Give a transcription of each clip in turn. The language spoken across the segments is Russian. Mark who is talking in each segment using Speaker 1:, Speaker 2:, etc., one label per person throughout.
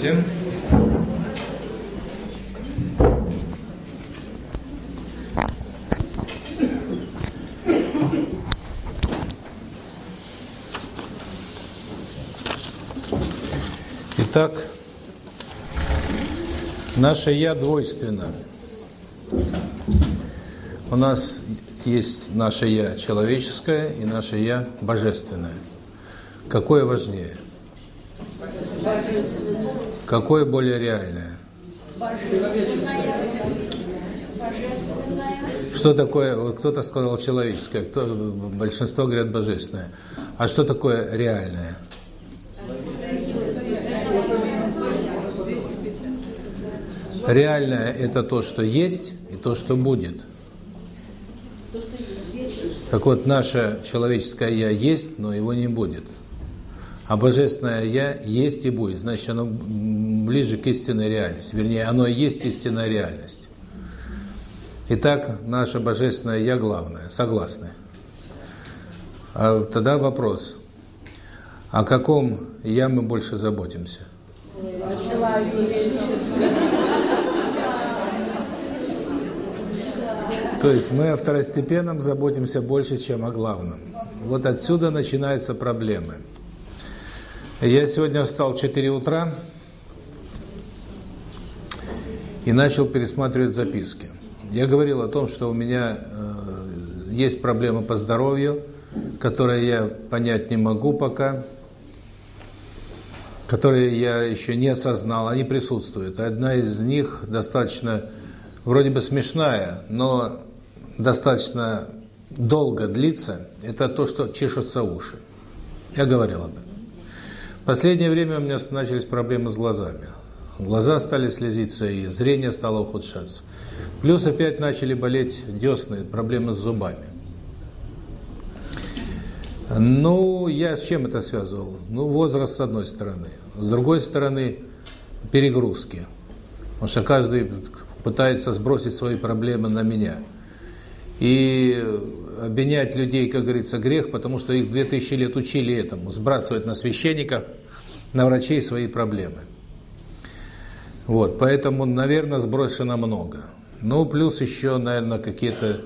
Speaker 1: обсудим. Итак, наше «я» двойственно. У нас есть наше «я» человеческое и наше «я» божественное. Какое важнее? Божественное. Какое более реальное? Что такое, вот кто-то сказал человеческое, кто, большинство говорят божественное. А что такое реальное? Реальное – это то, что есть, и то, что будет. Так вот, наше человеческое «я» есть, но его не будет. А божественное «я» есть и будет, значит, оно ближе к истинной реальности. Вернее, оно и есть истинная реальность. Итак, наше божественное «я» главное. Согласны? А тогда вопрос. О каком «я» мы больше заботимся? То есть мы о второстепенном заботимся больше, чем о главном. Вот отсюда начинаются проблемы. Я сегодня встал в 4 утра и начал пересматривать записки. Я говорил о том, что у меня э, есть проблемы по здоровью, которые я понять не могу пока, которые я еще не осознал, они присутствуют. Одна из них достаточно, вроде бы смешная, но достаточно долго длится, это то, что чешутся уши. Я говорил об этом. Последнее время у меня начались проблемы с глазами. Глаза стали слезиться, и зрение стало ухудшаться. Плюс опять начали болеть десны, проблемы с зубами. Ну, я с чем это связывал? Ну, возраст с одной стороны. С другой стороны, перегрузки. Потому что каждый пытается сбросить свои проблемы на меня. И обвинять людей, как говорится, грех, потому что их 2000 лет учили этому, сбрасывать на священников, на врачей свои проблемы. Вот, поэтому, наверное, сброшено много. Ну, плюс еще, наверное, какие-то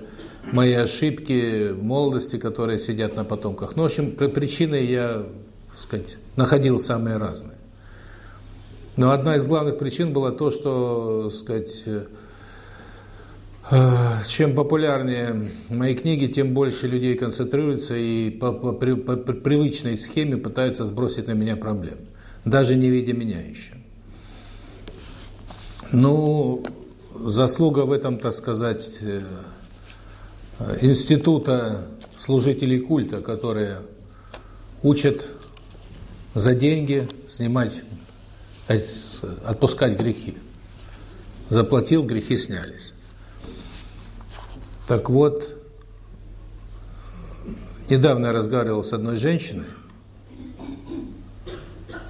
Speaker 1: мои ошибки молодости, которые сидят на потомках. Ну, в общем, причины я, так сказать, находил самые разные. Но одна из главных причин была то, что, так сказать, э, чем популярнее мои книги, тем больше людей концентрируются и по, по, по, по привычной схеме пытаются сбросить на меня проблемы, даже не видя меня еще. Ну, заслуга в этом, так сказать, э, института служителей культа, которые учат за деньги снимать, отпускать грехи. Заплатил, грехи снялись. Так вот, недавно я разговаривал с одной женщиной.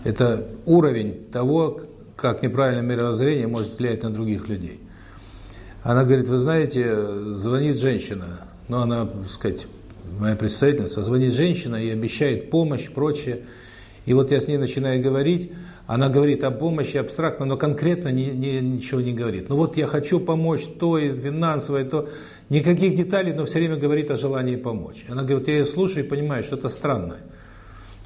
Speaker 1: Это уровень того, как неправильное мировоззрение может влиять на других людей. Она говорит, вы знаете, звонит женщина, ну она, так сказать, моя представительница, звонит женщина и обещает помощь, прочее. И вот я с ней начинаю говорить, она говорит о помощи абстрактно, но конкретно ни, ни, ничего не говорит. Ну вот я хочу помочь, то и финансово, и то. Никаких деталей, но все время говорит о желании помочь. Она говорит, я ее слушаю и понимаю, что это странное.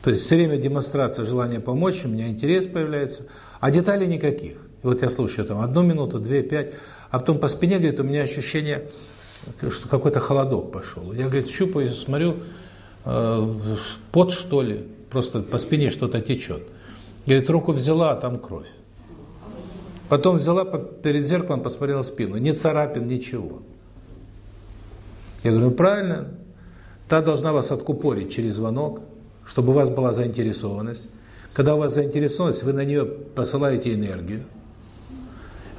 Speaker 1: То есть все время демонстрация желания помочь, у меня интерес появляется, а деталей никаких. И вот я слушаю там одну минуту, две, пять, а потом по спине, говорит, у меня ощущение, что какой-то холодок пошел. Я, говорит, щупаю, смотрю, э, пот что ли, просто по спине что-то течет. Говорит, руку взяла, а там кровь. Потом взяла, перед зеркалом посмотрела спину, ни царапин, ничего. Я говорю, ну правильно, та должна вас откупорить через звонок, чтобы у вас была заинтересованность. Когда у вас заинтересованность, вы на нее посылаете энергию.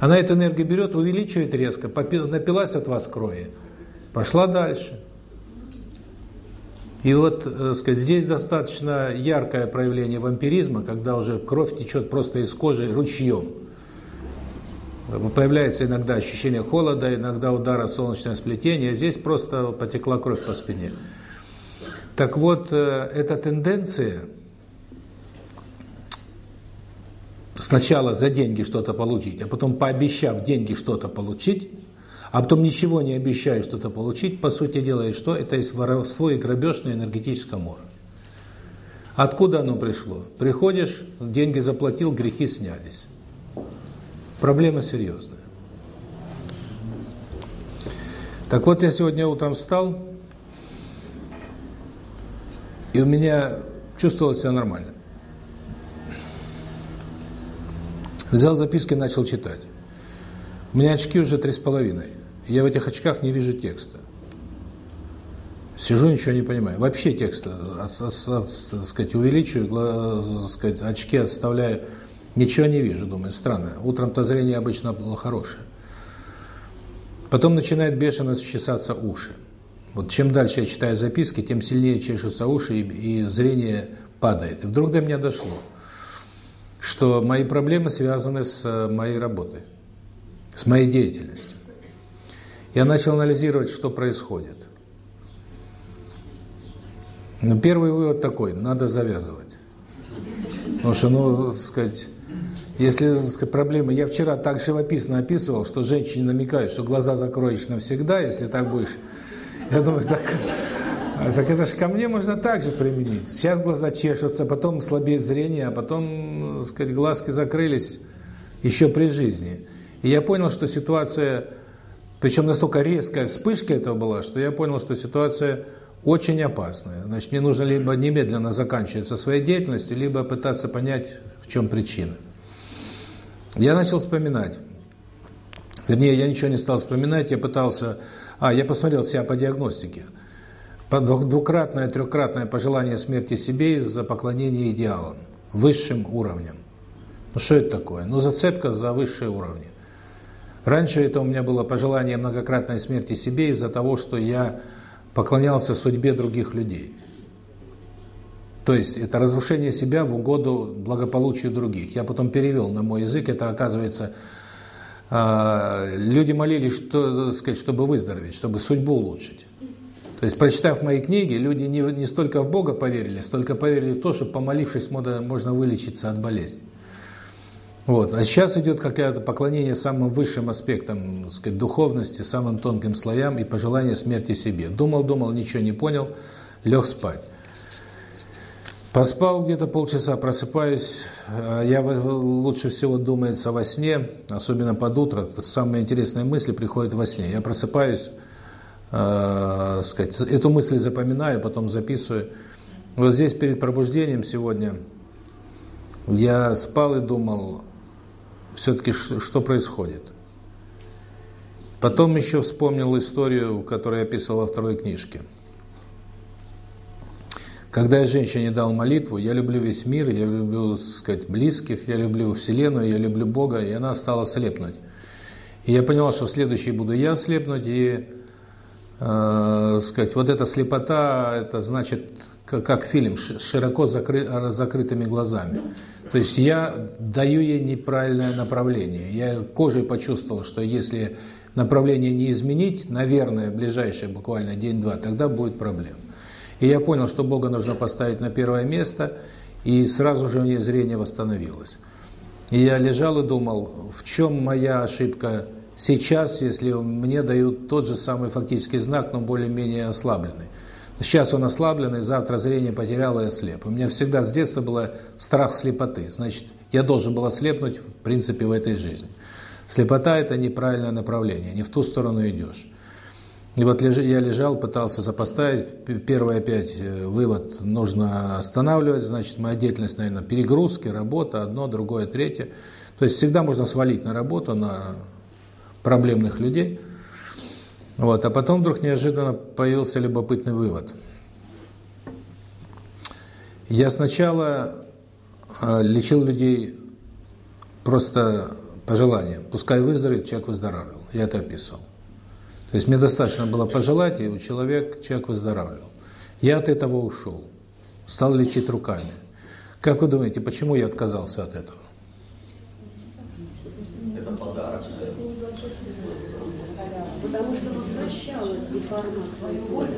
Speaker 1: Она эту энергию берет, увеличивает резко, напилась от вас крови, пошла дальше. И вот, э, сказать, здесь достаточно яркое проявление вампиризма, когда уже кровь течет просто из кожи ручьем. Появляется иногда ощущение холода, иногда удара солнечное сплетение, здесь просто потекла кровь по спине. Так вот, э, эта тенденция сначала за деньги что-то получить, а потом пообещав деньги что-то получить, а потом ничего не обещая что-то получить, по сути дела, и что? Это есть воровство и грабеж на энергетическом уровне. Откуда оно пришло? Приходишь, деньги заплатил, грехи снялись. Проблема серьезная. Так вот, я сегодня утром встал, и у меня чувствовал себя нормально. Взял записки, начал читать. У меня очки уже три с половиной. Я в этих очках не вижу текста. Сижу, ничего не понимаю. Вообще текста, от, от, от, сказать, увеличиваю, сказать, очки отставляю, ничего не вижу, думаю, странно. Утром-то зрение обычно было хорошее. Потом начинает бешено чесаться уши. Вот чем дальше я читаю записки, тем сильнее чешутся уши, и, и зрение падает. И вдруг до меня дошло, что мои проблемы связаны с э, моей работой, с моей деятельностью. Я начал анализировать, что происходит. Ну, первый вывод такой, надо завязывать. Потому что, ну, сказать, если сказать, проблемы... Я вчера так живописно описывал, что женщине намекают, что глаза закроешь навсегда, если так будешь. Я думаю, так... Так это же ко мне можно так же применить. Сейчас глаза чешутся, потом слабеет зрение, а потом, сказать, глазки закрылись еще при жизни. И я понял, что ситуация, причем настолько резкая вспышка этого была, что я понял, что ситуация очень опасная. Значит, мне нужно либо немедленно заканчивать со своей деятельностью, либо пытаться понять, в чем причина. Я начал вспоминать. Вернее, я ничего не стал вспоминать, я пытался... А, я посмотрел себя по диагностике. Двукратное, трехкратное пожелание смерти себе из-за поклонения идеалам, высшим уровням. Ну что это такое? Ну зацепка за высшие уровни. Раньше это у меня было пожелание многократной смерти себе из-за того, что я поклонялся судьбе других людей. То есть это разрушение себя в угоду благополучию других. Я потом перевел на мой язык, это оказывается, люди молились, что, сказать, чтобы выздороветь, чтобы судьбу улучшить. То есть, прочитав мои книги, люди не, не столько в Бога поверили, столько поверили в то, что помолившись, можно, можно вылечиться от болезни. Вот. А сейчас идет какое-то поклонение самым высшим аспектам сказать, духовности, самым тонким слоям и пожелание смерти себе. Думал, думал, ничего не понял, лег спать. Поспал где-то полчаса, просыпаюсь. А я лучше всего думается во сне, особенно под утро. Самые интересные мысли приходят во сне. Я просыпаюсь, э, сказать, эту мысль запоминаю, потом записываю. Вот здесь перед пробуждением сегодня я спал и думал, все-таки что происходит. Потом еще вспомнил историю, которую я описывал во второй книжке. Когда я женщине дал молитву, я люблю весь мир, я люблю, сказать, близких, я люблю Вселенную, я люблю Бога, и она стала слепнуть. И я понял, что следующий буду я слепнуть, и, э, сказать, вот эта слепота, это значит, как, как фильм, широко закры, закрытыми глазами. То есть я даю ей неправильное направление. Я кожей почувствовал, что если направление не изменить, наверное, ближайший буквально день-два, тогда будет проблема. И я понял, что Бога нужно поставить на первое место, и сразу же у нее зрение восстановилось. И я лежал и думал, в чем моя ошибка сейчас, если мне дают тот же самый фактический знак, но более-менее ослабленный. Сейчас он ослабленный, завтра зрение потерял и ослеп. У меня всегда с детства был страх слепоты. Значит, я должен был ослепнуть, в принципе, в этой жизни. Слепота – это неправильное направление, не в ту сторону идешь. И вот я лежал, пытался сопоставить. Первый опять э, вывод нужно останавливать. Значит, моя деятельность, наверное, перегрузки, работа, одно, другое, третье. То есть всегда можно свалить на работу, на проблемных людей – вот, а потом вдруг неожиданно появился любопытный вывод. Я сначала э, лечил людей просто по желанию. Пускай выздоровеет, человек выздоравливал. Я это описывал. То есть мне достаточно было пожелать, и у человека человек выздоравливал. Я от этого ушел. Стал лечить руками. Как вы думаете, почему я отказался от этого?
Speaker 2: Это подарок.
Speaker 3: Потому что возвращалась информация воля,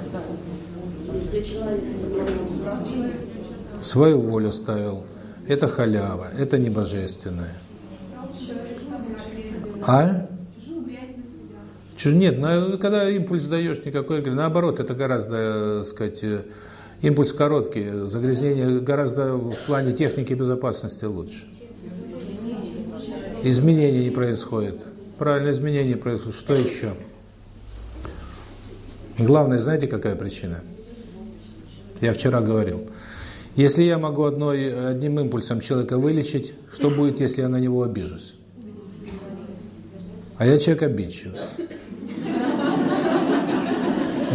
Speaker 3: если человек не
Speaker 1: Свою волю ставил. Это халява, это небожественное. А? Нет, когда импульс даешь, никакой, наоборот, это гораздо, сказать, Импульс короткий, загрязнение гораздо в плане техники безопасности лучше. Изменений не происходит. Правильно, изменения происходит. Что еще? Главное, знаете, какая причина? Я вчера говорил. Если я могу одной, одним импульсом человека вылечить, что будет, если я на него обижусь? А я человек обидчивый.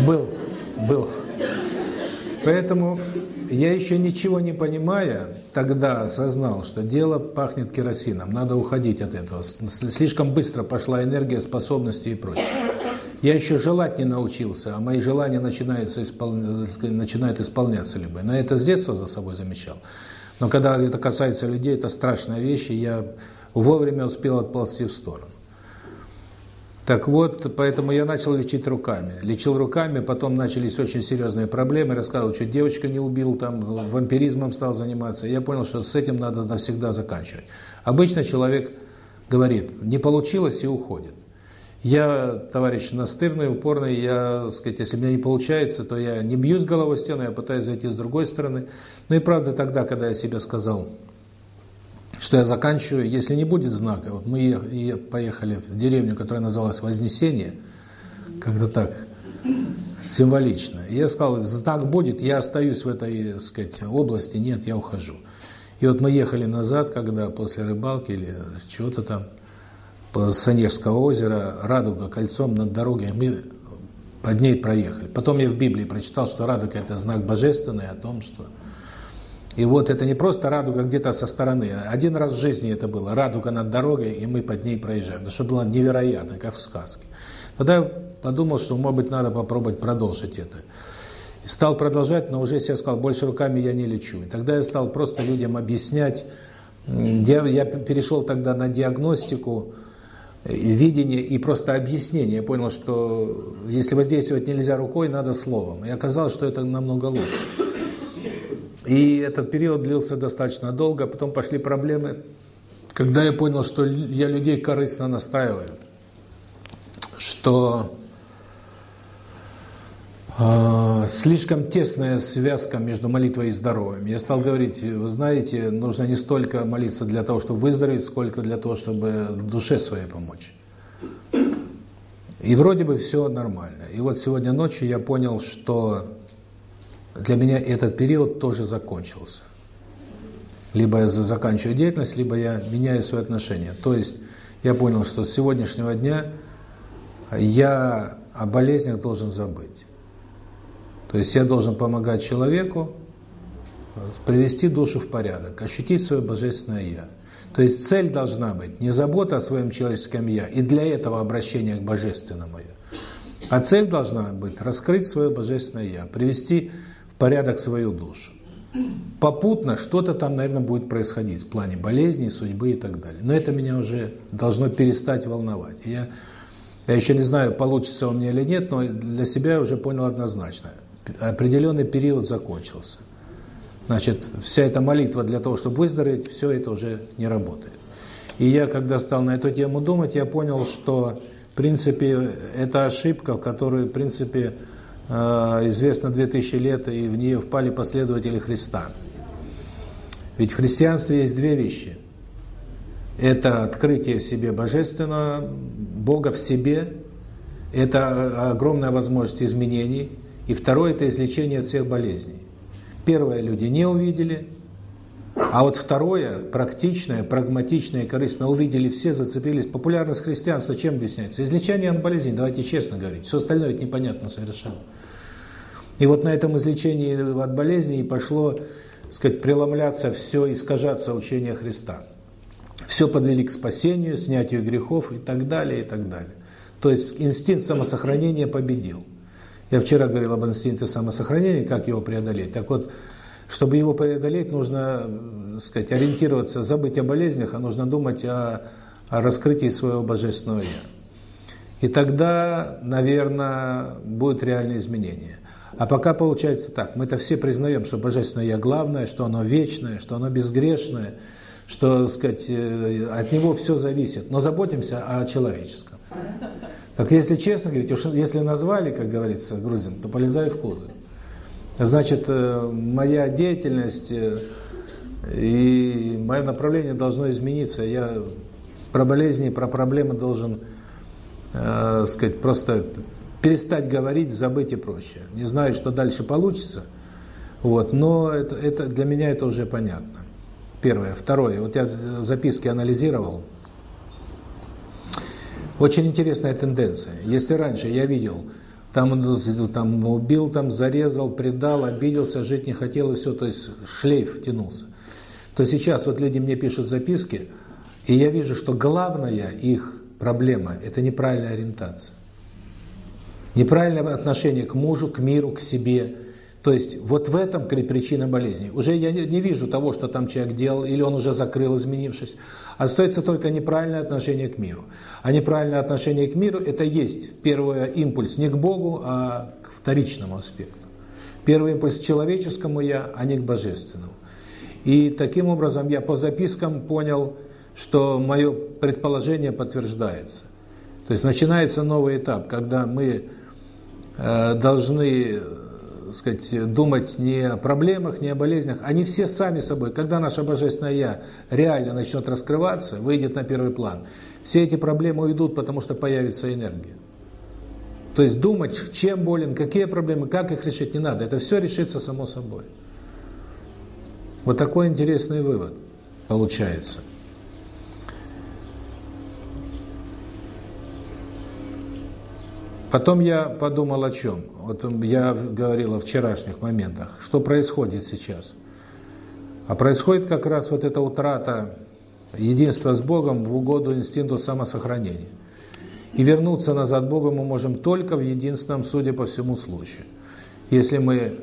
Speaker 1: Был, был. Поэтому я еще ничего не понимая, тогда осознал, что дело пахнет керосином, надо уходить от этого. Слишком быстро пошла энергия, способности и прочее. Я еще желать не научился, а мои желания начинаются испол... начинают исполняться любые. Но это с детства за собой замечал. Но когда это касается людей, это страшная вещь, и я вовремя успел отползти в сторону. Так вот, поэтому я начал лечить руками. Лечил руками, потом начались очень серьезные проблемы. Рассказывал, что девочка не убил, там вампиризмом стал заниматься. Я понял, что с этим надо навсегда заканчивать. Обычно человек говорит, не получилось и уходит. Я, товарищ настырный, упорный, я, сказать, если у меня не получается, то я не бьюсь головой в стену, я пытаюсь зайти с другой стороны. Ну и правда тогда, когда я себе сказал, что я заканчиваю, если не будет знака, вот мы поехали в деревню, которая называлась Вознесение, как-то так, символично. И я сказал, знак будет, я остаюсь в этой, так сказать, области, нет, я ухожу. И вот мы ехали назад, когда после рыбалки или чего-то там, по Санежского озера, радуга кольцом над дорогой, мы под ней проехали. Потом я в Библии прочитал, что радуга – это знак божественный, о том, что и вот это не просто радуга где-то со стороны. Один раз в жизни это было. Радуга над дорогой, и мы под ней проезжаем. Это что было невероятно, как в сказке. Тогда я подумал, что, может быть, надо попробовать продолжить это. И стал продолжать, но уже себе сказал, больше руками я не лечу. И тогда я стал просто людям объяснять. Я перешел тогда на диагностику, и видение и просто объяснение. Я понял, что если воздействовать нельзя рукой, надо словом. И оказалось, что это намного лучше. И этот период длился достаточно долго, а потом пошли проблемы, когда я понял, что я людей корыстно настраиваю, что э, слишком тесная связка между молитвой и здоровьем. Я стал говорить, вы знаете, нужно не столько молиться для того, чтобы выздороветь, сколько для того, чтобы душе своей помочь. И вроде бы все нормально. И вот сегодня ночью я понял, что для меня этот период тоже закончился. Либо я заканчиваю деятельность, либо я меняю свои отношения. То есть я понял, что с сегодняшнего дня я о болезнях должен забыть. То есть я должен помогать человеку привести душу в порядок, ощутить свое божественное «я». То есть цель должна быть не забота о своем человеческом «я» и для этого обращение к божественному «я», а цель должна быть раскрыть свое божественное «я», привести порядок свою душу. Попутно что-то там, наверное, будет происходить в плане болезней, судьбы и так далее. Но это меня уже должно перестать волновать. Я, я еще не знаю, получится у меня или нет, но для себя я уже понял однозначно. Определенный период закончился. Значит, вся эта молитва для того, чтобы выздороветь, все это уже не работает. И я, когда стал на эту тему думать, я понял, что, в принципе, это ошибка, в которую, в принципе, Э, известно 2000 лет, и в нее впали последователи Христа. Ведь в христианстве есть две вещи. Это открытие в себе божественного, Бога в себе, это огромная возможность изменений, и второе – это излечение от всех болезней. Первое люди не увидели, а вот второе, практичное, прагматичное и корыстное, увидели все, зацепились. Популярность христианства чем объясняется? Излечение от болезней, давайте честно говорить. Все остальное это непонятно совершенно. И вот на этом излечении от болезней пошло, сказать, преломляться все, искажаться учение Христа. Все подвели к спасению, снятию грехов и так далее, и так далее. То есть инстинкт самосохранения победил. Я вчера говорил об инстинкте самосохранения, как его преодолеть. Так вот, чтобы его преодолеть, нужно, сказать, ориентироваться, забыть о болезнях, а нужно думать о, о раскрытии своего божественного «Я». И тогда, наверное, будет реальное изменение. А пока получается так, мы это все признаем, что Божественное Я главное, что оно вечное, что оно безгрешное, что, сказать, э, от него все зависит, но заботимся о человеческом. Так если честно говорить, если назвали, как говорится, грузин, то полезай в кузов. Значит, э, моя деятельность э, и мое направление должно измениться. Я про болезни, про проблемы должен, э, сказать, просто перестать говорить, забыть и прочее. Не знаю, что дальше получится, вот, но это, это для меня это уже понятно. Первое. Второе. Вот я записки анализировал. Очень интересная тенденция. Если раньше я видел, там, там убил, там зарезал, предал, обиделся, жить не хотел и все, то есть шлейф тянулся, то сейчас вот люди мне пишут записки, и я вижу, что главная их проблема – это неправильная ориентация. Неправильное отношение к мужу, к миру, к себе – то есть вот в этом причина болезни. Уже я не вижу того, что там человек делал, или он уже закрыл, изменившись. Остается только неправильное отношение к миру. А неправильное отношение к миру – это есть первый импульс не к Богу, а к вторичному аспекту. Первый импульс к человеческому «я», а не к божественному. И таким образом я по запискам понял, что мое предположение подтверждается. То есть начинается новый этап, когда мы э, должны сказать, думать не о проблемах, не о болезнях. Они все сами собой. Когда наше Божественное Я реально начнет раскрываться, выйдет на первый план, все эти проблемы уйдут, потому что появится энергия. То есть думать, чем болен, какие проблемы, как их решить, не надо. Это все решится само собой. Вот такой интересный вывод получается. Потом я подумал о чем. Вот я говорил о вчерашних моментах. Что происходит сейчас? А происходит как раз вот эта утрата единства с Богом в угоду инстинкту самосохранения. И вернуться назад Богу мы можем только в единственном, судя по всему, случае. Если мы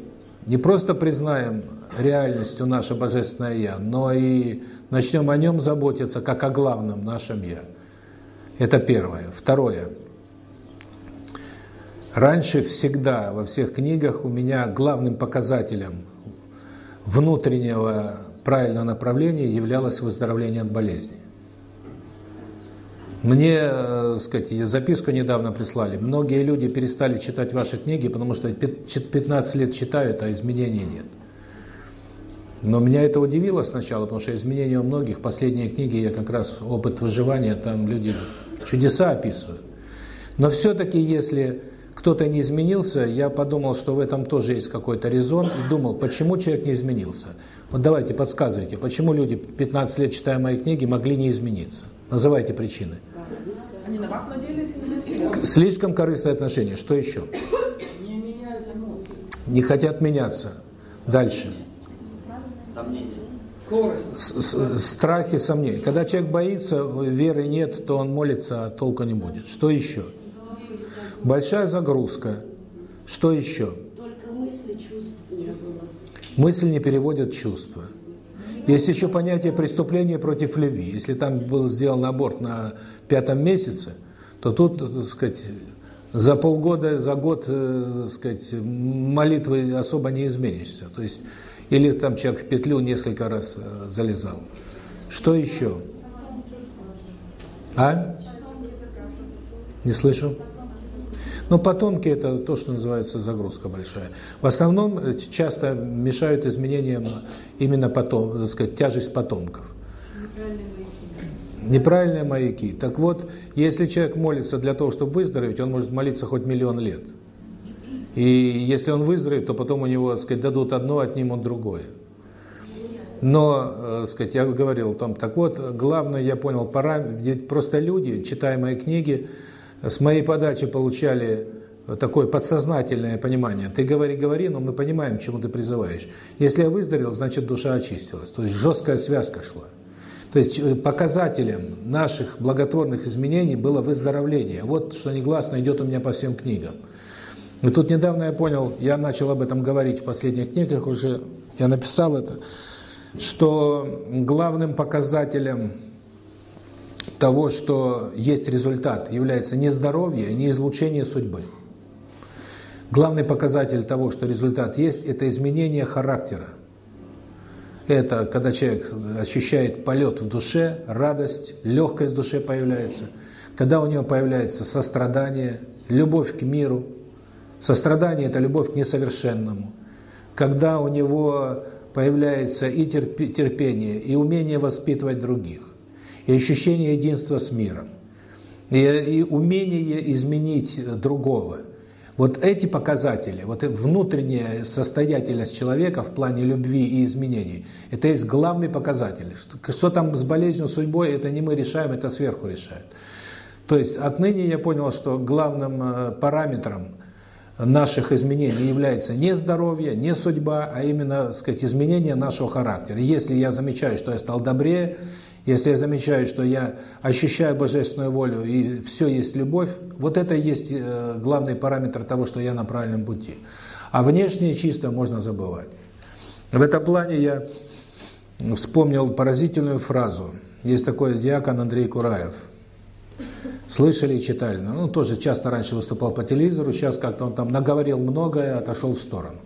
Speaker 1: не просто признаем реальностью наше Божественное Я, но и начнем о нем заботиться, как о главном нашем Я. Это первое. Второе. Раньше всегда во всех книгах у меня главным показателем внутреннего правильного направления являлось выздоровление от болезни. Мне, э, сказать, записку недавно прислали. Многие люди перестали читать ваши книги, потому что 15 лет читают, а изменений нет. Но меня это удивило сначала, потому что изменения у многих, последние книги, я как раз опыт выживания, там люди чудеса описывают. Но все-таки, если кто-то не изменился, я подумал, что в этом тоже есть какой-то резон, и думал, почему человек не изменился. Вот давайте, подсказывайте, почему люди, 15 лет читая мои книги, могли не измениться? Называйте причины. Они на вас надеялись или на себя? Слишком корыстное отношение. Что еще? Не меняют эмоции. Не хотят меняться. Дальше. Сомнения. Страхи, сомнения. Когда человек боится, веры нет, то он молится, а толку не будет. Что еще? Большая загрузка. Что еще?
Speaker 3: Только мысли, чувств не было.
Speaker 1: Мысль не переводит чувства. Есть еще понятие преступления против любви. Если там был сделан аборт на пятом месяце, то тут, так сказать, за полгода, за год, э, так сказать, молитвы особо не изменишься. То есть, или там человек в петлю несколько раз э, залезал. Что еще? А? Не слышу. Но потомки – это то, что называется загрузка большая. В основном э, часто мешают изменениям именно потом, так сказать, тяжесть потомков. Неправильные маяки. Так вот, если человек молится для того, чтобы выздороветь, он может молиться хоть миллион лет. И если он выздоровеет, то потом у него, так сказать, дадут одно, отнимут другое. Но, так э, сказать, я говорил о том, так вот, главное, я понял, пора, ведь просто люди, читая мои книги, с моей подачи получали такое подсознательное понимание. Ты говори, говори, но мы понимаем, к чему ты призываешь. Если я выздоровел, значит душа очистилась. То есть жесткая связка шла. То есть э, показателем наших благотворных изменений было выздоровление. Вот что негласно идет у меня по всем книгам. И тут недавно я понял, я начал об этом говорить в последних книгах уже, я написал это, что главным показателем того, что есть результат, является не здоровье, не излучение судьбы. Главный показатель того, что результат есть, это изменение характера. Это когда человек ощущает полет в душе, радость, легкость в душе появляется, когда у него появляется сострадание, любовь к миру. Сострадание – это любовь к несовершенному. когда у него появляется и терпение, и умение воспитывать других, и ощущение единства с миром, и, и умение изменить другого. Вот эти показатели, вот внутренняя состоятельность человека в плане любви и изменений, это есть главный показатель. Что, что там с болезнью, судьбой, это не мы решаем, это сверху решают. То есть отныне я понял, что главным э, параметром наших изменений является не здоровье, не судьба, а именно, так сказать, изменение нашего характера. Если я замечаю, что я стал добрее, если я замечаю, что я ощущаю божественную волю и все есть любовь, вот это и есть э, главный параметр того, что я на правильном пути. А внешнее чисто можно забывать. В этом плане я вспомнил поразительную фразу. Есть такой диакон Андрей Кураев – Слышали и читали. Ну, тоже часто раньше выступал по телевизору, сейчас как-то он там наговорил многое, отошел в сторону.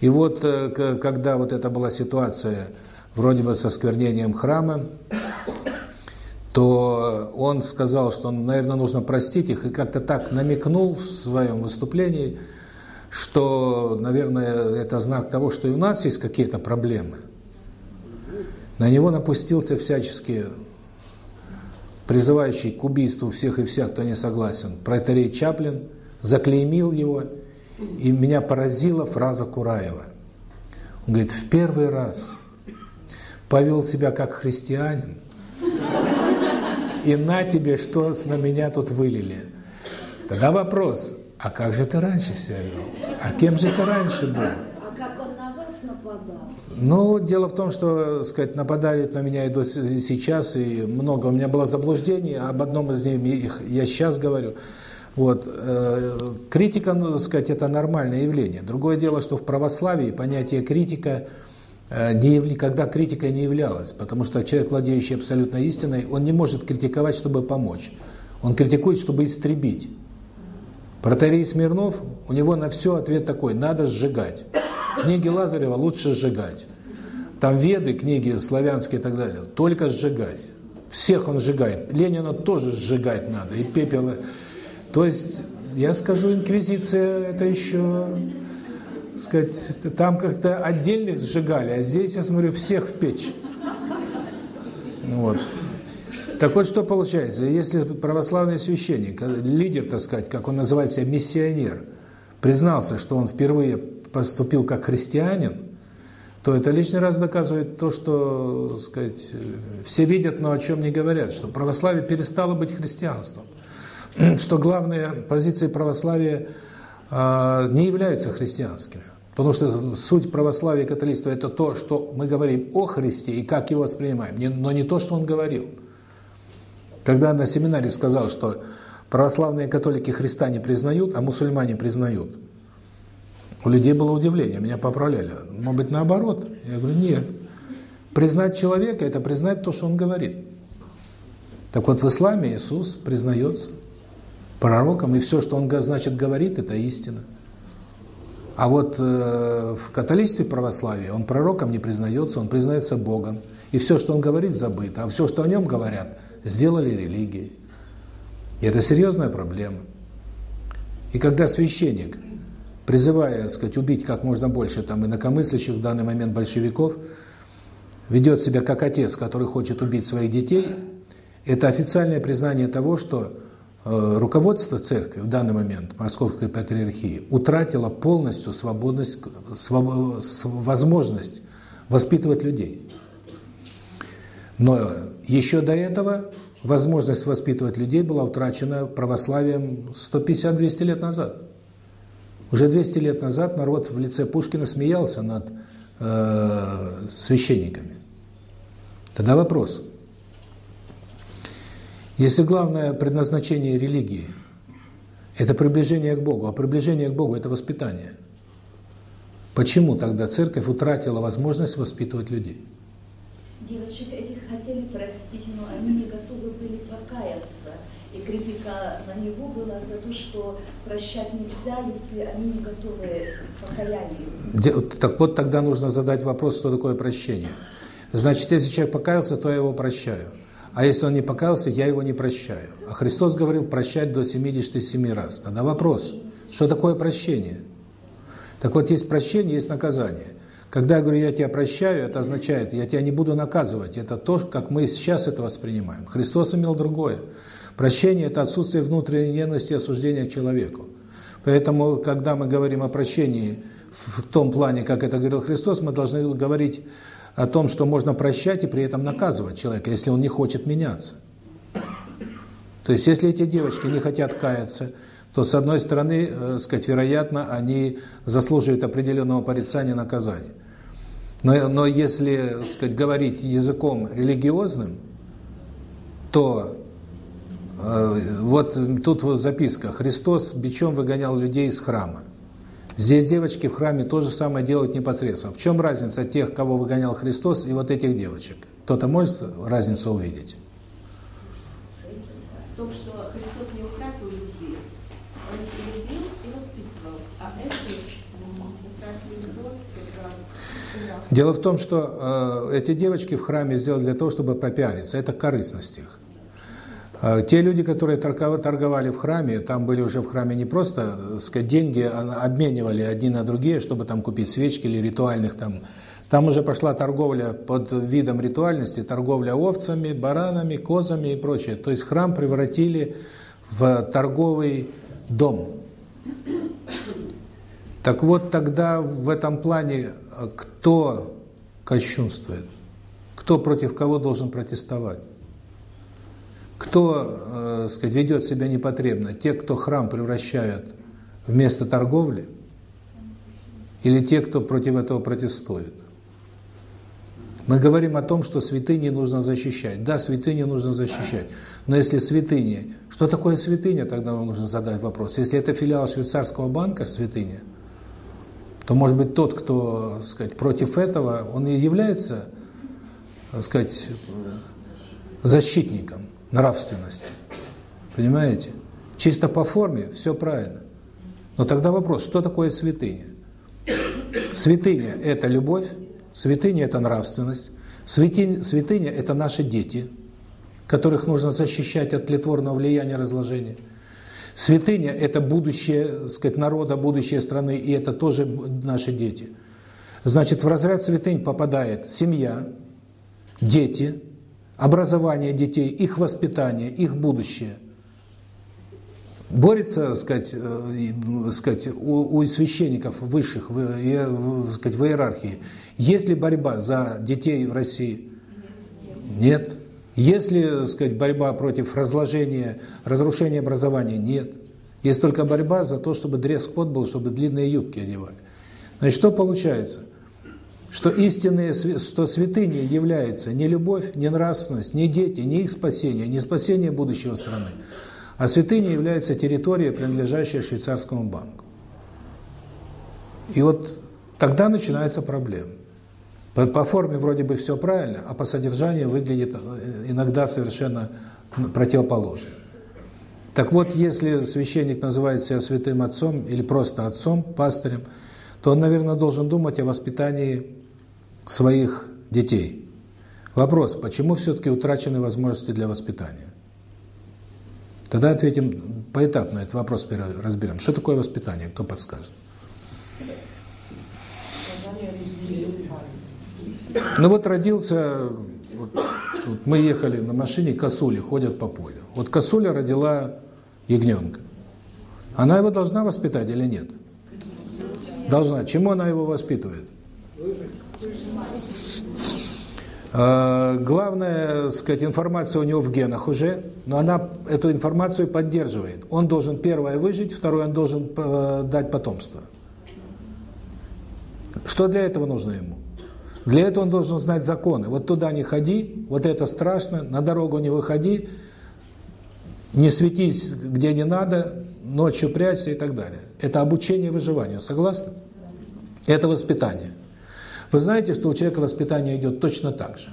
Speaker 1: И вот, э, когда вот это была ситуация, вроде бы со сквернением храма, то он сказал, что, наверное, нужно простить их, и как-то так намекнул в своем выступлении, что, наверное, это знак того, что и у нас есть какие-то проблемы. На него напустился всячески призывающий к убийству всех и вся, кто не согласен, протарей Чаплин, заклеймил его, и меня поразила фраза Кураева. Он говорит, в первый раз повел себя как христианин, и на тебе, что на меня тут вылили. Тогда вопрос, а как же ты раньше себя вел? А кем же ты раньше был? Ну, дело в том, что, сказать, нападают на меня и до сейчас, и много. У меня было заблуждений, об одном из них я сейчас говорю. Вот. Э, критика, ну, сказать, это нормальное явление. Другое дело, что в православии понятие критика не, никогда критикой не являлось, потому что человек, владеющий абсолютной истиной, он не может критиковать, чтобы помочь. Он критикует, чтобы истребить. Протарей Смирнов, у него на все ответ такой – надо сжигать. Книги Лазарева лучше сжигать. Там веды, книги славянские и так далее, только сжигать. Всех он сжигает. Ленина тоже сжигать надо, и пепел. То есть, я скажу, инквизиция это еще, сказать, там как-то отдельных сжигали, а здесь, я смотрю, всех в печь. Вот. Так вот, что получается, если православный священник, лидер, так сказать, как он называет себя, миссионер, признался, что он впервые поступил как христианин, то это лишний раз доказывает то, что, сказать, все видят, но о чем не говорят, что православие перестало быть христианством, что главные позиции православия э, не являются христианскими. Потому что суть православия и католичества – это то, что мы говорим о Христе и как его воспринимаем, но не то, что он говорил. Когда на семинаре сказал, что православные католики Христа не признают, а мусульмане признают – у людей было удивление, меня поправляли. Может быть, наоборот? Я говорю, нет. Признать человека – это признать то, что он говорит. Так вот, в исламе Иисус признается пророком, и все, что он, значит, говорит, это истина. А вот э, в католичестве православии он пророком не признается, он признается Богом. И все, что он говорит, забыто. А все, что о нем говорят, сделали религией. И это серьезная проблема. И когда священник призывая, так сказать, убить как можно больше там инакомыслящих в данный момент большевиков, ведет себя как отец, который хочет убить своих детей, это официальное признание того, что руководство церкви в данный момент, Московской патриархии, утратило полностью свободность, своб, возможность воспитывать людей. Но еще до этого возможность воспитывать людей была утрачена православием 150-200 лет назад. Уже 200 лет назад народ в лице Пушкина смеялся над э, священниками. Тогда вопрос. Если главное предназначение религии – это приближение к Богу, а приближение к Богу – это воспитание, почему тогда церковь утратила возможность воспитывать людей?
Speaker 2: Девочек этих хотели простить, но они не готовы были покаяться. И критика на него была за то, что прощать нельзя, если они не готовы к покаянию.
Speaker 1: Так вот тогда нужно задать вопрос, что такое прощение. Значит, если человек покаялся, то я его прощаю. А если он не покаялся, я его не прощаю. А Христос говорил прощать до 77 раз. Тогда вопрос, что такое прощение? Так вот, есть прощение, есть наказание. Когда я говорю, я тебя прощаю, это означает, я тебя не буду наказывать. Это то, как мы сейчас это воспринимаем. Христос имел другое. Прощение – это отсутствие внутренней ненависти и осуждения к человеку. Поэтому, когда мы говорим о прощении в том плане, как это говорил Христос, мы должны говорить о том, что можно прощать и при этом наказывать человека, если он не хочет меняться. То есть, если эти девочки не хотят каяться, то, с одной стороны, э, сказать, вероятно, они заслуживают определенного порицания наказания. Но, но если сказать, говорить языком религиозным, то э, вот тут вот записка. Христос бичом выгонял людей из храма. Здесь девочки в храме то же самое делают непосредственно. В чем разница тех, кого выгонял Христос, и вот этих девочек? Кто-то может разницу увидеть?
Speaker 3: В том, что Христос не утратил любви. Он любил и воспитывал. А эти утратили любовь, это
Speaker 1: Дело в том, что э, эти девочки в храме сделали для того, чтобы пропиариться. Это корыстность их. А те люди, которые торговали в храме, там были уже в храме не просто, э, сказать, деньги а обменивали одни на другие, чтобы там купить свечки или ритуальных там. Там уже пошла торговля под видом ритуальности, торговля овцами, баранами, козами и прочее. То есть храм превратили в торговый дом. Так вот, тогда в этом плане э, кто кощунствует? Кто против кого должен протестовать? Кто, э, сказать, ведет себя непотребно? Те, кто храм превращают в место торговли? Или те, кто против этого протестует? Мы говорим о том, что святыни нужно защищать. Да, святыни нужно защищать. Но если святыни... Что такое святыня, тогда нужно задать вопрос. Если это филиал швейцарского банка, святыня, то, может быть, тот, кто, сказать, против этого, он и является, сказать, защитником нравственности. Понимаете? Чисто по форме все правильно. Но тогда вопрос, что такое святыня? Святыня – это любовь, святыня – это нравственность, святыня, святыня – это наши дети, которых нужно защищать от тлетворного влияния разложения. Святыня – это будущее, сказать, народа, будущее страны, и это тоже наши дети. Значит, в разряд святынь попадает семья, дети – образование детей, их воспитание, их будущее. Борется, сказать, э, сказать у, у священников высших, в, сказать, в иерархии. Есть ли борьба за детей в России? Нет. Есть ли, сказать, борьба против разложения, разрушения образования? Нет. Есть только борьба за то, чтобы дресс-код был, чтобы длинные юбки одевали. Значит, что получается? Что истинные, что святыней является не любовь, не нравственность, не дети, не их спасение, не спасение будущего страны, а святыней является территория, принадлежащая швейцарскому банку. И вот тогда начинается проблема. По, по форме вроде бы все правильно, а по содержанию выглядит э, иногда совершенно противоположно. Так вот, если священник называет себя святым отцом или просто отцом, пастырем, то он, наверное, должен думать о воспитании своих детей. Вопрос, почему все-таки утрачены возможности для воспитания? Тогда ответим поэтапно этот вопрос разберем. Что такое воспитание? Кто подскажет? Ну вот родился, вот, вот мы ехали на машине, косули ходят по полю. Вот косуля родила ягненка. Она его должна воспитать или нет? Должна. Чему она его воспитывает? А, главная, сказать, информация у него в генах уже, но она эту информацию поддерживает. Он должен первое выжить, второе он должен э, дать потомство. Что для этого нужно ему? Для этого он должен знать законы. Вот туда не ходи, вот это страшно, на дорогу не выходи, не светись где не надо, ночью прячься и так далее. Это обучение выживанию, согласны? Это воспитание. Вы знаете, что у человека воспитание идет точно так же.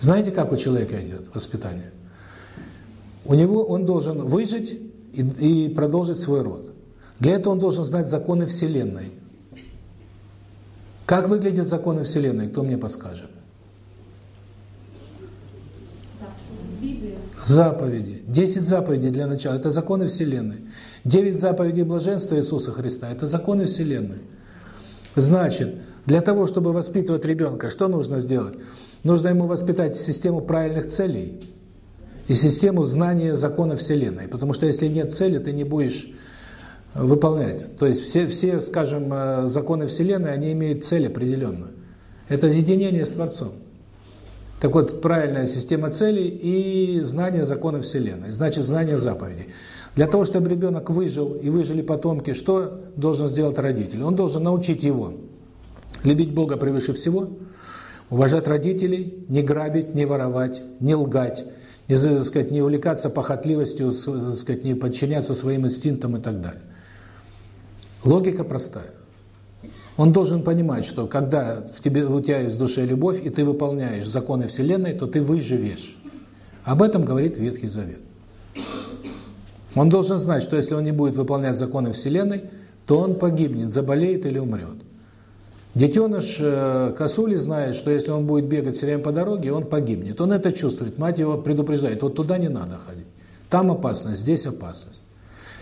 Speaker 1: Знаете, как у человека идет воспитание? У него он должен выжить и, и продолжить свой род. Для этого он должен знать законы Вселенной. Как выглядят законы Вселенной? Кто мне подскажет? Заповеди. Десять заповедей для начала – это законы Вселенной. Девять заповедей блаженства Иисуса Христа – это законы Вселенной. Значит, для того, чтобы воспитывать ребенка, что нужно сделать? Нужно ему воспитать систему правильных целей и систему знания закона Вселенной. Потому что если нет цели, ты не будешь выполнять. То есть все, все скажем, э, законы Вселенной, они имеют цель определенную. Это единение с Творцом. Так вот, правильная система целей и знание закона Вселенной, значит, знание заповедей. Для того, чтобы ребенок выжил и выжили потомки, что должен сделать родитель? Он должен научить его любить Бога превыше всего, уважать родителей, не грабить, не воровать, не лгать, не, так сказать, не увлекаться похотливостью, сказать, не подчиняться своим инстинктам и так далее. Логика простая. Он должен понимать, что когда в тебе, у тебя есть в душе любовь, и ты выполняешь законы Вселенной, то ты выживешь. Об этом говорит Ветхий Завет. Он должен знать, что если он не будет выполнять законы Вселенной, то он погибнет, заболеет или умрет. Детеныш э, косули знает, что если он будет бегать все время по дороге, он погибнет. Он это чувствует. Мать его предупреждает, вот туда не надо ходить. Там опасность, здесь опасность.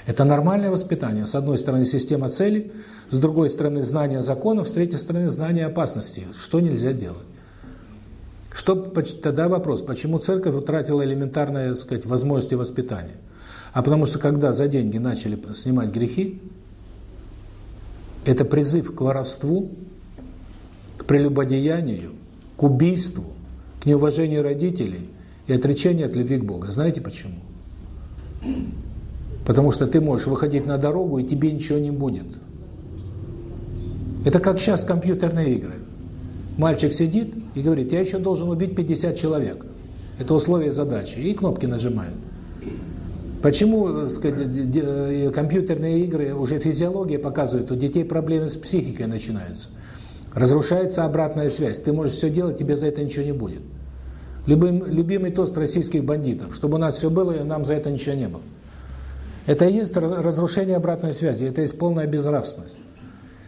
Speaker 1: Это нормальное воспитание. С одной стороны, система целей, с другой стороны, знание законов, с третьей стороны, знание опасностей. Что нельзя делать? Что, тогда вопрос, почему церковь утратила элементарные, сказать, возможности воспитания? А потому что, когда за деньги начали снимать грехи, это призыв к воровству, прелюбодеянию, к убийству, к неуважению родителей и отречению от любви к Богу. Знаете почему? Потому что ты можешь выходить на дорогу, и тебе ничего не будет. Это как сейчас компьютерные игры. Мальчик сидит и говорит, я еще должен убить 50 человек. Это условие задачи. И кнопки нажимает. Почему сказать, э, компьютерные игры, уже физиология показывает, у детей проблемы с психикой начинаются. Разрушается обратная связь. Ты можешь все делать, тебе за это ничего не будет. Любым, любимый тост российских бандитов. Чтобы у нас все было, и нам за это ничего не было. Это и есть разрушение обратной связи, это есть полная безнравственность.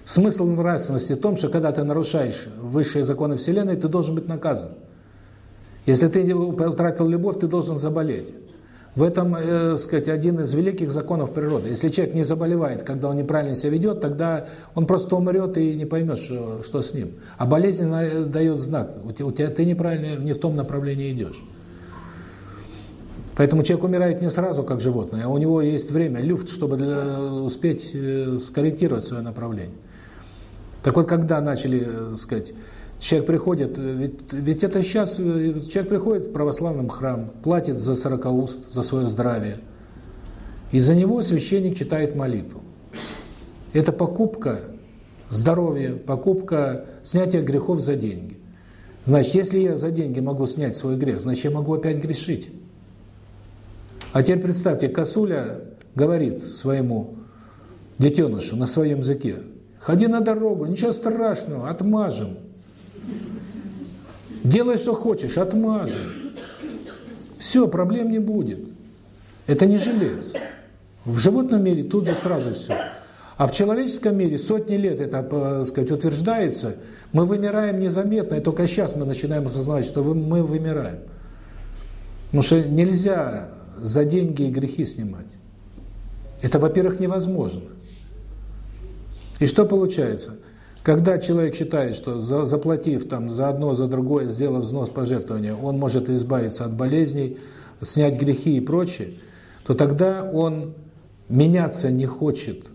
Speaker 1: Смысл нравственности в том, что когда ты нарушаешь высшие законы Вселенной, ты должен быть наказан. Если ты утратил любовь, ты должен заболеть. В этом, э, сказать, один из великих законов природы. Если человек не заболевает, когда он неправильно себя ведет, тогда он просто умрет и не поймет, что, что с ним. А болезнь дает знак. У тебя, ты неправильно, не в том направлении идешь. Поэтому человек умирает не сразу, как животное, а у него есть время, люфт, чтобы для, успеть э, скорректировать свое направление. Так вот, когда начали, э, сказать, человек приходит, э, ведь, ведь это сейчас, человек приходит в православный храм, платит за сорокауст, за свое здравие, и за него священник читает молитву. Это покупка здоровья, покупка снятия грехов за деньги. Значит, если я за деньги могу снять свой грех, значит, я могу опять грешить. А теперь представьте, косуля говорит своему детенышу на своем языке, ходи на дорогу, ничего страшного, отмажем. Делай, что хочешь, отмажем. Все, проблем не будет. Это не жилец. В животном мире тут же сразу все. А в человеческом мире сотни лет это, так сказать, утверждается. Мы вымираем незаметно, и только сейчас мы начинаем осознавать, что мы вымираем. Потому что нельзя за деньги и грехи снимать. Это, во-первых, невозможно. И что получается? Когда человек считает, что за, заплатив там за одно, за другое, сделав взнос пожертвования, он может избавиться от болезней, снять грехи и прочее, то тогда он меняться не хочет.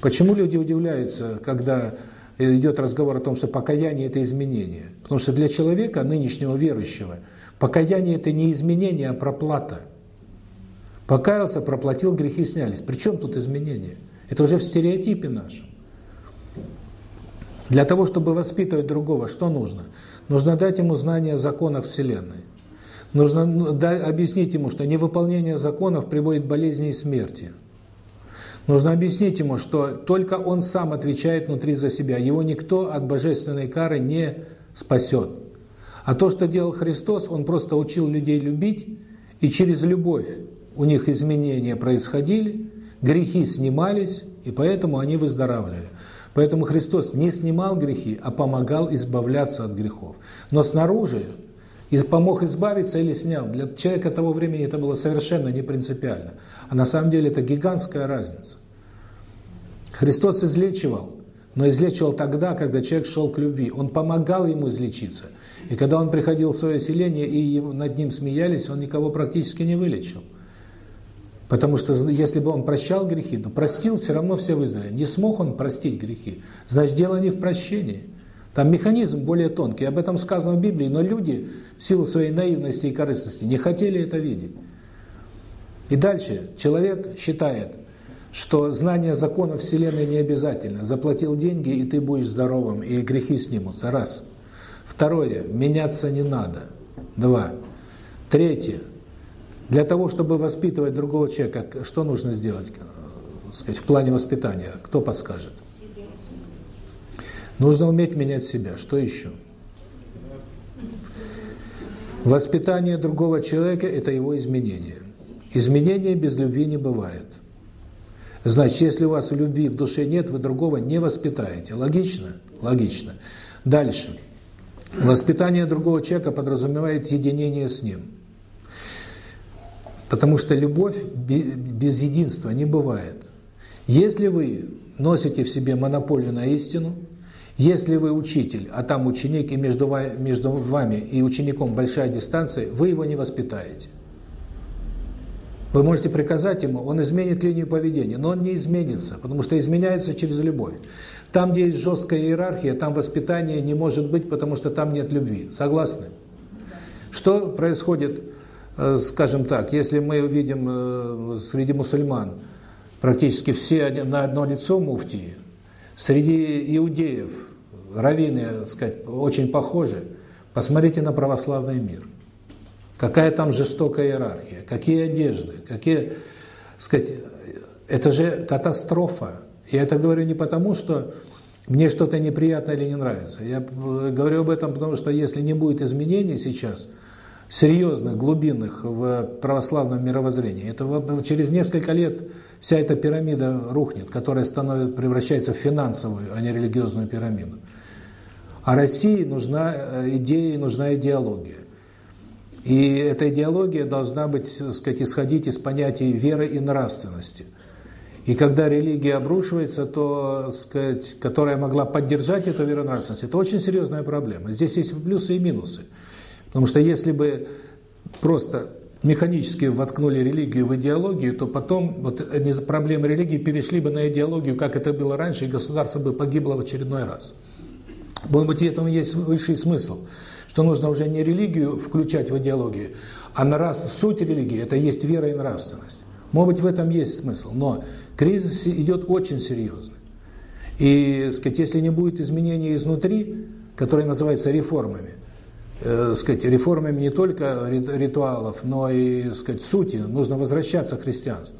Speaker 1: Почему люди удивляются, когда идет разговор о том, что покаяние – это изменение? Потому что для человека, нынешнего верующего – Покаяние – это не изменение, а проплата. Покаялся, проплатил, грехи снялись. Причем тут изменение? Это уже в стереотипе нашем. Для того, чтобы воспитывать другого, что нужно? Нужно дать ему знание о законах Вселенной. Нужно ну, объяснить ему, что невыполнение законов приводит к болезни и смерти. Нужно объяснить ему, что только он сам отвечает внутри за себя. Его никто от божественной кары не спасет. А то, что делал Христос, Он просто учил людей любить, и через любовь у них изменения происходили, грехи снимались, и поэтому они выздоравливали. Поэтому Христос не снимал грехи, а помогал избавляться от грехов. Но снаружи помог избавиться или снял. Для человека того времени это было совершенно не принципиально. А на самом деле это гигантская разница. Христос излечивал, но излечивал тогда, когда человек шел к любви. Он помогал ему излечиться. И когда он приходил в свое селение и над ним смеялись, он никого практически не вылечил. Потому что если бы он прощал грехи, то простил, все равно все выздоровели. Не смог он простить грехи. Значит, дело не в прощении. Там механизм более тонкий. Об этом сказано в Библии, но люди в силу своей наивности и корыстности не хотели это видеть. И дальше человек считает, что знание законов Вселенной не обязательно. Заплатил деньги, и ты будешь здоровым, и грехи снимутся. Раз. Второе. Меняться не надо. Два. Третье. Для того, чтобы воспитывать другого человека, что нужно сделать э, сказать, в плане воспитания? Кто подскажет? Нужно уметь менять себя. Что еще? Воспитание другого человека – это его изменение. Изменения без любви не бывает. Значит, если у вас любви в душе нет, вы другого не воспитаете. Логично? Логично. Дальше. Воспитание другого человека подразумевает единение с ним. Потому что любовь без единства не бывает. Если вы носите в себе монополию на истину, если вы учитель, а там ученик, и между вами, между вами и учеником большая дистанция, вы его не воспитаете. Вы можете приказать ему, он изменит линию поведения, но он не изменится, потому что изменяется через любовь. Там, где есть жесткая иерархия, там воспитание не может быть, потому что там нет любви. Согласны? Что происходит, скажем так, если мы видим э, среди мусульман практически все на одно лицо муфтии, среди иудеев раввины, сказать, очень похожи, посмотрите на православный мир. Какая там жестокая иерархия, какие одежды, какие, сказать, это же катастрофа. Я это говорю не потому, что мне что-то неприятно или не нравится. Я говорю об этом, потому что если не будет изменений сейчас, серьезных, глубинных в православном мировоззрении, это через несколько лет вся эта пирамида рухнет, которая становится, превращается в финансовую, а не религиозную пирамиду. А России нужна э, идея, нужна идеология. И эта идеология должна быть, так сказать, исходить из понятий веры и нравственности. И когда религия обрушивается, то, сказать, которая могла поддержать эту веру и нравственность, это очень серьезная проблема. Здесь есть плюсы и минусы. Потому что если бы просто механически воткнули религию в идеологию, то потом вот проблемы религии перешли бы на идеологию, как это было раньше, и государство бы погибло в очередной раз. Может быть, в этом есть высший смысл – что нужно уже не религию включать в идеологию, а нрав... суть религии – это есть вера и нравственность. Может быть, в этом есть смысл, но кризис идет очень серьезный. И, сказать, если не будет изменений изнутри, которые называются реформами, э, сказать, реформами не только ритуалов, но и, сказать, сути, нужно возвращаться к христианству.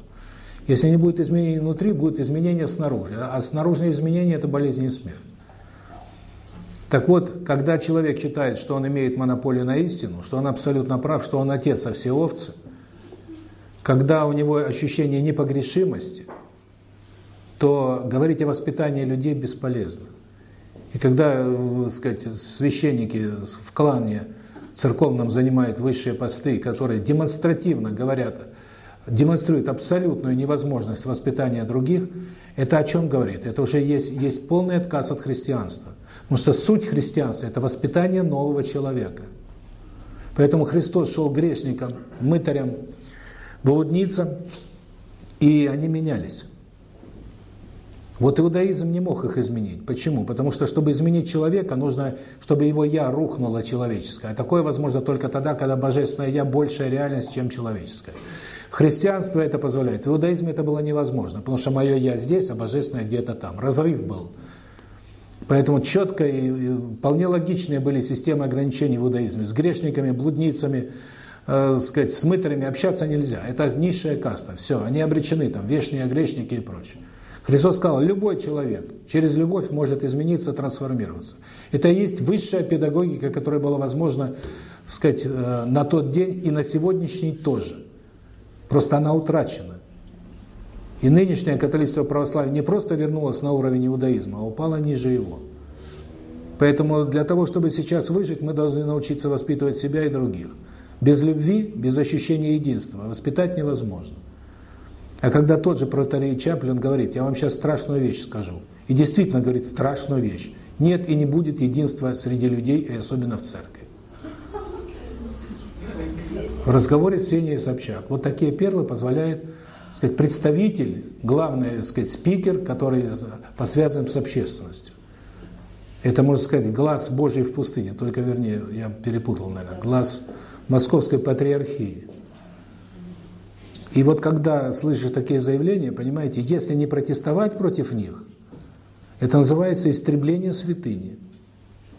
Speaker 1: Если не будет изменений внутри, будут изменения снаружи. А снаружные изменения – это болезнь и смерть. Так вот, когда человек считает, что он имеет монополию на истину, что он абсолютно прав, что он отец, а все овцы, когда у него ощущение непогрешимости, то говорить о воспитании людей бесполезно. И когда, так сказать, священники в клане церковном занимают высшие посты, которые демонстративно говорят, демонстрируют абсолютную невозможность воспитания других, это о чем говорит? Это уже есть, есть полный отказ от христианства. Потому что суть христианства – это воспитание нового человека. Поэтому Христос шел грешникам, мытарям, блудницам, и они менялись. Вот иудаизм не мог их изменить. Почему? Потому что, чтобы изменить человека, нужно, чтобы его «я» рухнуло человеческое. А такое возможно только тогда, когда божественное «я» большая реальность, чем человеческая. Христианство это позволяет. В иудаизме это было невозможно, потому что мое «я» здесь, а божественное где-то там. Разрыв был. Поэтому четко и вполне логичные были системы ограничений в иудаизме. С грешниками, блудницами, э, сказать, с мытарями общаться нельзя. Это низшая каста. Все, они обречены, там, вечные грешники и прочее. Христос сказал, любой человек через любовь может измениться, трансформироваться. Это и есть высшая педагогика, которая была возможна, сказать, э, на тот день и на сегодняшний тоже. Просто она утрачена. И нынешнее католичество православие не просто вернулось на уровень иудаизма, а упало ниже его. Поэтому для того, чтобы сейчас выжить, мы должны научиться воспитывать себя и других. Без любви, без ощущения единства воспитать невозможно. А когда тот же протарей Чаплин говорит, я вам сейчас страшную вещь скажу, и действительно говорит страшную вещь, нет и не будет единства среди людей, и особенно в церкви. В разговоре с Сеней Собчак. Вот такие перлы позволяют сказать, представитель, главный сказать, спикер, который посвязан с общественностью. Это, можно сказать, глаз Божий в пустыне, только, вернее, я перепутал, наверное, глаз Московской Патриархии. И вот когда слышишь такие заявления, понимаете, если не протестовать против них, это называется истребление святыни.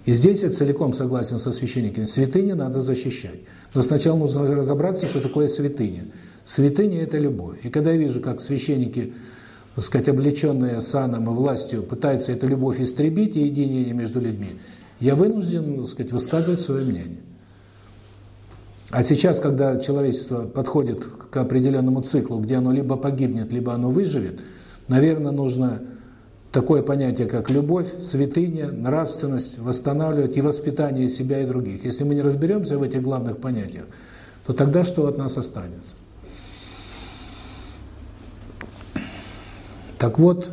Speaker 1: И здесь я целиком согласен со священниками. Святыни надо защищать. Но сначала нужно разобраться, что такое святыня. Святыня – это любовь. И когда я вижу, как священники, так сказать, облеченные саном и властью, пытаются эту любовь истребить и единение между людьми, я вынужден, так сказать, высказывать свое мнение. А сейчас, когда человечество подходит к определенному циклу, где оно либо погибнет, либо оно выживет, наверное, нужно такое понятие, как любовь, святыня, нравственность восстанавливать и воспитание себя и других. Если мы не разберемся в этих главных понятиях, то тогда что от нас останется? Так вот,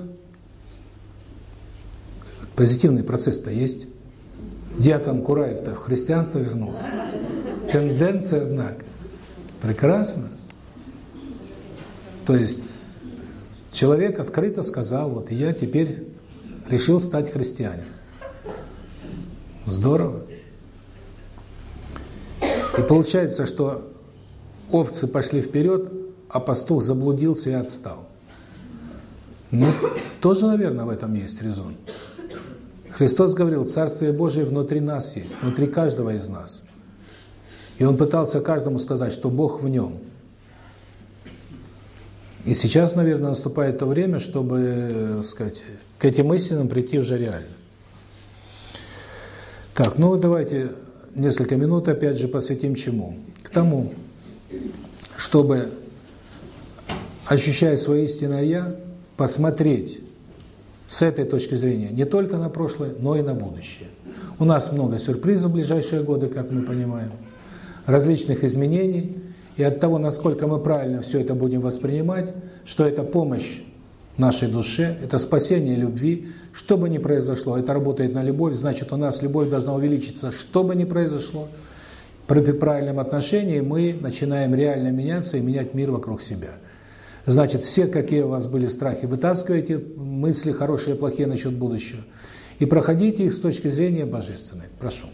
Speaker 1: позитивный процесс-то есть. Диакон Кураев-то в христианство вернулся. Тенденция, однако, прекрасно. То есть человек открыто сказал, вот я теперь решил стать христианином. Здорово. И получается, что овцы пошли вперед, а пастух заблудился и отстал. Ну, тоже, наверное, в этом есть резон. Христос говорил, Царствие Божие внутри нас есть, внутри каждого из нас. И Он пытался каждому сказать, что Бог в нем. И сейчас, наверное, наступает то время, чтобы, сказать, к этим истинам прийти уже реально. Так, ну давайте несколько минут опять же посвятим чему? К тому, чтобы, ощущая свое истинное «Я», посмотреть с этой точки зрения не только на прошлое, но и на будущее. У нас много сюрпризов в ближайшие годы, как мы понимаем, различных изменений, и от того, насколько мы правильно все это будем воспринимать, что это помощь нашей душе, это спасение любви, что бы ни произошло, это работает на любовь, значит, у нас любовь должна увеличиться, что бы ни произошло, при правильном отношении мы начинаем реально меняться и менять мир вокруг себя. Значит, все, какие у вас были страхи, вытаскивайте мысли хорошие и плохие насчет будущего. И проходите их с точки зрения божественной. Прошу.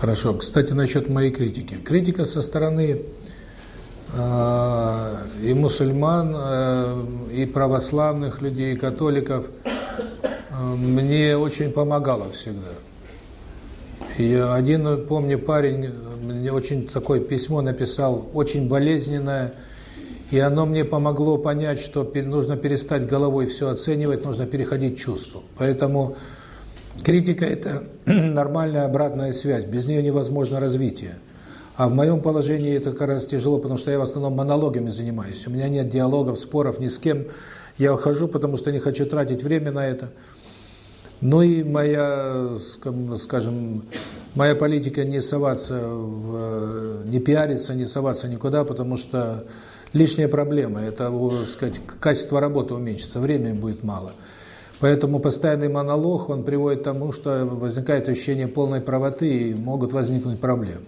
Speaker 1: Хорошо. Кстати, насчет моей критики. Критика со стороны э, и мусульман, э, и православных людей, и католиков э, мне очень помогала всегда. И один, помню, парень мне очень такое письмо написал, очень болезненное, и оно мне помогло понять, что нужно перестать головой все оценивать, нужно переходить к чувству. Поэтому Критика – это нормальная обратная связь, без нее невозможно развитие. А в моем положении это как раз тяжело, потому что я в основном монологами занимаюсь. У меня нет диалогов, споров ни с кем. Я ухожу, потому что не хочу тратить время на это. Ну и моя, скажем, моя политика не соваться, в, не пиариться, не соваться никуда, потому что лишняя проблема. Это, сказать, качество работы уменьшится, времени будет мало. Поэтому постоянный монолог, он приводит к тому, что возникает ощущение полной правоты и могут возникнуть проблемы.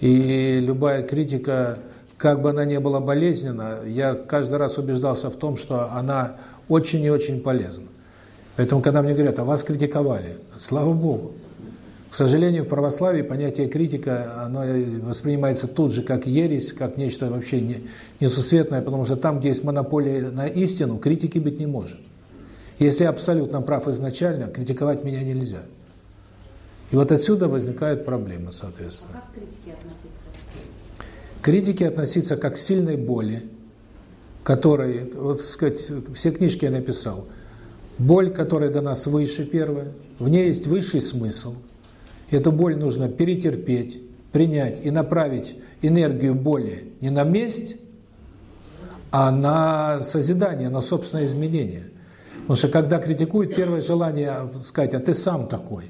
Speaker 1: И любая критика, как бы она ни была болезненна, я каждый раз убеждался в том, что она очень и очень полезна. Поэтому, когда мне говорят, а вас критиковали, слава Богу. К сожалению, в православии понятие критика, оно воспринимается тут же как ересь, как нечто вообще не, несусветное, потому что там, где есть монополия на истину, критики быть не может. Если я абсолютно прав изначально, критиковать меня нельзя. И вот отсюда возникают проблемы, соответственно.
Speaker 3: А как к критике относиться?
Speaker 1: Критики относиться как к сильной боли, которой, вот сказать, все книжки я написал. Боль, которая дана свыше, первая, в ней есть высший смысл. Эту боль нужно перетерпеть, принять и направить энергию боли не на месть, а на созидание, на собственное изменение. Потому что когда критикуют, первое желание сказать, а ты сам такой.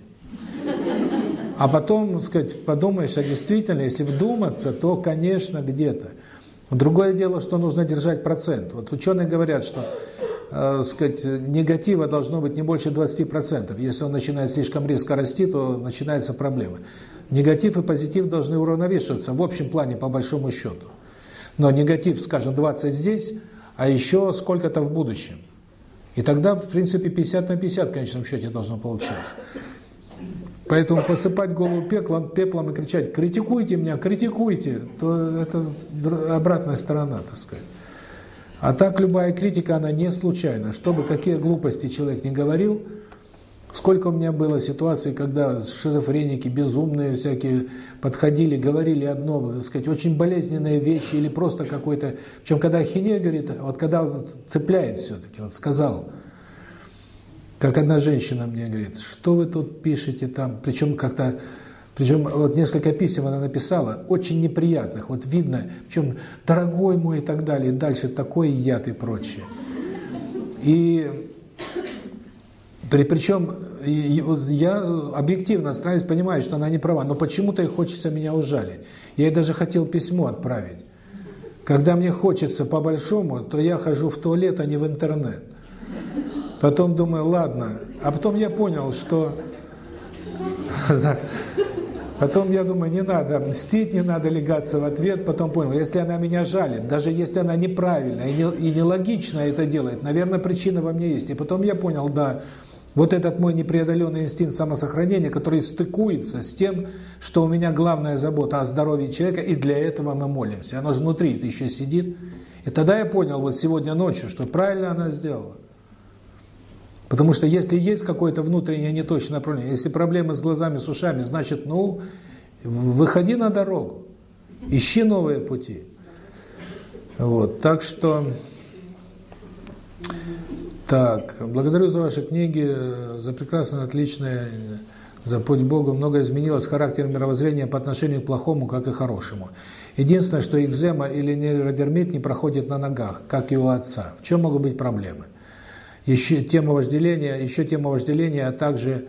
Speaker 1: А потом, сказать, подумаешь, а действительно, если вдуматься, то, конечно, где-то. Другое дело, что нужно держать процент. Вот ученые говорят, что э, сказать, негатива должно быть не больше 20%. Если он начинает слишком резко расти, то начинаются проблемы. Негатив и позитив должны уравновешиваться в общем плане, по большому счету. Но негатив, скажем, 20 здесь, а еще сколько-то в будущем. И тогда, в принципе, 50 на 50 в конечном счете должно получаться. Поэтому посыпать голову пеплом, пеплом и кричать «критикуйте меня, критикуйте», то это обратная сторона, так сказать. А так любая критика, она не случайна. Чтобы какие глупости человек не говорил – Сколько у меня было ситуаций, когда шизофреники, безумные всякие подходили, говорили одно, сказать, очень болезненные вещи или просто какой-то... Причем, когда ахинея говорит, вот когда цепляет все-таки, вот сказал, как одна женщина мне говорит, что вы тут пишете там, причем как-то... Причем вот несколько писем она написала, очень неприятных, вот видно, причем «дорогой мой» и так далее, дальше такой яд и прочее. И при, причем я объективно стараюсь понимать, что она не права, но почему-то ей хочется меня ужалить. Я ей даже хотел письмо отправить. Когда мне хочется по-большому, то я хожу в туалет, а не в интернет. Потом думаю, ладно. А потом я понял, что... Потом я думаю, не надо мстить, не надо легаться в ответ. Потом понял, если она меня жалит, даже если она неправильно и, не, и нелогично это делает, наверное, причина во мне есть. И потом я понял, да, вот этот мой непреодоленный инстинкт самосохранения, который стыкуется с тем, что у меня главная забота о здоровье человека, и для этого мы молимся. Оно внутри еще сидит. И тогда я понял вот сегодня ночью, что правильно она сделала. Потому что если есть какое-то внутреннее неточное направление, если проблемы с глазами, с ушами, значит, ну, выходи на дорогу, ищи новые пути. Вот, так что... Так, благодарю за ваши книги, за прекрасное, отличное, за путь к Богу. Многое изменилось в характере мировоззрения по отношению к плохому, как и хорошему. Единственное, что экзема или нейродермит не проходит на ногах, как и у отца. В чем могут быть проблемы? Еще тема вожделения, еще тема вожделения, а также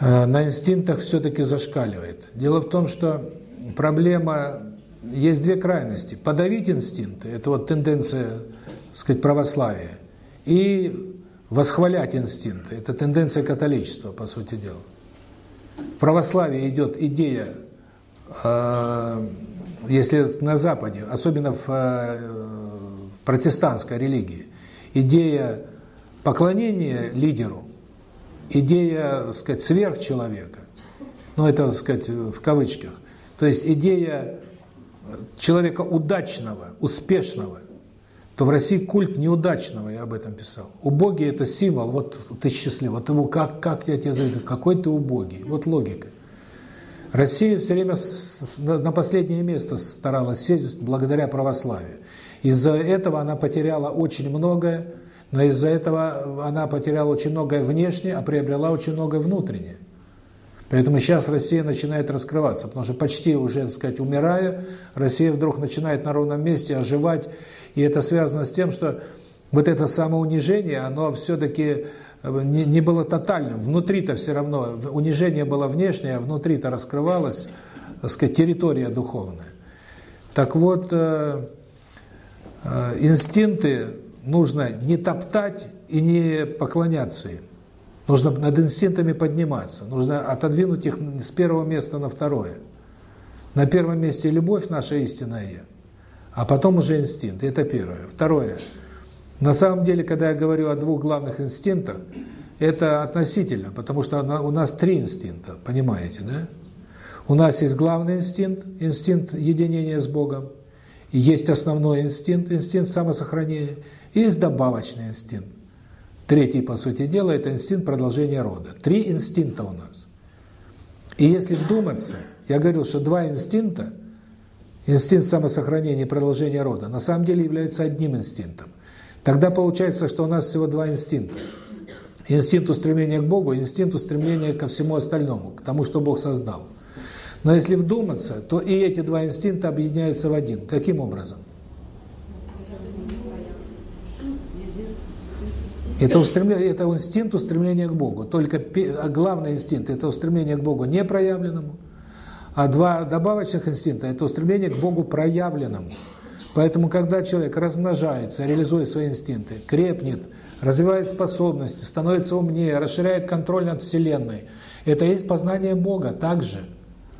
Speaker 1: э, на инстинктах все-таки зашкаливает. Дело в том, что проблема, есть две крайности. Подавить инстинкты, это вот тенденция, так сказать, православия, и восхвалять инстинкты, это тенденция католичества, по сути дела. В православии идет идея Э, если на Западе, особенно в э, протестантской религии, идея поклонения лидеру, идея, так сказать, сверхчеловека, ну это, так сказать, в кавычках, то есть идея человека удачного, успешного, то в России культ неудачного, я об этом писал. Убогий – это символ, вот ты счастлив, вот его, как, как я тебя зову, какой ты убогий, вот логика. Россия все время на последнее место старалась сесть благодаря православию. Из-за этого она потеряла очень многое, но из-за этого она потеряла очень многое внешне, а приобрела очень многое внутреннее. Поэтому сейчас Россия начинает раскрываться, потому что почти уже, так сказать, умирая, Россия вдруг начинает на ровном месте оживать, и это связано с тем, что вот это самоунижение, оно все-таки не, не было тотальным. Внутри-то все равно, унижение было внешнее, а внутри-то раскрывалась, так сказать, территория духовная. Так вот, э, э, инстинкты нужно не топтать и не поклоняться им. Нужно над инстинктами подниматься, нужно отодвинуть их с первого места на второе. На первом месте любовь, наша истинная а потом уже инстинкт, это первое. Второе – на самом деле, когда я говорю о двух главных инстинктах, это относительно, потому что у нас три инстинкта, понимаете, да? У нас есть главный инстинкт, инстинкт единения с Богом, и есть основной инстинкт, инстинкт самосохранения, и есть добавочный инстинкт. Третий, по сути дела, это инстинкт продолжения рода. Три инстинкта у нас. И если вдуматься, я говорил, что два инстинкта, инстинкт самосохранения и продолжения рода, на самом деле являются одним инстинктом – Тогда получается, что у нас всего два инстинкта. Инстинкт устремления к Богу, инстинкт устремления ко всему остальному, к тому, что Бог создал. Но если вдуматься, то и эти два инстинкта объединяются в один. Каким образом? Это, устремление, это инстинкт устремления к Богу. Только главный инстинкт – это устремление к Богу непроявленному, а два добавочных инстинкта – это устремление к Богу проявленному. Поэтому, когда человек размножается, реализует свои инстинкты, крепнет, развивает способности, становится умнее, расширяет контроль над Вселенной, это есть познание Бога также.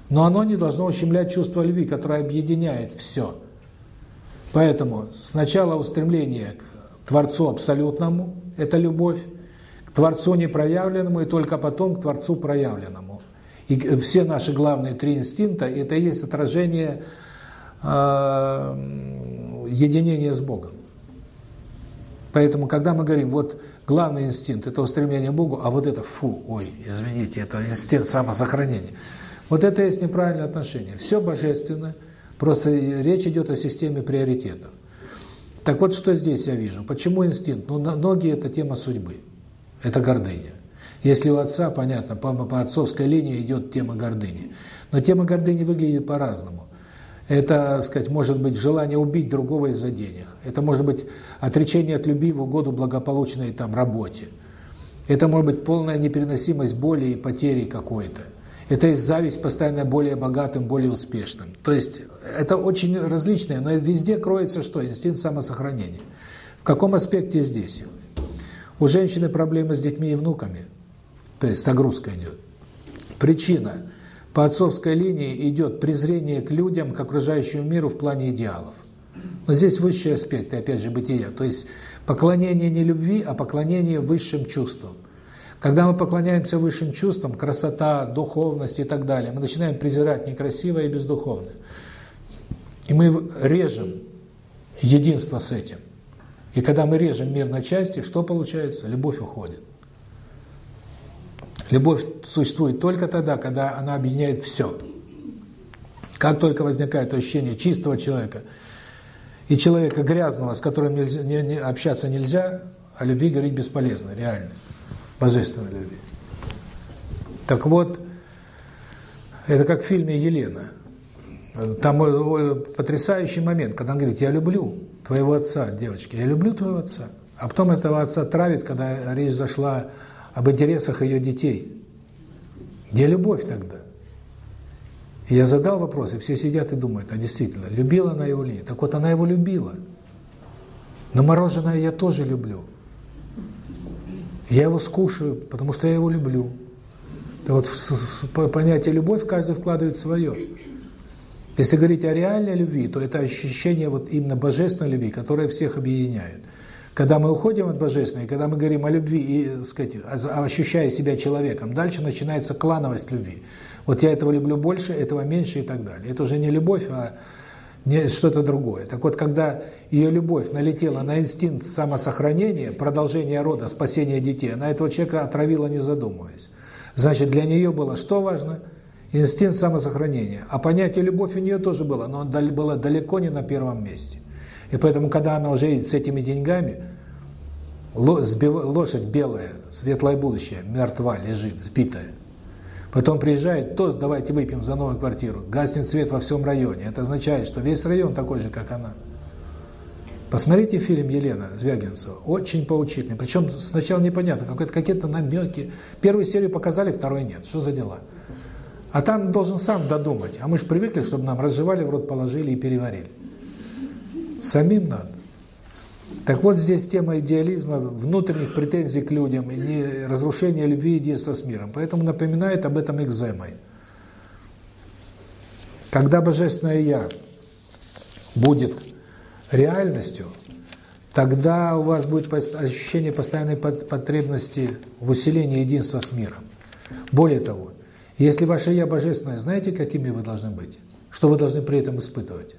Speaker 1: Но оно не должно ущемлять чувство любви, которое объединяет все. Поэтому сначала устремление к Творцу Абсолютному – это любовь, к Творцу непроявленному и только потом к Творцу проявленному. И все наши главные три инстинкта – это и есть отражение э, единение с Богом. Поэтому, когда мы говорим, вот главный инстинкт – это устремление к Богу, а вот это, фу, ой, извините, это инстинкт самосохранения. Вот это есть неправильное отношение. Все божественно, просто речь идет о системе приоритетов. Так вот, что здесь я вижу? Почему инстинкт? Ну, ноги – это тема судьбы, это гордыня. Если у отца, понятно, по, по отцовской линии идет тема гордыни. Но тема гордыни выглядит по-разному. Это, сказать, может быть желание убить другого из-за денег. Это может быть отречение от любви в угоду благополучной там работе. Это может быть полная непереносимость боли и потери какой-то. Это есть зависть постоянно более богатым, более успешным. То есть это очень различное, но везде кроется что? Инстинкт самосохранения. В каком аспекте здесь? У женщины проблемы с детьми и внуками. То есть загрузка идет. Причина – по отцовской линии идет презрение к людям, к окружающему миру в плане идеалов. Но здесь высшие аспекты, опять же, бытия. То есть поклонение не любви, а поклонение высшим чувствам. Когда мы поклоняемся высшим чувствам, красота, духовность и так далее, мы начинаем презирать некрасивое и бездуховное. И мы режем единство с этим. И когда мы режем мир на части, что получается? Любовь уходит. Любовь существует только тогда, когда она объединяет все. Как только возникает ощущение чистого человека, и человека грязного, с которым нельзя, не, не, общаться нельзя, о любви говорить бесполезно, реально. Божественной любви. Так вот, это как в фильме «Елена». Там потрясающий момент, когда он говорит, я люблю твоего отца, девочки, я люблю твоего отца. А потом этого отца травит, когда речь зашла об интересах ее детей. Где любовь тогда? И я задал вопрос, и все сидят и думают, а действительно, любила она его нет? Так вот, она его любила. Но мороженое я тоже люблю. Я его скушаю, потому что я его люблю. Вот понятие любовь каждый вкладывает свое. Если говорить о реальной любви, то это ощущение вот именно божественной любви, которая всех объединяет. Когда мы уходим от божественной, когда мы говорим о любви и, сказать, ощущая себя человеком, дальше начинается клановость любви. Вот я этого люблю больше, этого меньше и так далее. Это уже не любовь, а что-то другое. Так вот, когда ее любовь налетела на инстинкт самосохранения, продолжения рода, спасения детей, она этого человека отравила, не задумываясь. Значит, для нее было что важно? Инстинкт самосохранения. А понятие любовь у нее тоже было, но он было далеко не на первом месте. И поэтому, когда она уже с этими деньгами, лошадь белая, светлое будущее, мертва, лежит, сбитая, Потом приезжает, тост, давайте выпьем за новую квартиру. Гаснет свет во всем районе. Это означает, что весь район такой же, как она. Посмотрите фильм Елена Звягинцева. Очень поучительный. Причем сначала непонятно, какие-то намеки. Первую серию показали, второй нет. Что за дела? А там должен сам додумать. А мы же привыкли, чтобы нам разжевали, в рот положили и переварили. Самим надо. Так вот здесь тема идеализма, внутренних претензий к людям, не разрушения любви и единства с миром. Поэтому напоминает об этом экземой. Когда Божественное Я будет реальностью, тогда у вас будет ощущение постоянной потребности в усилении единства с миром. Более того, если ваше Я Божественное, знаете, какими вы должны быть? Что вы должны при этом испытывать?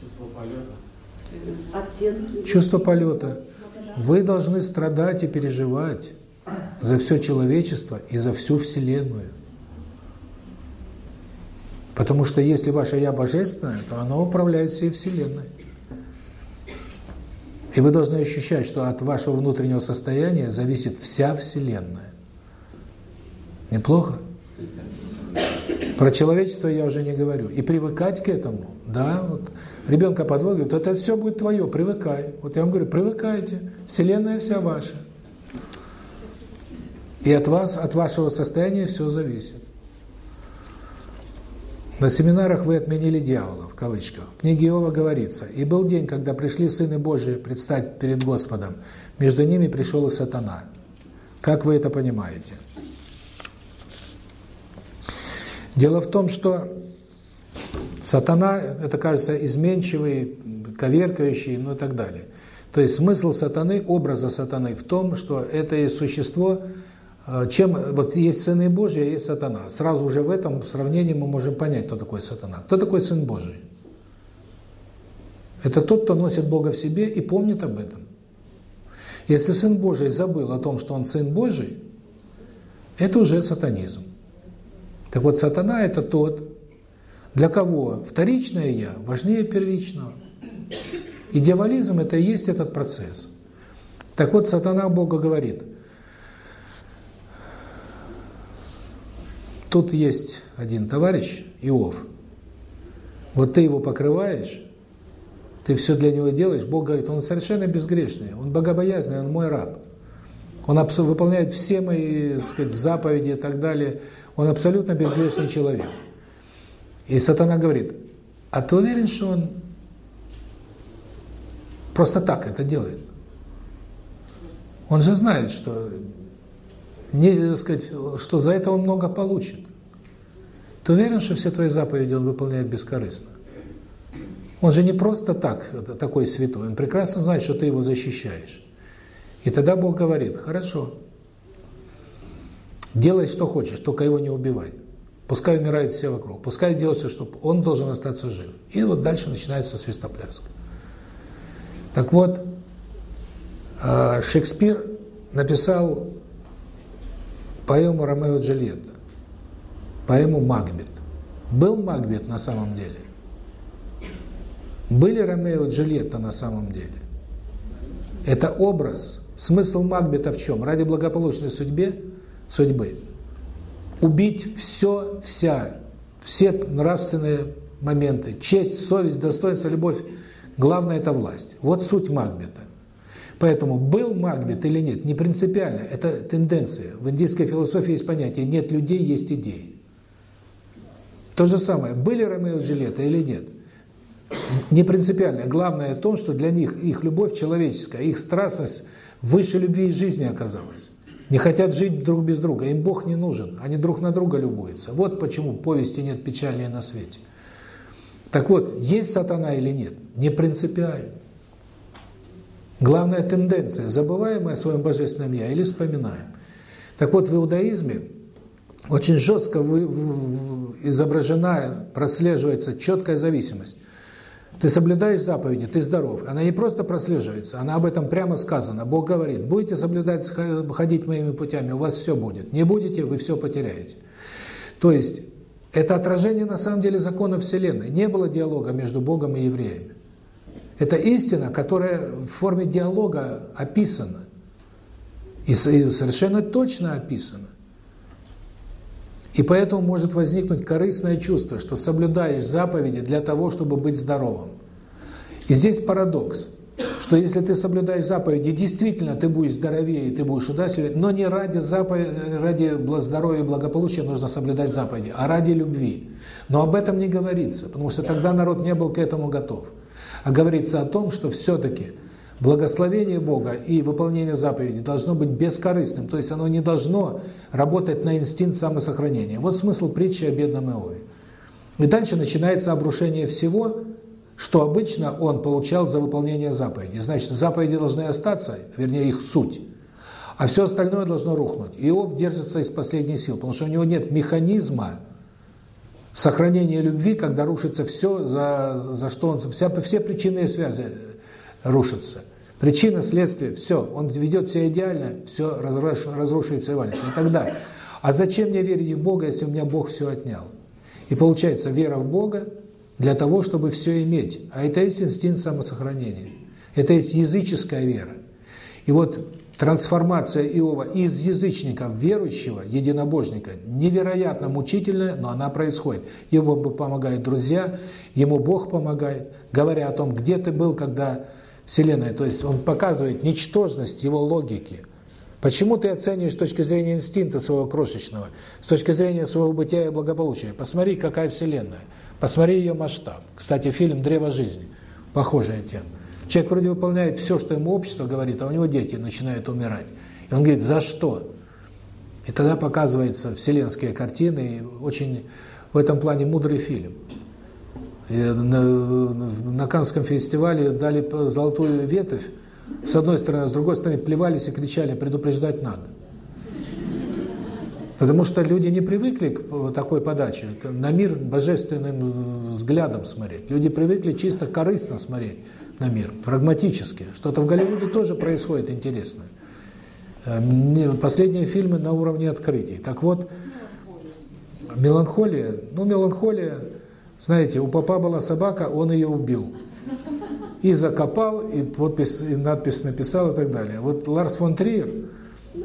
Speaker 3: Чувство полета
Speaker 2: оттенки.
Speaker 1: Чувство полета. Вы должны страдать и переживать за все человечество и за всю Вселенную. Потому что если ваше Я Божественное, то оно управляет всей Вселенной. И вы должны ощущать, что от вашего внутреннего состояния зависит вся Вселенная. Неплохо? Про человечество я уже не говорю. И привыкать к этому, да, вот ребенка подводит, вот это все будет твое, привыкай. Вот я вам говорю, привыкайте, вселенная вся ваша. И от вас, от вашего состояния все зависит. На семинарах вы отменили дьявола, в кавычках. В книге Иова говорится, «И был день, когда пришли сыны Божии предстать перед Господом, между ними пришел и сатана». Как вы это понимаете? Дело в том, что сатана, это кажется изменчивый, коверкающий, ну и так далее. То есть смысл сатаны, образа сатаны в том, что это есть существо, э, чем вот есть сыны Божьи, а есть сатана. Сразу уже в этом сравнении мы можем понять, кто такой сатана. Кто такой сын Божий? Это тот, кто носит Бога в себе и помнит об этом. Если сын Божий забыл о том, что он сын Божий, это уже сатанизм. Так вот, сатана – это тот, для кого вторичное «я» важнее первичного. И дьяволизм – это и есть этот процесс. Так вот, сатана Бога говорит, тут есть один товарищ, Иов, вот ты его покрываешь, ты все для него делаешь, Бог говорит, он совершенно безгрешный, он богобоязный, он мой раб. Он выполняет все мои сказать, заповеди и так далее – он абсолютно безгрешный человек. И сатана говорит, а ты уверен, что он просто так это делает? Он же знает, что, не, сказать, что за это он много получит. Ты уверен, что все твои заповеди он выполняет бескорыстно? Он же не просто так, такой святой, он прекрасно знает, что ты его защищаешь. И тогда Бог говорит, хорошо, Делай, что хочешь, только его не убивай. Пускай умирают все вокруг. Пускай делает все, чтобы он должен остаться жив. И вот дальше начинается свистопляска. Так вот, а, Шекспир написал поэму «Ромео и Джульетта», поэму «Макбет». Был Макбет на самом деле? Были Ромео и Джульетта на самом деле? Это образ. Смысл Макбета в чем? Ради благополучной судьбе, судьбы убить все, вся, все нравственные моменты, честь, совесть, достоинство, любовь. Главное – это власть. Вот суть Макбета. Поэтому был Макбет или нет, не принципиально, это тенденция. В индийской философии есть понятие «нет людей, есть идеи». То же самое, были Ромео и Джульетта или нет. Не принципиально. Главное в том, что для них их любовь человеческая, их страстность выше любви и жизни оказалась. Не хотят жить друг без друга, им Бог не нужен, они друг на друга любуются. Вот почему повести нет печальнее на свете. Так вот, есть сатана или нет? Не принципиально. Главная тенденция, забываем мы о своем божественном «я» или вспоминаем. Так вот, в иудаизме очень жестко изображена, прослеживается четкая зависимость. Ты соблюдаешь заповеди, ты здоров. Она не просто прослеживается, она об этом прямо сказано. Бог говорит, будете соблюдать, ходить моими путями, у вас все будет. Не будете, вы все потеряете. То есть, это отражение на самом деле закона Вселенной. Не было диалога между Богом и евреями. Это истина, которая в форме диалога описана. И совершенно точно описана. И поэтому может возникнуть корыстное чувство, что соблюдаешь заповеди для того, чтобы быть здоровым. И здесь парадокс, что если ты соблюдаешь заповеди, действительно ты будешь здоровее, ты будешь удачливее, но не ради, заповеди, ради здоровья и благополучия нужно соблюдать заповеди, а ради любви. Но об этом не говорится, потому что тогда народ не был к этому готов а говорится о том, что все-таки благословение Бога и выполнение заповедей должно быть бескорыстным, то есть оно не должно работать на инстинкт самосохранения. Вот смысл притчи о бедном Иове. И дальше начинается обрушение всего, что обычно он получал за выполнение заповедей. Значит, заповеди должны остаться, вернее их суть, а все остальное должно рухнуть. Иов держится из последних сил, потому что у него нет механизма, Сохранение любви, когда рушится все, за, за что он... Вся, все причинные связи рушатся. Причина, следствие, все. Он ведет себя идеально, все разруш, разрушится и валится. И тогда, а зачем мне верить в Бога, если у меня Бог все отнял? И получается, вера в Бога для того, чтобы все иметь. А это есть инстинкт самосохранения. Это есть языческая вера. И вот трансформация Иова из язычника в верующего, единобожника, невероятно мучительная, но она происходит. Ему помогают друзья, ему Бог помогает, говоря о том, где ты был, когда Вселенная, то есть он показывает ничтожность его логики. Почему ты оцениваешь с точки зрения инстинкта своего крошечного, с точки зрения своего бытия и благополучия? Посмотри, какая Вселенная, посмотри ее масштаб. Кстати, фильм «Древо жизни», похожая тема. Человек вроде выполняет все, что ему общество говорит, а у него дети начинают умирать. И он говорит, за что? И тогда показываются вселенские картины, и очень в этом плане мудрый фильм. И на, Каннском фестивале дали золотую ветвь, с одной стороны, а с другой стороны плевались и кричали, предупреждать надо. Потому что люди не привыкли к такой подаче, на мир божественным взглядом смотреть. Люди привыкли чисто корыстно смотреть на мир, прагматически. Что-то в Голливуде тоже происходит интересное. Э, последние фильмы на уровне открытий. Так вот, меланхолия, ну, меланхолия, знаете, у папа была собака, он ее убил. И закопал, и подпись, и надпись написал и так далее. Вот Ларс фон Триер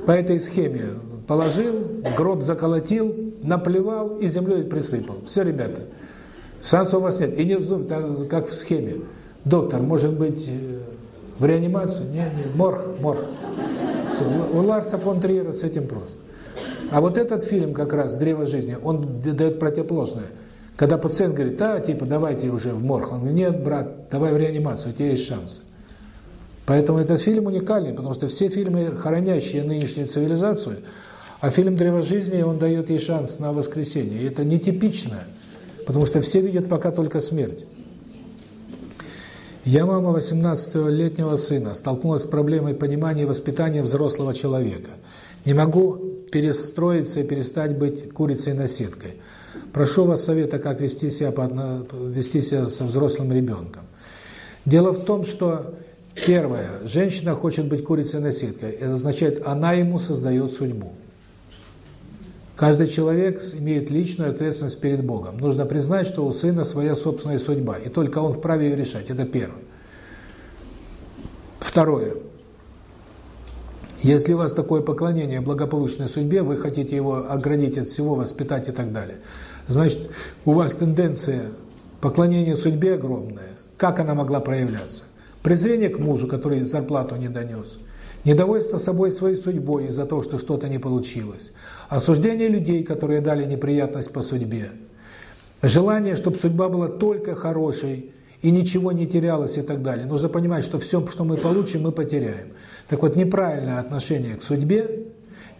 Speaker 1: по этой схеме положил, гроб заколотил, наплевал и землей присыпал. Все, ребята, шансов у вас нет. И не вздумайте, как в схеме. Доктор, может быть, э, в реанимацию? Не, не, морг, морг. Все, у Ларса фон Триера с этим просто. А вот этот фильм как раз «Древо жизни», он дает противоположное. Когда пациент говорит, да, типа, давайте уже в морг. Он говорит, нет, брат, давай в реанимацию, у тебя есть шансы. Поэтому этот фильм уникальный, потому что все фильмы, хоронящие нынешнюю цивилизацию, а фильм «Древо жизни», он дает ей шанс на воскресение. И это нетипично, потому что все видят пока только смерть. Я мама 18-летнего сына, столкнулась с проблемой понимания и воспитания взрослого человека. Не могу перестроиться и перестать быть курицей-наседкой. Прошу вас совета, как вести себя, по, вести себя со взрослым ребенком. Дело в том, что первое, женщина хочет быть курицей-наседкой. Это означает, она ему создает судьбу. Каждый человек имеет личную ответственность перед Богом. Нужно признать, что у сына своя собственная судьба, и только он вправе ее решать. Это первое. Второе. Если у вас такое поклонение благополучной судьбе, вы хотите его оградить от всего, воспитать и так далее, значит, у вас тенденция поклонения судьбе огромная. Как она могла проявляться? Презрение к мужу, который зарплату не донес. Недовольство собой своей судьбой из-за того, что что-то не получилось. Осуждение людей, которые дали неприятность по судьбе. Желание, чтобы судьба была только хорошей и ничего не терялось и так далее. Нужно понимать, что все, что мы получим, мы потеряем. Так вот, неправильное отношение к судьбе,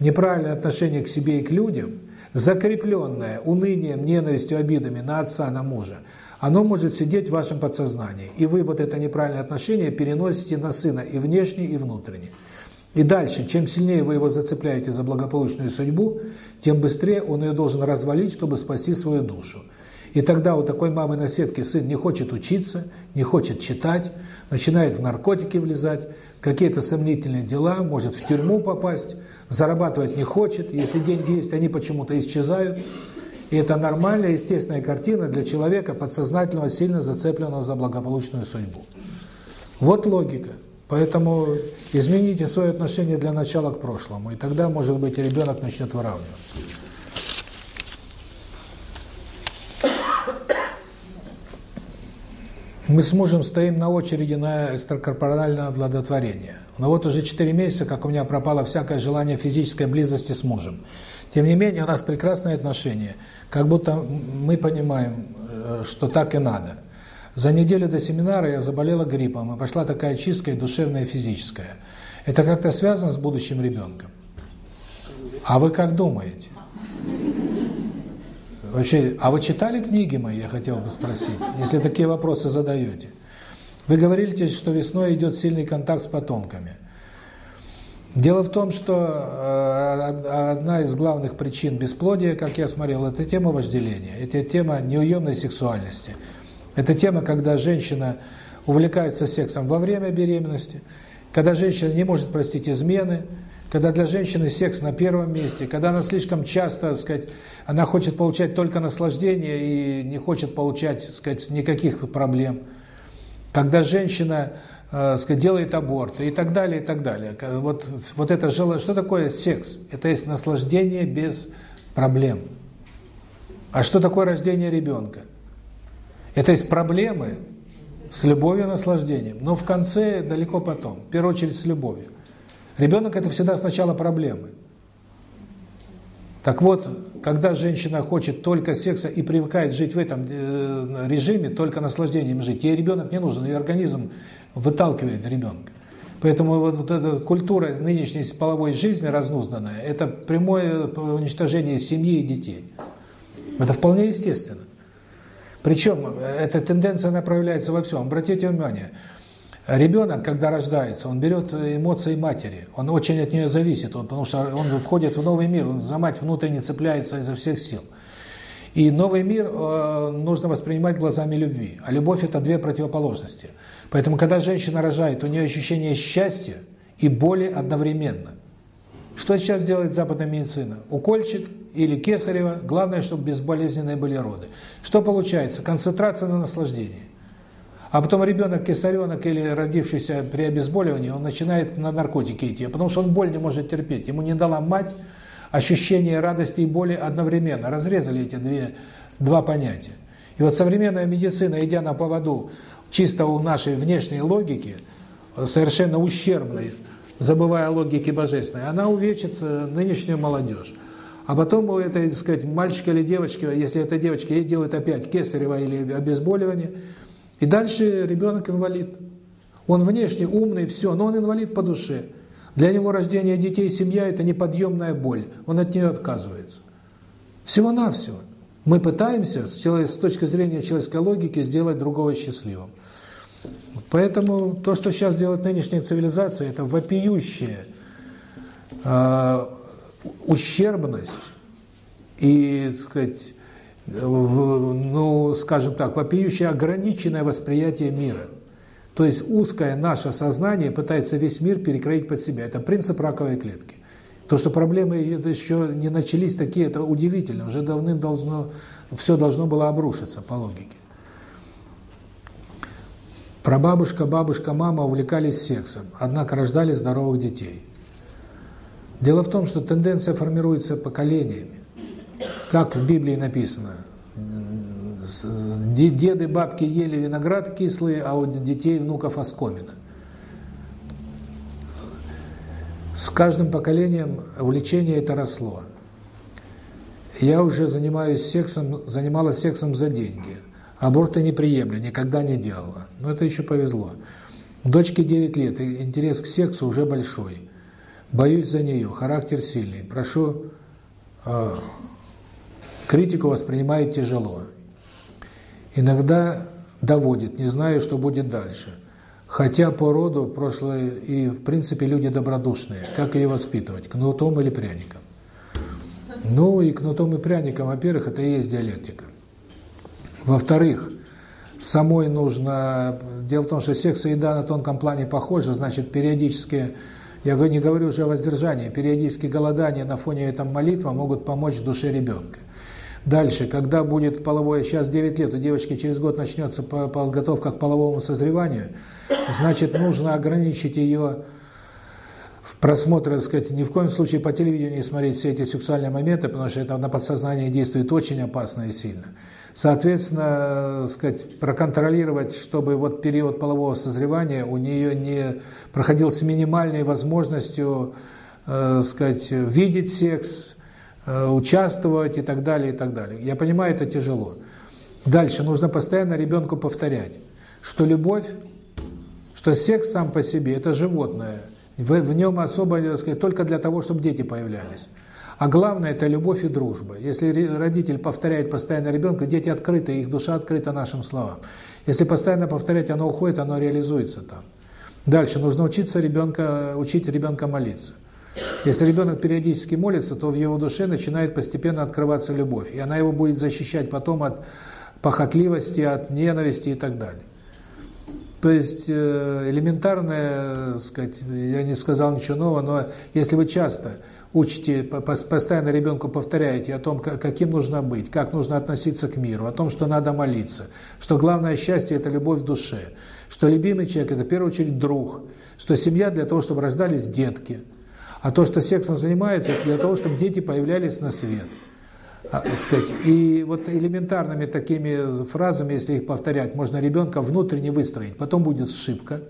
Speaker 1: неправильное отношение к себе и к людям, закрепленное унынием, ненавистью, обидами на отца, на мужа, оно может сидеть в вашем подсознании. И вы вот это неправильное отношение переносите на сына и внешне, и внутренне. И дальше, чем сильнее вы его зацепляете за благополучную судьбу, тем быстрее он ее должен развалить, чтобы спасти свою душу. И тогда у такой мамы на сетке сын не хочет учиться, не хочет читать, начинает в наркотики влезать, какие-то сомнительные дела, может в тюрьму попасть, зарабатывать не хочет, если деньги есть, они почему-то исчезают. И это нормальная, естественная картина для человека, подсознательного, сильно зацепленного за благополучную судьбу. Вот логика. Поэтому измените свое отношение для начала к прошлому, и тогда, может быть, ребенок начнет выравниваться. Мы с мужем стоим на очереди на экстракорпоральное оплодотворение. Но вот уже 4 месяца, как у меня пропало всякое желание физической близости с мужем. Тем не менее, у нас прекрасные отношения. Как будто мы понимаем, э, что так и надо. За неделю до семинара я заболела гриппом, и пошла такая чистка и душевная, и физическая. Это как-то связано с будущим ребенком? А вы как думаете? Вообще, а вы читали книги мои, я хотел бы спросить, если такие вопросы задаете? Вы говорите, что весной идет сильный контакт с потомками. Дело в том, что э, одна из главных причин бесплодия, как я смотрел, это тема вожделения, это тема неуемной сексуальности – это тема, когда женщина увлекается сексом во время беременности, когда женщина не может простить измены, когда для женщины секс на первом месте, когда она слишком часто, так сказать, она хочет получать только наслаждение и не хочет получать, так сказать, никаких проблем. Когда женщина, э, сказать, делает аборт и так далее, и так далее. Вот, вот это желание, что такое секс? Это есть наслаждение без проблем. А что такое рождение ребенка? Это есть проблемы с любовью и наслаждением, но в конце далеко потом, в первую очередь с любовью. Ребенок – это всегда сначала проблемы. Так вот, когда женщина хочет только секса и привыкает жить в этом э, режиме, только наслаждением жить, ей ребенок не нужен, ее организм выталкивает ребенка. Поэтому вот, вот эта культура нынешней половой жизни разнузданная – это прямое уничтожение семьи и детей. Это вполне естественно. Причем э, эта тенденция направляется во всем. Обратите внимание, ребенок, когда рождается, он берет эмоции матери, он очень от нее зависит, он, потому что он входит в новый мир, он за мать внутренне цепляется изо всех сил. И новый мир э, нужно воспринимать глазами любви. А любовь – это две противоположности. Поэтому, когда женщина рожает, у нее ощущение счастья и боли одновременно. Что сейчас делает западная медицина? Укольчик или кесарево, главное, чтобы безболезненные были роды. Что получается? Концентрация на наслаждении. А потом ребенок кесаренок или родившийся при обезболивании, он начинает на наркотики идти, потому что он боль не может терпеть. Ему не дала мать ощущение радости и боли одновременно. Разрезали эти две, два понятия. И вот современная медицина, идя на поводу чисто у нашей внешней логики, совершенно ущербной, забывая о логике божественной, она увечит нынешнюю молодежь. А потом у этой, так сказать, мальчика или девочки, если это девочка, ей делают опять кесарево или обезболивание, и дальше ребенок инвалид. Он внешне умный, все, но он инвалид по душе. Для него рождение детей, семья – это неподъемная боль. Он от нее отказывается. Всего-навсего. Мы пытаемся, с точки зрения человеческой логики, сделать другого счастливым. Поэтому то, что сейчас делает нынешняя цивилизация, это вопиющее а, ущербность и, так сказать, ну, скажем так, вопиющее ограниченное восприятие мира. То есть узкое наше сознание пытается весь мир перекроить под себя. Это принцип раковой клетки. То, что проблемы еще не начались такие, это удивительно. Уже давным должно, все должно было обрушиться по логике. Прабабушка, бабушка, мама увлекались сексом, однако рождали здоровых детей. Дело в том, что тенденция формируется поколениями. Как в Библии написано, деды, бабки ели виноград кислый, а у детей, внуков оскомина. С каждым поколением увлечение это росло. Я уже занимаюсь сексом, занималась сексом за деньги. Аборта не приемлю, никогда не делала. Но это еще повезло. Дочке 9 лет, и интерес к сексу уже большой. Боюсь за нее, характер сильный. Прошу, э, критику воспринимает тяжело. Иногда доводит, не знаю, что будет дальше. Хотя по роду прошлое и, в принципе, люди добродушные. Как ее воспитывать? Кнутом или пряником? Ну, и кнутом и пряником, во-первых, это и есть диалектика. Во-вторых, самой нужно... Дело в том, что секс и еда на тонком плане похожи, значит, периодические... Я не говорю уже о воздержании, периодические голодания на фоне этой молитвы могут помочь душе ребенка. Дальше, когда будет половое, сейчас 9 лет, у девочки через год начнется подготовка к половому созреванию, значит, нужно ограничить ее просмотр, так сказать, ни в коем случае по телевидению не смотреть все эти сексуальные моменты, потому что это на подсознание действует очень опасно и сильно. Соответственно, сказать, проконтролировать, чтобы вот период полового созревания у нее не проходил с минимальной возможностью, э, сказать, видеть секс, участвовать и так далее, и так далее. Я понимаю, это тяжело. Дальше нужно постоянно ребенку повторять, что любовь, что секс сам по себе – это животное. В, в нем особо, так сказать, только для того, чтобы дети появлялись. А главное – это любовь и дружба. Если родитель повторяет постоянно ребенку, дети открыты, их душа открыта нашим словам. Если постоянно повторять, оно уходит, оно реализуется там. Дальше нужно учиться ребенка, учить ребенка молиться. Если ребенок периодически молится, то в его душе начинает постепенно открываться любовь, и она его будет защищать потом от похотливости, от ненависти и так далее. То есть э, элементарное, сказать, я не сказал ничего нового, но если вы часто учите, постоянно ребенку повторяете о том, каким нужно быть, как нужно относиться к миру, о том, что надо молиться, что главное счастье – это любовь в душе, что любимый человек – это в первую очередь друг, что семья для того, чтобы рождались детки – а то, что сексом занимается, это для того, чтобы дети появлялись на свет. А, сказать, и вот элементарными такими фразами, если их повторять, можно ребенка внутренне выстроить. Потом будет сшибка,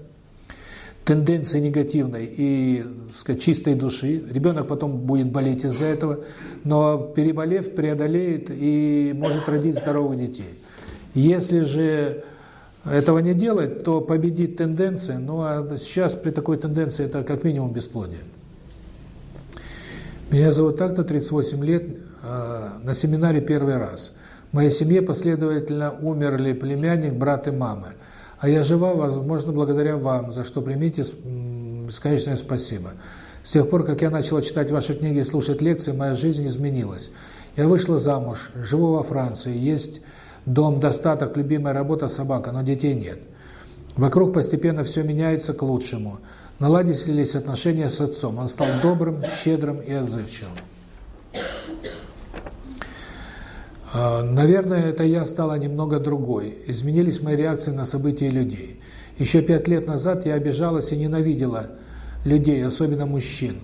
Speaker 1: тенденции негативной и сказать, чистой души. Ребенок потом будет болеть из-за этого, но переболев, преодолеет и может родить здоровых детей. Если же этого не делать, то победит тенденция, ну а сейчас при такой тенденции это как минимум бесплодие. Меня зовут так-то, 38 лет, а, на семинаре первый раз. В моей семье последовательно умерли племянник, брат и мама. А я жива, возможно, благодаря вам, за что примите бесконечное спасибо. С тех пор, как я начала читать ваши книги и слушать лекции, моя жизнь изменилась. Я вышла замуж, живу во Франции, есть дом, достаток, любимая работа, собака, но детей нет. Вокруг постепенно все меняется к лучшему – наладились отношения с отцом. Он стал добрым, щедрым и отзывчивым. А, наверное, это я стала немного другой. Изменились мои реакции на события людей. Еще пять лет назад я обижалась и ненавидела людей, особенно мужчин.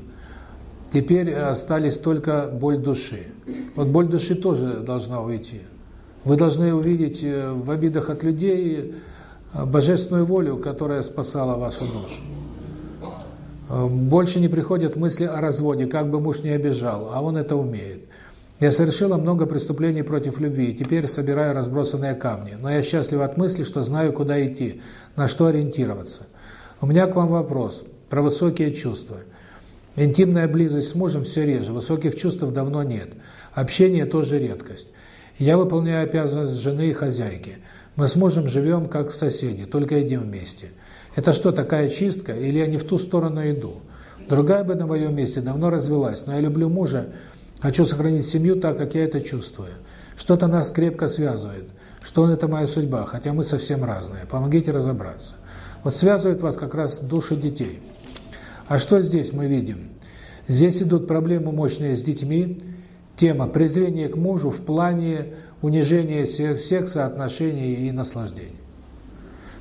Speaker 1: Теперь остались только боль души. Вот боль души тоже должна уйти. Вы должны увидеть э, в обидах от людей э, божественную волю, которая спасала вашу душу. Э, больше не приходят мысли о разводе, как бы муж не обижал, а он это умеет. Я совершила много преступлений против любви, теперь собираю разбросанные камни. Но я счастлив от мысли, что знаю, куда идти, на что ориентироваться. У меня к вам вопрос про высокие чувства. Интимная близость с мужем все реже, высоких чувств давно нет. Общение тоже редкость. Я выполняю обязанность жены и хозяйки. Мы с мужем живем как соседи, только едим вместе. Это что, такая чистка, или я не в ту сторону иду? Другая бы на моем месте давно развелась, но я люблю мужа, хочу сохранить семью так, как я это чувствую. Что-то нас крепко связывает, что он – это моя судьба, хотя мы совсем разные. Помогите разобраться. Вот связывает вас как раз души детей. А что здесь мы видим? Здесь идут проблемы мощные с детьми. Тема презрения к мужу в плане унижения секса, отношений и наслаждений.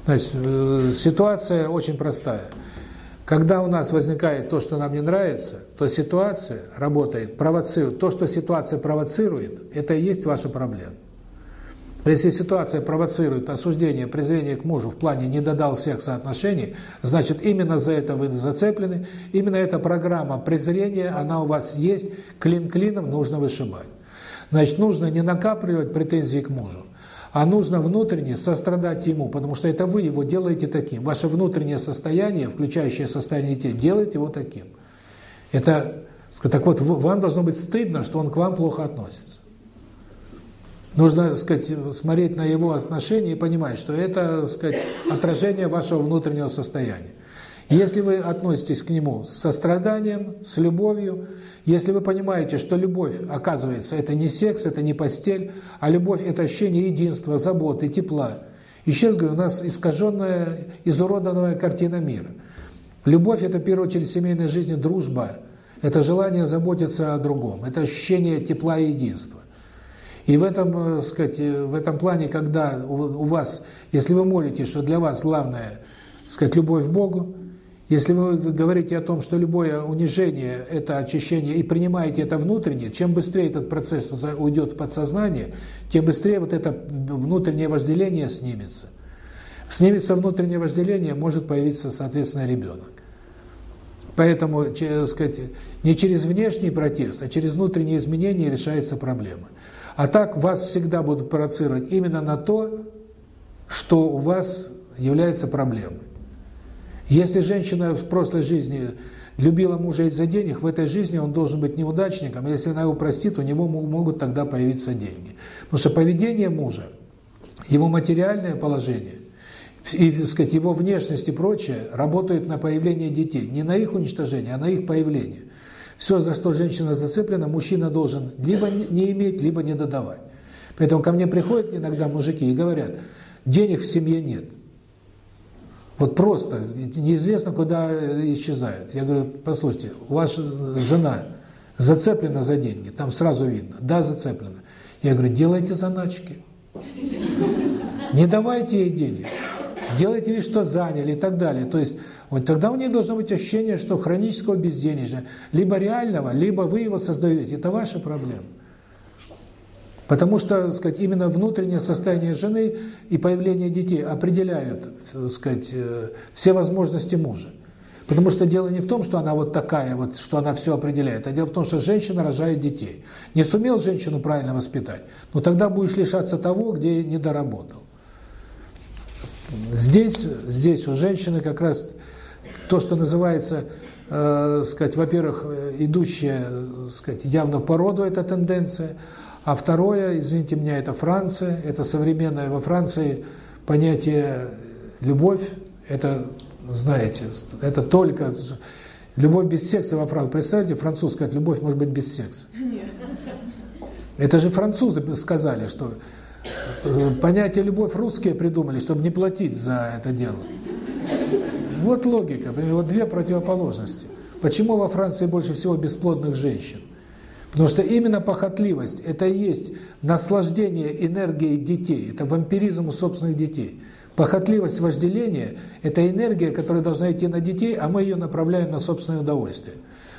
Speaker 1: Значит, э, ситуация очень простая. Когда у нас возникает то, что нам не нравится, то ситуация работает, провоцирует. То, что ситуация провоцирует, это и есть ваша проблема. Если ситуация провоцирует осуждение, презрение к мужу в плане «не додал секса отношений», значит, именно за это вы зацеплены, именно эта программа презрения, она у вас есть, клин клином нужно вышибать. Значит, нужно не накапливать претензии к мужу, а нужно внутренне сострадать ему, потому что это вы его делаете таким. Ваше внутреннее состояние, включающее состояние детей, делает его таким. Это, так вот, вам должно быть стыдно, что он к вам плохо относится. Нужно, сказать, смотреть на его отношения и понимать, что это, сказать, отражение вашего внутреннего состояния. Если вы относитесь к нему с состраданием, с любовью, если вы понимаете, что любовь, оказывается, это не секс, это не постель, а любовь – это ощущение единства, заботы, тепла. Раз говорю, у нас искаженная, изуродованная картина мира. Любовь – это, в первую очередь, в семейной жизни дружба, это желание заботиться о другом, это ощущение тепла и единства. И в этом, э, сказать, э, в этом плане, когда у вас, если вы молитесь, что для вас главное, сказать, любовь к Богу, если вы говорите о том, что любое унижение – это очищение, и принимаете это внутренне, чем быстрее этот процесс уйдет в подсознание, тем быстрее вот это внутреннее вожделение снимется. Снимется внутреннее вожделение, может появиться, соответственно, ребенок. Поэтому, сказать, не через внешний протест, а через внутренние изменения решается проблема. А так вас всегда будут провоцировать именно на то, что у вас является проблемой. Если женщина в прошлой жизни любила мужа из-за денег, в этой жизни он должен быть неудачником, если она его простит, у него могут тогда появиться деньги. Потому что поведение мужа, его материальное положение и, так сказать, его внешность и прочее работают на появление детей. Не на их уничтожение, а на их появление. Все, за что женщина зацеплена, мужчина должен либо не иметь, либо не додавать. Поэтому ко мне приходят иногда мужики и говорят, денег в семье нет. Вот просто, неизвестно, куда исчезают. Я говорю, послушайте, ваша жена зацеплена за деньги, там сразу видно, да, зацеплена. Я говорю, делайте заначки. Не давайте ей денег. Делайте вид, что заняли и так далее. То есть вот тогда у нее должно быть ощущение, что хронического безденежья, либо реального, либо вы его создаете. Это ваша проблема. Потому что, так сказать, именно внутреннее состояние жены и появление детей определяют, так сказать, э, все возможности мужа. Потому что дело не в том, что она вот такая, вот, что она все определяет, а дело в том, что женщина рожает детей. Не сумел женщину правильно воспитать, но тогда будешь лишаться того, где не доработал. Здесь, здесь у женщины как раз то, что называется, э, сказать, во-первых, идущая, сказать, явно по роду эта тенденция, а второе, извините меня, это Франция, это современное во Франции понятие любовь, это, знаете, это только любовь без секса во Франции. Представьте, французская любовь может быть без секса. Это же французы сказали, что понятие любовь русские придумали, чтобы не платить за это дело. Вот логика, вот две противоположности. Почему во Франции больше всего бесплодных женщин? Потому что именно похотливость – это и есть наслаждение энергией детей, это вампиризм у собственных детей. Похотливость, вожделение – это энергия, которая должна идти на детей, а мы ее направляем на собственное удовольствие.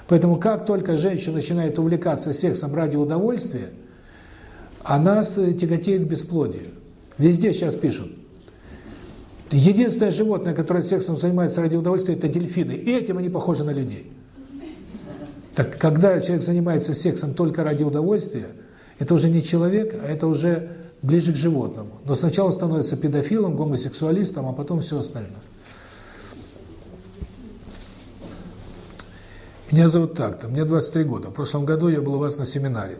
Speaker 1: Поэтому как только женщина начинает увлекаться сексом ради удовольствия, она тяготеет к бесплодию. Везде сейчас пишут, Единственное животное, которое сексом занимается ради удовольствия, это дельфины. И этим они похожи на людей. Так когда человек занимается сексом только ради удовольствия, это уже не человек, а это уже ближе к животному. Но сначала становится педофилом, гомосексуалистом, а потом все остальное. Меня зовут так-то, мне 23 года. В прошлом году я был у вас на семинаре.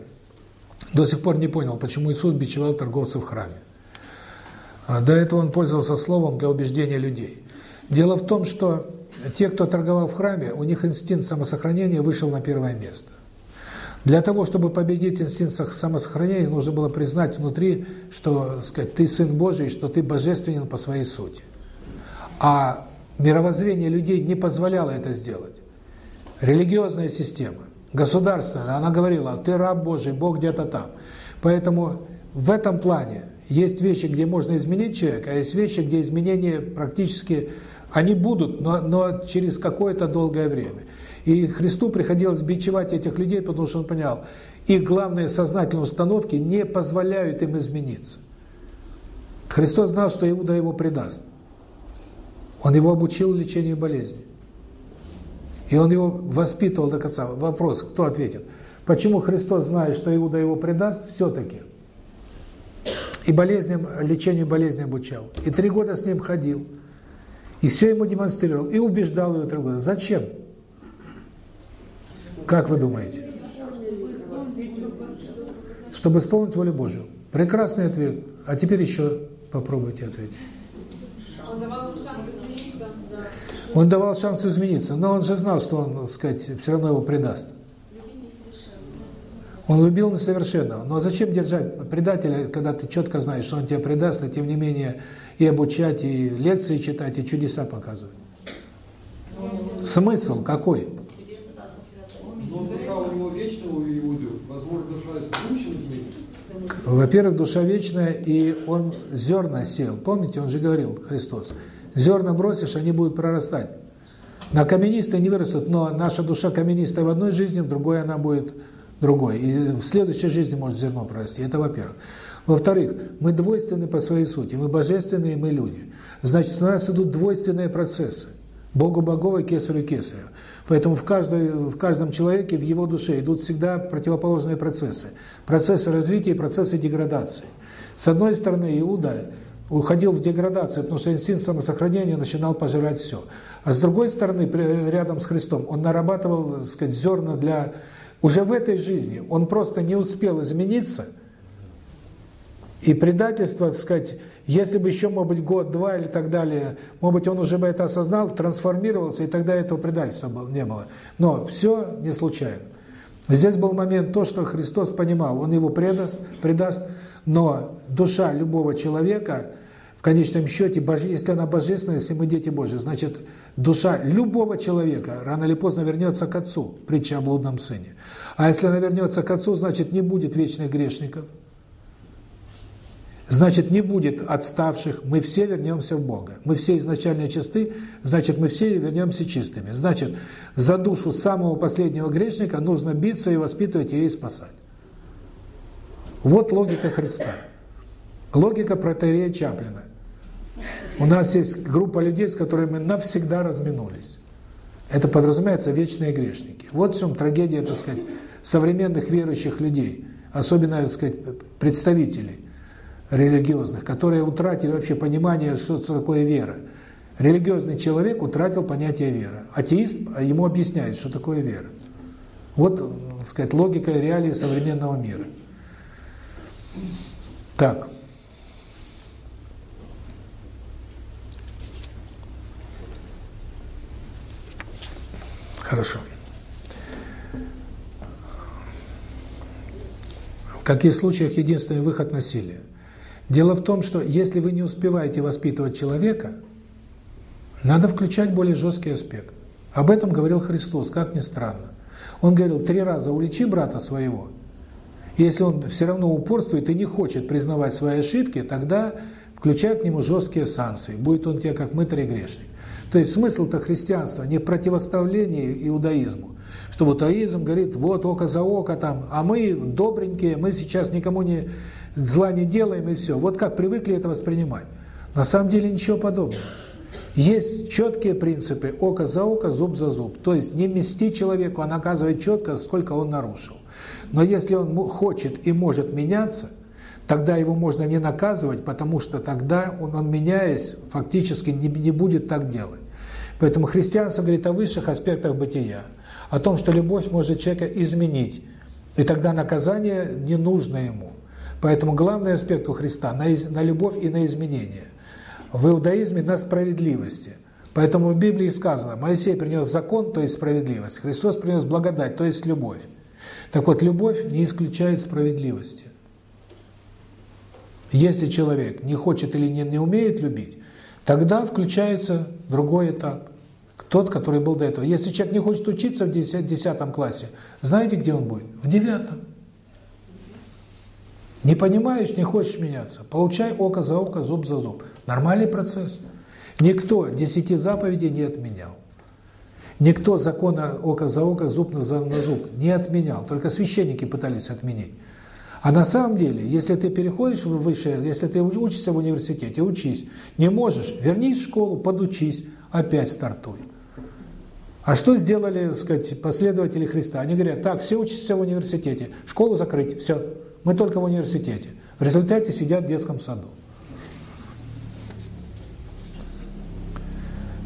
Speaker 1: До сих пор не понял, почему Иисус бичевал торговцев в храме. А до этого он пользовался словом для убеждения людей. Дело в том, что те, кто торговал в храме, у них инстинкт самосохранения вышел на первое место. Для того, чтобы победить инстинкт самосохранения, нужно было признать внутри, что, сказать, ты сын Божий, что ты божественен по своей сути. А мировоззрение людей не позволяло это сделать. Религиозная система, государственная, она говорила, ты раб Божий, Бог где-то там. Поэтому в этом плане есть вещи, где можно изменить человека, а есть вещи, где изменения практически, они будут, но, но через какое-то долгое время. И Христу приходилось бичевать этих людей, потому что он понял, их главные сознательные установки не позволяют им измениться. Христос знал, что Иуда его предаст. Он его обучил лечению болезни. И он его воспитывал до конца. Вопрос, кто ответит? Почему Христос, зная, что Иуда его предаст, все-таки? И болезням, лечению болезни обучал. И три года с ним ходил. И все ему демонстрировал. И убеждал его года. Зачем? Как вы думаете? Чтобы исполнить волю Божию. Прекрасный ответ. А теперь еще попробуйте ответить. Он давал шанс измениться. Но он же знал, что он, так сказать, все равно его предаст. Он любил несовершенного. Но зачем держать предателя, когда ты четко знаешь, что он тебя предаст, а тем не менее и обучать, и лекции читать, и чудеса показывать? Смысл какой? Во-первых, душа вечная, и он зерна сел. Помните, он же говорил, Христос, зерна бросишь, они будут прорастать. На каменистой не вырастут, но наша душа каменистая в одной жизни, в другой она будет другой. И в следующей жизни может зерно прорасти. Это во-первых. Во-вторых, мы двойственны по своей сути. Мы божественные, мы люди. Значит, у нас идут двойственные процессы. Богу богово, кесарю кесарю. Поэтому в, каждой, в каждом человеке, в его душе идут всегда противоположные процессы. Процессы развития и процессы деградации. С одной стороны, Иуда уходил в деградацию, потому что инстинкт самосохранения начинал пожирать все. А с другой стороны, рядом с Христом, он нарабатывал, так сказать, зерна для... Уже в этой жизни он просто не успел измениться – и предательство, так сказать, если бы еще, может быть, год-два или так далее, может быть, он уже бы это осознал, трансформировался, и тогда этого предательства не было. Но все не случайно. Здесь был момент то, что Христос понимал, Он его предаст, предаст, но душа любого человека, в конечном счете, если она божественная, если мы дети Божьи, значит, душа любого человека рано или поздно вернется к Отцу, притча о блудном сыне. А если она вернется к Отцу, значит, не будет вечных грешников – Значит, не будет отставших, мы все вернемся в Бога. Мы все изначально чисты, значит, мы все вернемся чистыми. Значит, за душу самого последнего грешника нужно биться и воспитывать ее и спасать. Вот логика Христа. Логика протеерея Чаплина. У нас есть группа людей, с которыми мы навсегда разминулись. Это подразумевается вечные грешники. Вот в чем трагедия, так сказать, современных верующих людей, особенно, так сказать, представителей религиозных, которые утратили вообще понимание, что такое вера. Религиозный человек утратил понятие вера. Атеист а ему объясняет, что такое вера. Вот, так сказать, логика и реалии современного мира. Так. Хорошо. В каких случаях единственный выход насилия? Дело в том, что если вы не успеваете воспитывать человека, надо включать более жесткий аспект. Об этом говорил Христос, как ни странно. Он говорил, три раза уличи брата своего. Если он все равно упорствует и не хочет признавать свои ошибки, тогда включай к нему жесткие санкции. Будет он тебе как мытарь и грешник. То есть смысл-то христианства не в противоставлении иудаизму. Что вот иудаизм говорит, вот око за око там, а мы добренькие, мы сейчас никому не зла не делаем и все. Вот как привыкли это воспринимать. На самом деле ничего подобного. Есть четкие принципы око за око, зуб за зуб. То есть не мести человеку, а наказывать четко, сколько он нарушил. Но если он хочет и может меняться, тогда его можно не наказывать, потому что тогда он, он меняясь, фактически не, не будет так делать. Поэтому христианство говорит о высших аспектах бытия, о том, что любовь может человека изменить, и тогда наказание не нужно ему. Поэтому главный аспект у Христа на, из, на любовь и на изменение. В иудаизме на справедливости. Поэтому в Библии сказано, Моисей принес закон, то есть справедливость, Христос принес благодать, то есть любовь. Так вот, любовь не исключает справедливости. Если человек не хочет или не, не умеет любить, тогда включается другой этап. тот, который был до этого. Если человек не хочет учиться в 10, 10 классе, знаете, где он будет? В девятом. Не понимаешь, не хочешь меняться. Получай око за око, зуб за зуб. Нормальный процесс. Никто десяти заповедей не отменял. Никто закона око за око, зуб на зуб не отменял. Только священники пытались отменить. А на самом деле, если ты переходишь в высшее, если ты учишься в университете, учись. Не можешь, вернись в школу, подучись, опять стартуй. А что сделали, так сказать, последователи Христа? Они говорят, так, все учатся в университете, школу закрыть, все, мы только в университете. В результате сидят в детском саду.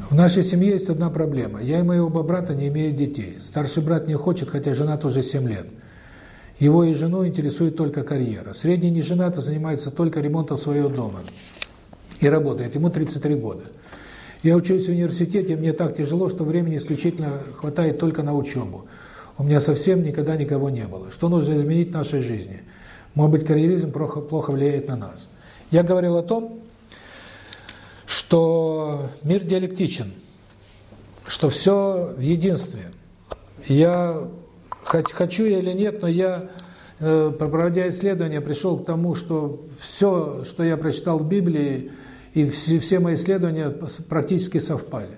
Speaker 1: В нашей семье есть одна проблема. Я и моего брата не имеют детей. Старший брат не хочет, хотя женат уже 7 лет. Его и жену интересует только карьера. Средний не женат, а занимается только ремонтом своего дома. И работает. Ему 33 года. Я учусь в университете, мне так тяжело, что времени исключительно хватает только на учебу. У меня совсем никогда никого не было. Что нужно изменить в нашей жизни? Может быть, карьеризм плохо, плохо влияет на нас. Я говорил о том, что мир диалектичен, что все в единстве. Я хочу я или нет, но я, э, проводя исследования, пришел к тому, что все, что я прочитал в Библии, и все, все мои исследования практически совпали.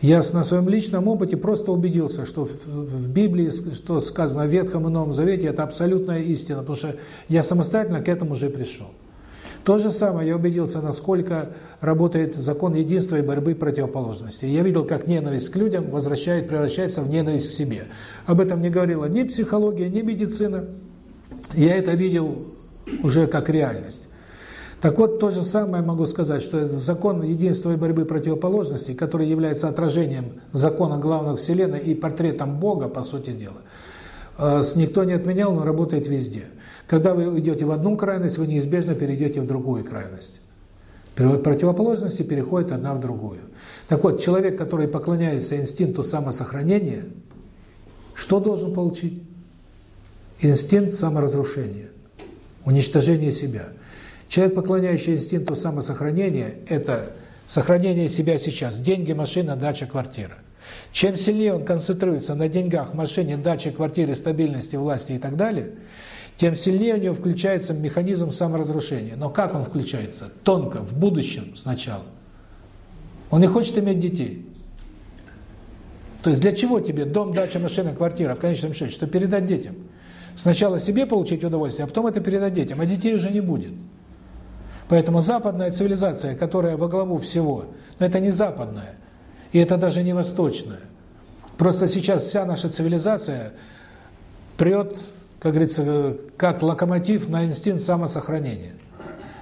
Speaker 1: Я на своем личном опыте просто убедился, что в Библии, что сказано в Ветхом и Новом Завете, это абсолютная истина, потому что я самостоятельно к этому уже пришел. То же самое я убедился, насколько работает закон единства и борьбы противоположностей. Я видел, как ненависть к людям возвращает, превращается в ненависть к себе. Об этом не говорила ни психология, ни медицина. Я это видел уже как реальность. Так вот, то же самое могу сказать, что закон единства и борьбы противоположностей, который является отражением закона главного Вселенной и портретом Бога, по сути дела, э, никто не отменял, но работает везде. Когда вы идете в одну крайность, вы неизбежно перейдете в другую крайность. Противоположности переходят одна в другую. Так вот, человек, который поклоняется инстинкту самосохранения, что должен получить? Инстинкт саморазрушения, уничтожение себя. Человек, поклоняющий инстинкту самосохранения, это сохранение себя сейчас. Деньги, машина, дача, квартира. Чем сильнее он концентрируется на деньгах, машине, даче, квартире, стабильности, власти и так далее – тем сильнее у него включается механизм саморазрушения. Но как он включается? Тонко, в будущем сначала. Он не хочет иметь детей. То есть для чего тебе дом, дача, машина, квартира, в конечном счете? Что передать детям. Сначала себе получить удовольствие, а потом это передать детям. А детей уже не будет. Поэтому западная цивилизация, которая во главу всего, но это не западная, и это даже не восточная. Просто сейчас вся наша цивилизация прет как говорится, как локомотив на инстинкт самосохранения,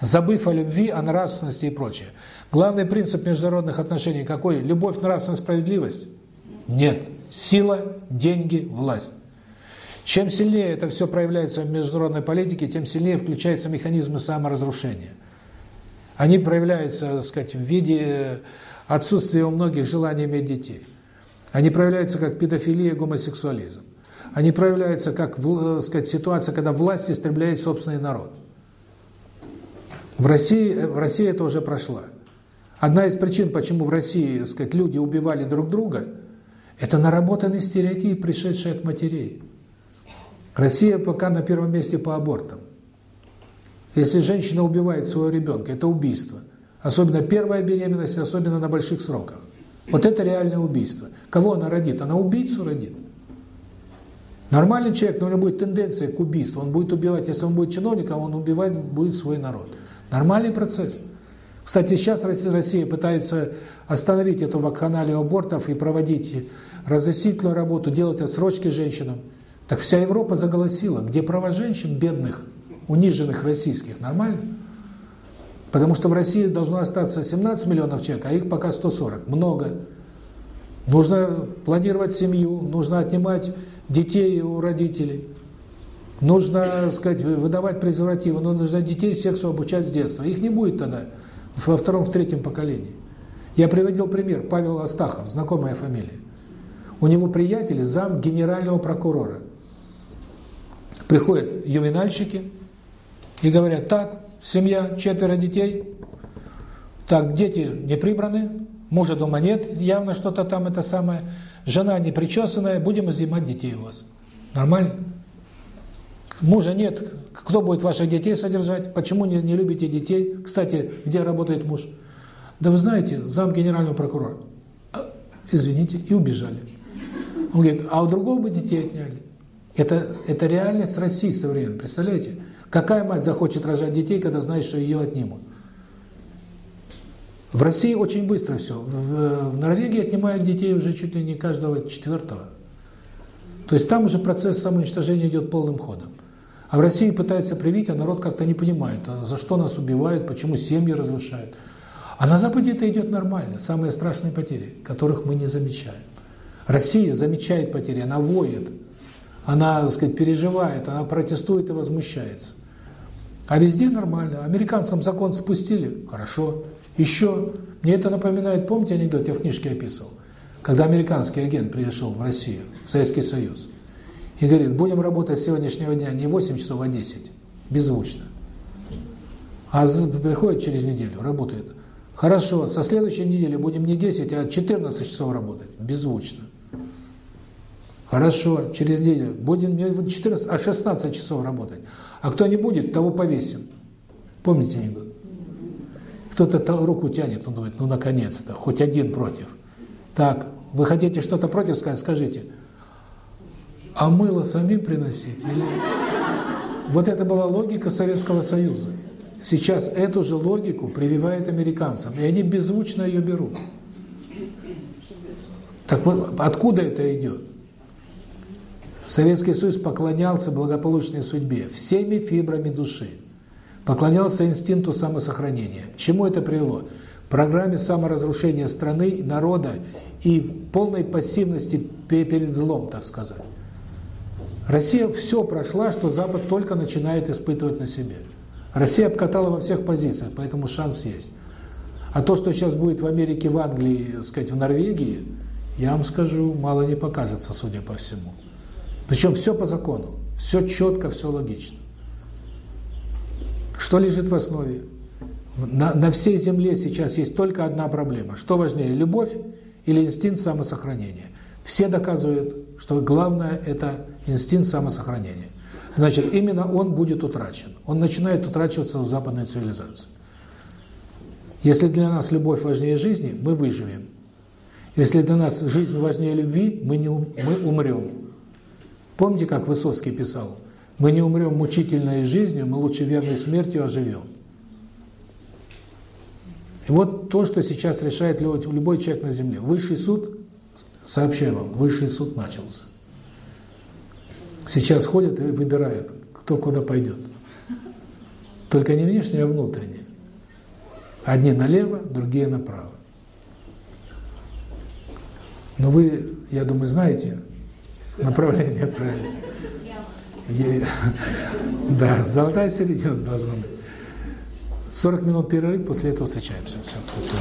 Speaker 1: забыв о любви, о нравственности и прочее. Главный принцип международных отношений какой? Любовь, нравственность, справедливость? Нет. Сила, деньги, власть. Чем сильнее это все проявляется в международной политике, тем сильнее включаются механизмы саморазрушения. Они проявляются, так сказать, в виде отсутствия у многих желания иметь детей. Они проявляются как педофилия, гомосексуализм они проявляются как, э, сказать, ситуация, когда власть истребляет собственный народ. В России, э, в России это уже прошло. Одна из причин, почему в России, сказать, люди убивали друг друга, это наработанный стереотип, пришедший от матерей. Россия пока на первом месте по абортам. Если женщина убивает своего ребенка, это убийство. Особенно первая беременность, особенно на больших сроках. Вот это реальное убийство. Кого она родит? Она убийцу родит. Нормальный человек, но у него будет тенденция к убийству, он будет убивать, если он будет чиновником, он убивать будет свой народ. Нормальный процесс. Кстати, сейчас Россия пытается остановить эту вакханалию абортов и проводить разъяснительную работу, делать отсрочки женщинам. Так вся Европа заголосила, где права женщин, бедных, униженных российских, нормально? Потому что в России должно остаться 17 миллионов человек, а их пока 140. Много. Нужно планировать семью, нужно отнимать детей у родителей. Нужно, сказать, выдавать презервативы, но нужно детей сексу обучать с детства. Их не будет тогда во втором, в третьем поколении. Я приводил пример, Павел Астахов, знакомая фамилия. У него приятель, зам генерального прокурора. Приходят ювенальщики и говорят, так, семья, четверо детей, так, дети не прибраны, мужа дома нет, явно что-то там это самое, жена не причесанная, будем изъимать детей у вас. Нормально? Мужа нет, кто будет ваших детей содержать? Почему не, не любите детей? Кстати, где работает муж? Да вы знаете, зам генерального прокурора. А, извините, и убежали. Он говорит, а у другого бы детей отняли. Это, это реальность России современной, представляете? Какая мать захочет рожать детей, когда знает, что ее отнимут? В России очень быстро все. В, в Норвегии отнимают детей уже чуть ли не каждого четвертого. То есть там уже процесс самоуничтожения идет полным ходом. А в России пытаются привить, а народ как-то не понимает, а за что нас убивают, почему семьи разрушают. А на Западе это идет нормально. Самые страшные потери, которых мы не замечаем. Россия замечает потери, она воет, она, так сказать, переживает, она протестует и возмущается. А везде нормально. Американцам закон спустили, хорошо. Еще, мне это напоминает, помните анекдот, я в книжке описывал, когда американский агент пришел в Россию, в Советский Союз, и говорит, будем работать с сегодняшнего дня не 8 часов, а 10, беззвучно. А приходит через неделю, работает. Хорошо, со следующей недели будем не 10, а 14 часов работать, беззвучно. Хорошо, через неделю будем не 14, а 16 часов работать. А кто не будет, того повесим. Помните анекдот? Кто-то руку тянет, он думает, ну наконец-то, хоть один против. Так, вы хотите что-то против сказать, скажите. А мыло самим приносить? Или... Вот это была логика Советского Союза. Сейчас эту же логику прививают американцам, и они беззвучно ее берут. Так вот, откуда это идет? Советский Союз поклонялся благополучной судьбе всеми фибрами души. Поклонялся инстинкту самосохранения. К чему это привело? Программе саморазрушения страны, народа и полной пассивности перед злом, так сказать. Россия все прошла, что Запад только начинает испытывать на себе. Россия обкатала во всех позициях, поэтому шанс есть. А то, что сейчас будет в Америке, в Англии, сказать, в Норвегии, я вам скажу, мало не покажется, судя по всему. Причем все по закону, все четко, все логично. Что лежит в основе? На, на всей Земле сейчас есть только одна проблема. Что важнее, любовь или инстинкт самосохранения? Все доказывают, что главное – это инстинкт самосохранения. Значит, именно он будет утрачен. Он начинает утрачиваться в западной цивилизации. Если для нас любовь важнее жизни, мы выживем. Если для нас жизнь важнее любви, мы, не, мы умрем. Помните, как Высоцкий писал? Мы не умрем мучительной жизнью, мы лучше верной смертью оживем. И вот то, что сейчас решает любой человек на Земле. Высший суд, сообщаю вам, высший суд начался. Сейчас ходят и выбирают, кто куда пойдет. Только не внешне, а внутренне. Одни налево, другие направо. Но вы, я думаю, знаете направление правильно. Да, золотая середина должна быть. 40 минут перерыв, после этого встречаемся. Все, спасибо.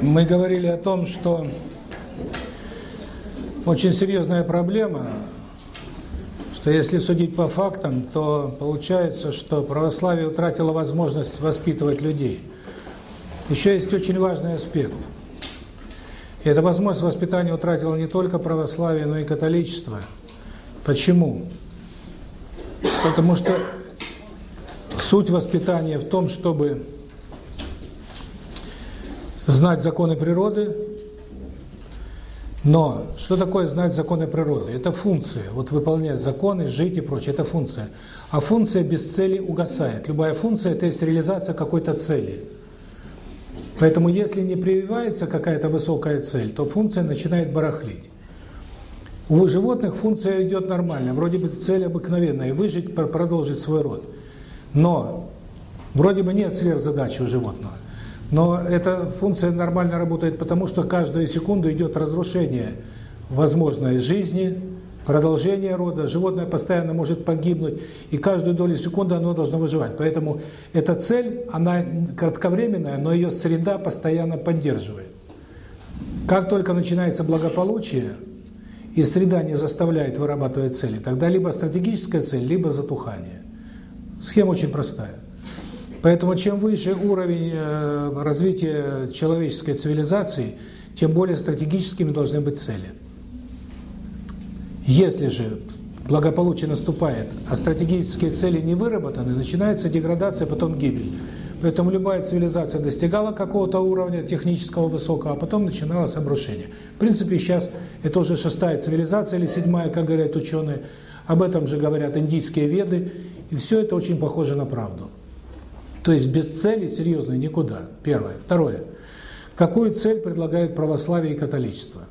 Speaker 1: Мы говорили о том, что очень серьезная проблема, что если судить по фактам, то получается, что православие утратило возможность воспитывать людей – еще есть очень важный аспект. И эта возможность воспитания утратила не только православие, но и католичество. Почему? Потому что суть воспитания в том, чтобы знать законы природы, но что такое знать законы природы? Это функция. Вот выполнять законы, жить и прочее. Это функция. А функция без цели угасает. Любая функция – это есть реализация какой-то цели. Поэтому если не прививается какая-то высокая цель, то функция начинает барахлить. У животных функция идет нормально, вроде бы цель обыкновенная – выжить, продолжить свой род. Но вроде бы нет сверхзадачи у животного. Но эта функция нормально работает потому, что каждую секунду идет разрушение возможной жизни, продолжение рода, животное постоянно может погибнуть, и каждую долю секунды оно должно выживать. Поэтому эта цель, она кратковременная, но ее среда постоянно поддерживает. Как только начинается благополучие, и среда не заставляет вырабатывать цели, тогда либо стратегическая цель, либо затухание. Схема очень простая. Поэтому чем выше уровень э, развития человеческой цивилизации, тем более стратегическими должны быть цели. Если же благополучие наступает, а стратегические цели не выработаны, начинается деградация, потом гибель. Поэтому любая цивилизация достигала какого-то уровня технического высокого, а потом начиналось обрушение. В принципе, сейчас это уже шестая цивилизация или седьмая, как говорят ученые. Об этом же говорят индийские веды. И все это очень похоже на правду. То есть без цели серьезной никуда. Первое. Второе. Какую цель предлагают православие и католичество?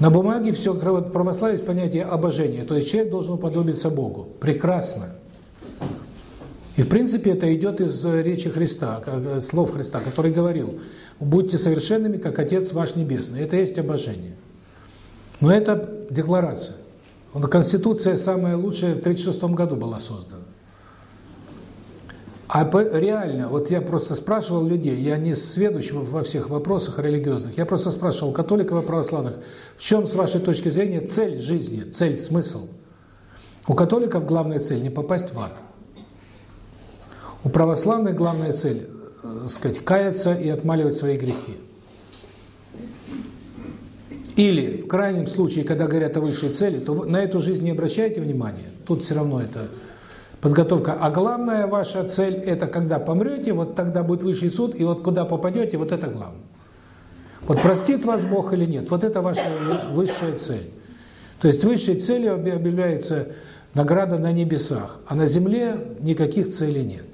Speaker 1: На бумаге все православие есть понятие обожения. То есть человек должен уподобиться Богу. Прекрасно. И в принципе это идет из речи Христа, э, слов Христа, который говорил, будьте совершенными, как Отец ваш Небесный. Это есть обожение. Но это декларация. Конституция самая лучшая в 1936 году была создана. А реально, вот я просто спрашивал людей, я не сведущ во всех вопросах религиозных, я просто спрашивал католиков и православных, в чем, с вашей точки зрения, цель жизни, цель, смысл? У католиков главная цель – не попасть в ад. У православных главная цель э, – сказать, каяться и отмаливать свои грехи. Или, в крайнем случае, когда говорят о высшей цели, то на эту жизнь не обращайте внимания, тут все равно это подготовка. А главная ваша цель – это когда помрете, вот тогда будет высший суд, и вот куда попадете, вот это главное. Вот простит вас Бог или нет, вот это ваша высшая цель. То есть высшей целью объявляется награда на небесах, а на земле никаких целей нет.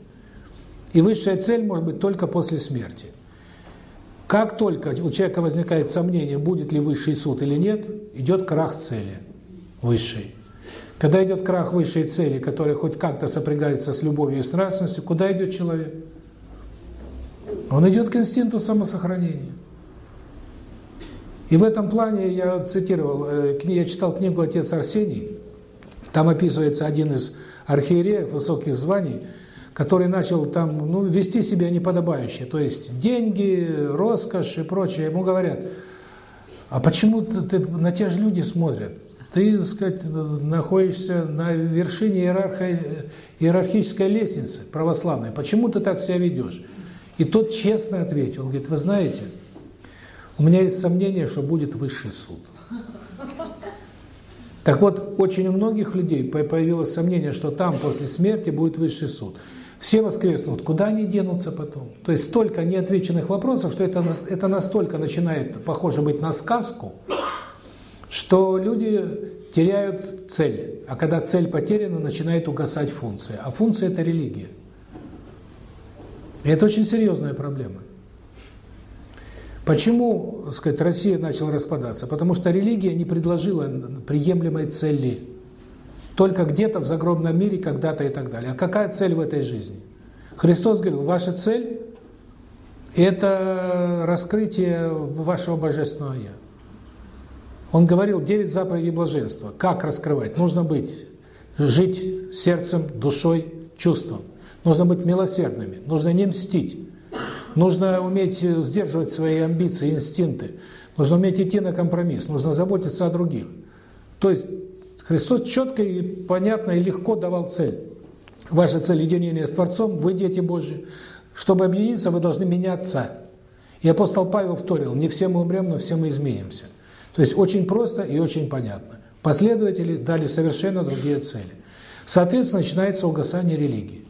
Speaker 1: И высшая цель может быть только после смерти. Как только у человека возникает сомнение, будет ли высший суд или нет, идет крах цели высшей. Когда идет крах высшей цели, которая хоть как-то сопрягается с любовью и страстностью, куда идет человек? Он идет к инстинкту самосохранения. И в этом плане я цитировал, э, я читал книгу «Отец Арсений», там описывается один из архиереев высоких званий, который начал там ну, вести себя неподобающе, то есть деньги, роскошь и прочее. Ему говорят, а почему ты, на тебя же люди смотрят? Ты, так сказать, находишься на вершине иерархии, иерархической лестницы православной. Почему ты так себя ведешь? И тот честно ответил, говорит, вы знаете, у меня есть сомнение, что будет высший суд. Так вот, очень у многих людей появилось сомнение, что там после смерти будет высший суд. Все воскреснут, куда они денутся потом? То есть столько неотвеченных вопросов, что это, это настолько начинает похоже быть на сказку, что люди теряют цель. А когда цель потеряна, начинает угасать функция. А функция – это религия. И это очень серьезная проблема. Почему, сказать, Россия начала распадаться? Потому что религия не предложила приемлемой цели. Только где-то в загробном мире, когда-то и так далее. А какая цель в этой жизни? Христос говорил, ваша цель – это раскрытие вашего Божественного Я. Он говорил девять заповедей блаженства. Как раскрывать? Нужно быть, жить сердцем, душой, чувством. Нужно быть милосердными, нужно не мстить. Нужно уметь сдерживать свои амбиции, инстинкты. Нужно уметь идти на компромисс, нужно заботиться о других. То есть Христос четко и понятно и легко давал цель. Ваша цель – единение с Творцом, вы дети Божьи. Чтобы объединиться, вы должны меняться. И апостол Павел вторил, не все мы умрем, но все мы изменимся. То есть очень просто и очень понятно. Последователи дали совершенно другие цели. Соответственно, начинается угасание религии.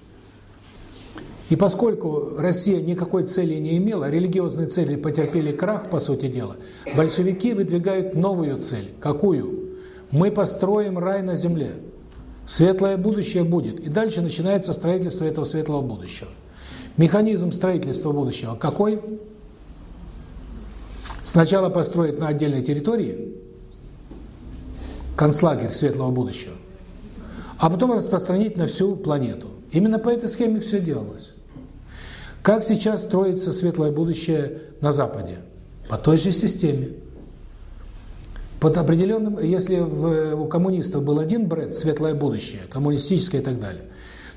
Speaker 1: И поскольку Россия никакой цели не имела, религиозные цели потерпели крах, по сути дела, большевики выдвигают новую цель. Какую? Мы построим рай на земле. Светлое будущее будет. И дальше начинается строительство этого светлого будущего. Механизм строительства будущего какой? Сначала построить на отдельной территории концлагерь светлого будущего, а потом распространить на всю планету. Именно по этой схеме все делалось. Как сейчас строится светлое будущее на Западе? По той же системе. Под определенным, если в, у коммунистов был один бренд «светлое будущее», коммунистическое и так далее,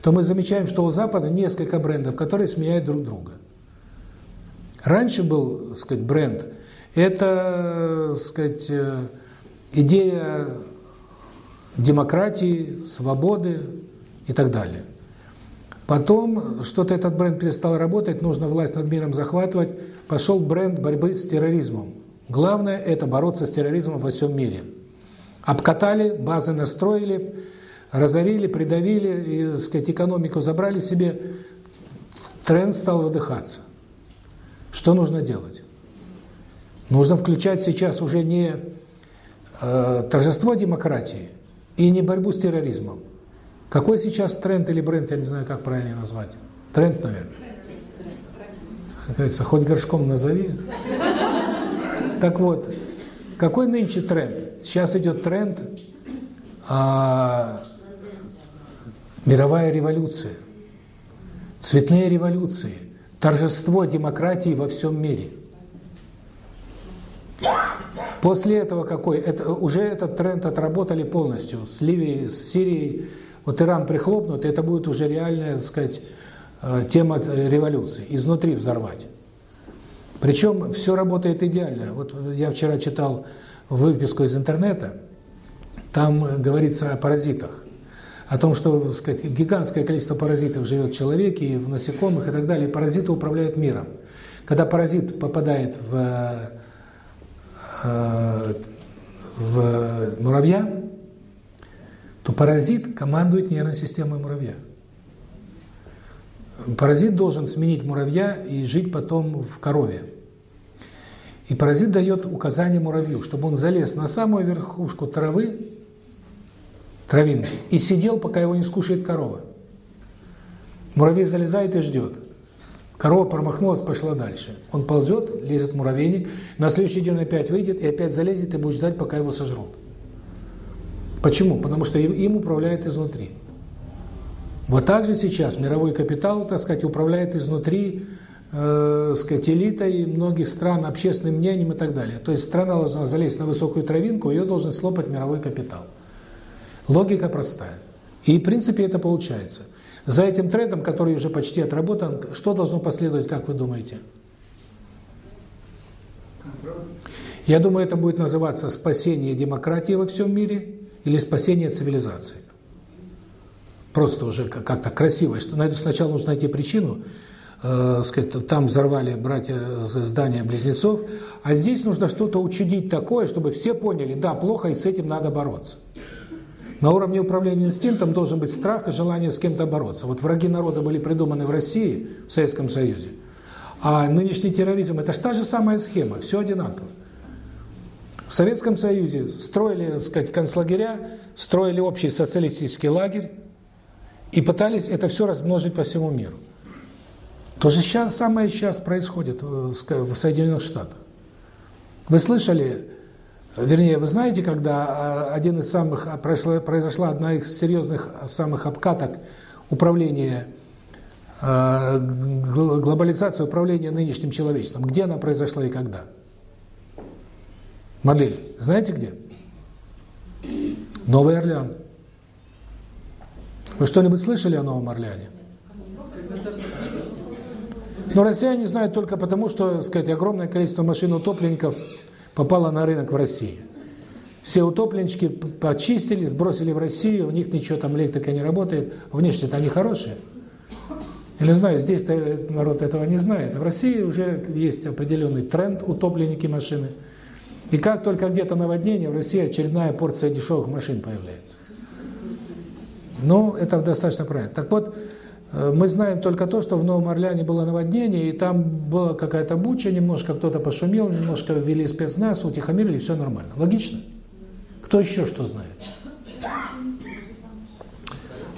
Speaker 1: то мы замечаем, что у Запада несколько брендов, которые сменяют друг друга. Раньше был, так сказать, бренд – это, сказать, э, идея демократии, свободы и так далее. Потом что-то этот бренд перестал работать, нужно власть над миром захватывать, пошел бренд борьбы с терроризмом. Главное – это бороться с терроризмом во всем мире. Обкатали, базы настроили, разорили, придавили, и, сказать, экономику забрали себе, тренд стал выдыхаться. Что нужно делать? Нужно включать сейчас уже не э, торжество демократии и не борьбу с терроризмом, какой сейчас тренд или бренд, я не знаю, как правильно назвать? Тренд, наверное. Как говорится, хоть горшком назови. Так вот, какой нынче тренд? Сейчас идет тренд а, мировая революция, цветные революции, торжество демократии во всем мире. После этого какой? Это, уже этот тренд отработали полностью с Ливией, с Сирией, вот Иран прихлопнут, это будет уже реальная, так сказать, э, тема э, революции, изнутри взорвать. Причем все работает идеально. Вот я вчера читал выписку из интернета, там говорится о паразитах, о том, что, так сказать, гигантское количество паразитов живет в человеке, и в насекомых и так далее, паразиты управляют миром. Когда паразит попадает в, э, в муравья, то паразит командует нервной системой муравья. Паразит должен сменить муравья и жить потом в корове. И паразит дает указание муравью, чтобы он залез на самую верхушку травы, травинки, и сидел, пока его не скушает корова. Муравей залезает и ждет. Корова промахнулась, пошла дальше. Он ползет, лезет в муравейник, на следующий день опять выйдет и опять залезет и будет ждать, пока его сожрут. Почему? Потому что им управляет изнутри. Вот так же сейчас мировой капитал, так сказать, управляет изнутри, э, сказать, элитой многих стран, общественным мнением и так далее. То есть страна должна залезть на высокую травинку, ее должен слопать мировой капитал. Логика простая. И в принципе это получается. За этим трендом, который уже почти отработан, что должно последовать, как вы думаете? Я думаю, это будет называться спасение демократии во всем мире или спасение цивилизации. Просто уже как-то красиво. Что найду сначала нужно найти причину, э, сказать, там взорвали братья здания близнецов, а здесь нужно что-то учудить такое, чтобы все поняли, да, плохо, и с этим надо бороться. На уровне управления инстинктом должен быть страх и желание с кем-то бороться. Вот враги народа были придуманы в России, в Советском Союзе, а нынешний терроризм – это же та же самая схема, все одинаково. В Советском Союзе строили, так сказать, концлагеря, строили общий социалистический лагерь и пытались это все размножить по всему миру. То же сейчас, самое сейчас происходит в Соединенных Штатах. Вы слышали, вернее, вы знаете, когда а, один из самых, а, произошла одна из серьезных самых обкаток управления, а, глобализации управления нынешним человечеством, где она произошла и когда? Модель. Знаете где? Новый Орлеан. Вы что-нибудь слышали о Новом Орлеане? Но россияне знают только потому, что, сказать, огромное количество машин-утопленников попало на рынок в России. Все утопленнички почистили, сбросили в Россию, у них ничего там электрика не работает. Внешне-то они хорошие. Или знаю, здесь народ этого не знает. В России уже есть определенный тренд утопленники машины. И как только где-то наводнение, в России очередная порция дешевых машин появляется. Ну, это достаточно правильно. Так вот, э, мы знаем только то, что в Новом Орлеане было наводнение, и там была какая-то буча, немножко кто-то пошумел, немножко ввели спецназ, утихомирили, все нормально. Логично? Кто еще что знает?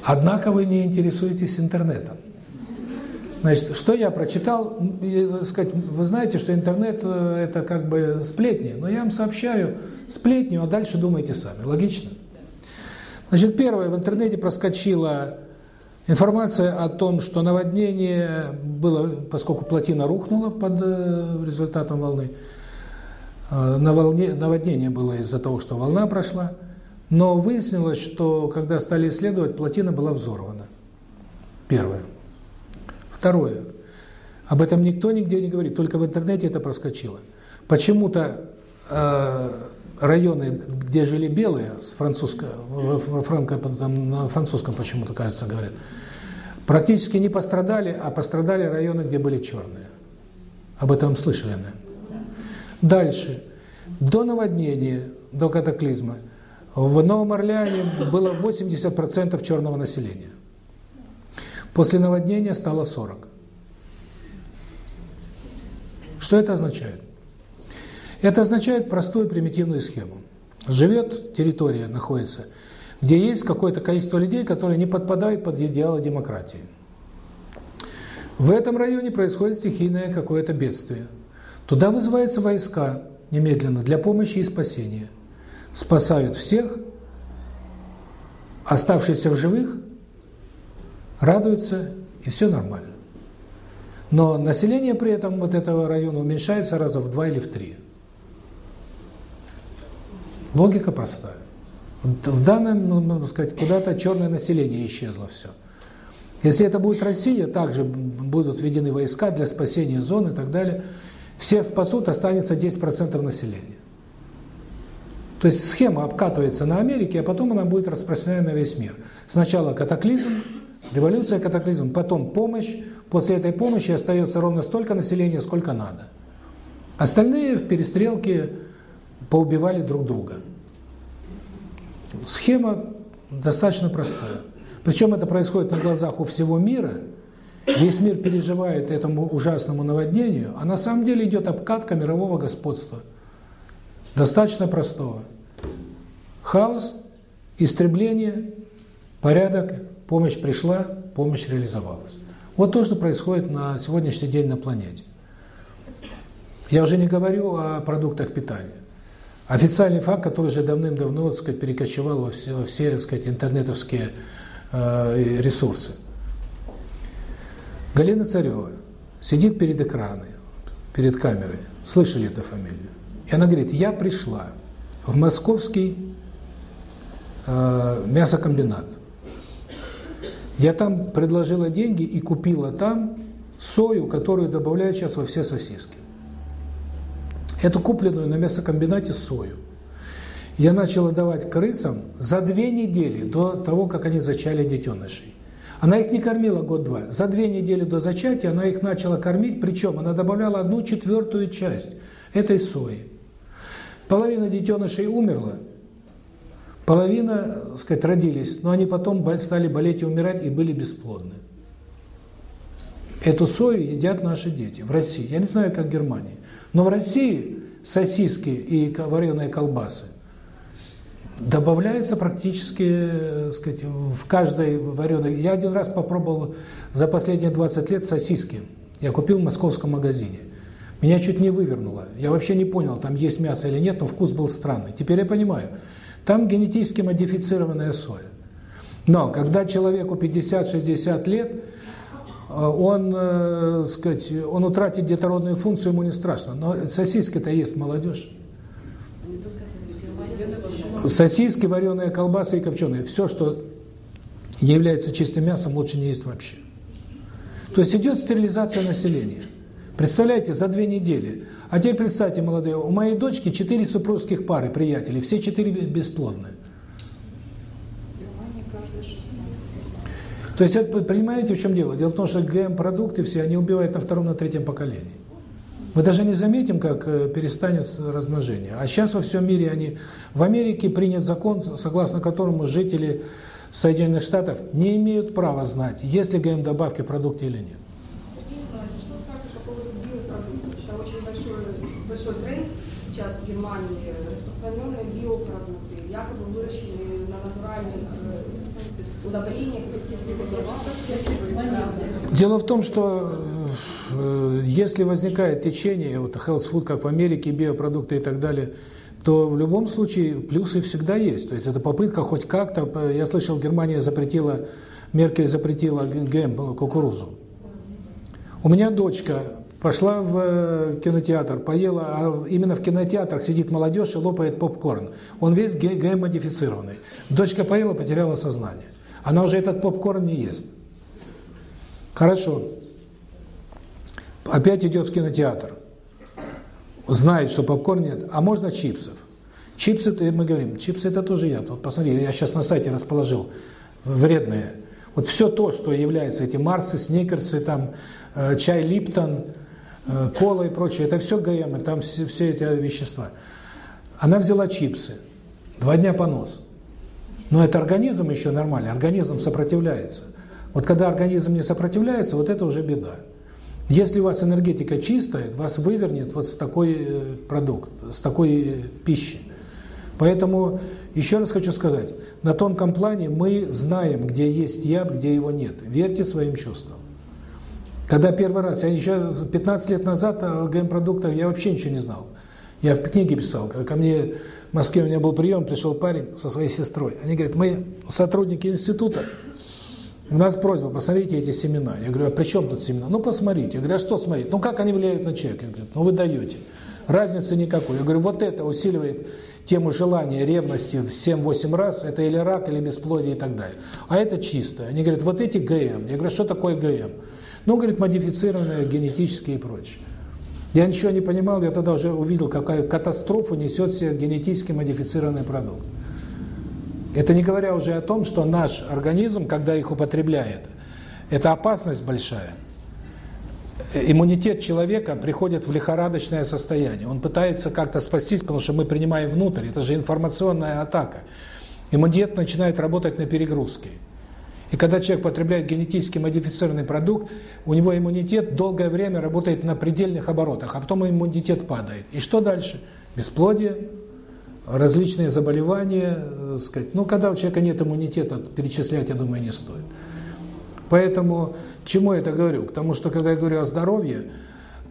Speaker 1: Однако вы не интересуетесь интернетом. Значит, что я прочитал, сказать, вы знаете, что интернет э, это как бы сплетни, но я вам сообщаю сплетню, а дальше думайте сами. Логично? Значит, первое, в интернете проскочила информация о том, что наводнение было, поскольку плотина рухнула под э, результатом волны, э, на волне, наводнение было из-за того, что волна прошла, но выяснилось, что когда стали исследовать, плотина была взорвана. Первое. Второе. Об этом никто нигде не говорит, только в интернете это проскочило. Почему-то э, районы, где жили белые, с французского, франко, там, на французском почему-то, кажется, говорят, практически не пострадали, а пострадали районы, где были черные. Об этом слышали, наверное. Дальше. До наводнения, до катаклизма, в Новом Орлеане было 80% черного населения. После наводнения стало 40. Что это означает? Это означает простую примитивную схему. Живет территория, находится, где есть какое-то количество людей, которые не подпадают под идеалы демократии. В этом районе происходит стихийное какое-то бедствие. Туда вызываются войска немедленно для помощи и спасения. Спасают всех, оставшиеся в живых радуются, и все нормально. Но население при этом вот этого района уменьшается раза в два или в три. Логика простая. В данном, ну, можно сказать, куда-то черное население исчезло все. Если это будет Россия, также будут введены войска для спасения зон и так далее. Всех спасут, останется 10% населения. То есть схема обкатывается на Америке, а потом она будет распространена на весь мир. Сначала катаклизм, революция, катаклизм, потом помощь. После этой помощи остается ровно столько населения, сколько надо. Остальные в перестрелке поубивали друг друга. Схема достаточно простая. Причем это происходит на глазах у всего мира. Весь мир переживает этому ужасному наводнению, а на самом деле идет обкатка мирового господства. Достаточно простого. Хаос, истребление, порядок, помощь пришла, помощь реализовалась. Вот то, что происходит на сегодняшний день на планете. Я уже не говорю о продуктах питания. Официальный факт, который уже давным-давно, так перекочевал во все, во все так сказать, интернетовские э, ресурсы. Галина Царева сидит перед экраном, перед камерой. Слышали эту фамилию? И она говорит, я пришла в московский э, мясокомбинат. Я там предложила деньги и купила там сою, которую добавляют сейчас во все сосиски эту купленную на мясокомбинате сою. Я начала давать крысам за две недели до того, как они зачали детенышей. Она их не кормила год-два. За две недели до зачатия она их начала кормить, причем она добавляла одну четвертую часть этой сои. Половина детенышей умерла, половина, так сказать, родились, но они потом стали болеть и умирать и были бесплодны. Эту сою едят наши дети в России. Я не знаю, как в Германии. Но в России сосиски и вареные колбасы добавляются практически, так сказать, в каждой вареной. Я один раз попробовал за последние 20 лет сосиски. Я купил в московском магазине. Меня чуть не вывернуло. Я вообще не понял, там есть мясо или нет, но вкус был странный. Теперь я понимаю. Там генетически модифицированная соя. Но когда человеку 50-60 лет, он, э, сказать, он утратит детородную функцию, ему не страшно. Но сосиски-то ест молодежь. Сосиски, вареные колбасы и копченые. Все, что является чистым мясом, лучше не есть вообще. То есть идет стерилизация населения. Представляете, за две недели. А теперь представьте, молодые, у моей дочки четыре супружеских пары приятелей, все четыре бесплодные. То есть, это, понимаете, в чем дело? Дело в том, что ГМ-продукты все, они убивают на втором, на третьем поколении. Мы даже не заметим, как э, перестанет размножение. А сейчас во всем мире они... В Америке принят закон, согласно которому жители Соединенных Штатов не имеют права знать, есть ли ГМ-добавки в продукте или нет.
Speaker 3: Сергей Николаевич, что скажете по поводу биопродуктов? Это очень большой, большой тренд сейчас в Германии. Распространенные биопродукты, якобы выращенные на натуральных удобрениях,
Speaker 1: Дело в том, что э, если возникает течение, вот health food, как в Америке, биопродукты и так далее, то в любом случае плюсы всегда есть. То есть это попытка хоть как-то, я слышал, Германия запретила, Меркель запретила ГМ, кукурузу. У меня дочка пошла в э, кинотеатр, поела, а именно в кинотеатрах сидит молодежь и лопает попкорн. Он весь ГМ-модифицированный. Дочка поела, потеряла сознание. Она уже этот попкорн не ест. Хорошо. Опять идет в кинотеатр. Знает, что попкорн нет. А можно чипсов? Чипсы, мы говорим, чипсы это тоже яд. Вот посмотри, я сейчас на сайте расположил вредные. Вот все то, что является эти Марсы, Сникерсы, там, э, чай Липтон, э, кола и прочее, это все ГМ, там все, все эти вещества. Она взяла чипсы, два дня понос. Но это организм еще нормальный, организм сопротивляется. Вот когда организм не сопротивляется, вот это уже беда. Если у вас энергетика чистая, вас вывернет вот с такой э, продукт, с такой пищи. Поэтому еще раз хочу сказать, на тонком плане мы знаем, где есть яд, где его нет. Верьте своим чувствам. Когда первый раз, я еще 15 лет назад о ГМ-продуктах я вообще ничего не знал. Я в книге писал, ко мне в Москве у меня был прием, пришел парень со своей сестрой. Они говорят, мы сотрудники института, у нас просьба, посмотрите эти семена. Я говорю, а при чем тут семена? Ну, посмотрите. Я говорю, а что смотреть? Ну, как они влияют на человека? Я говорю, ну, вы даете. Разницы никакой. Я говорю, вот это усиливает тему желания, ревности в 7-8 раз, это или рак, или бесплодие и так далее. А это чисто. Они говорят, вот эти ГМ. Я говорю, что такое ГМ? Ну, говорит, модифицированные, генетические и прочее. Я ничего не понимал, я тогда уже увидел, какая катастрофу несет себе генетически модифицированный продукт. Это не говоря уже о том, что наш организм, когда их употребляет, это опасность большая. Иммунитет человека приходит в лихорадочное состояние. Он пытается как-то спастись, потому что мы принимаем внутрь. Это же информационная атака. Иммунитет начинает работать на перегрузке. И когда человек потребляет генетически модифицированный продукт, у него иммунитет долгое время работает на предельных оборотах, а потом иммунитет падает. И что дальше? Бесплодие, различные заболевания, э, сказать. Ну, когда у человека нет иммунитета, перечислять, я думаю, не стоит. Поэтому к чему я это говорю? К тому, что когда я говорю о здоровье,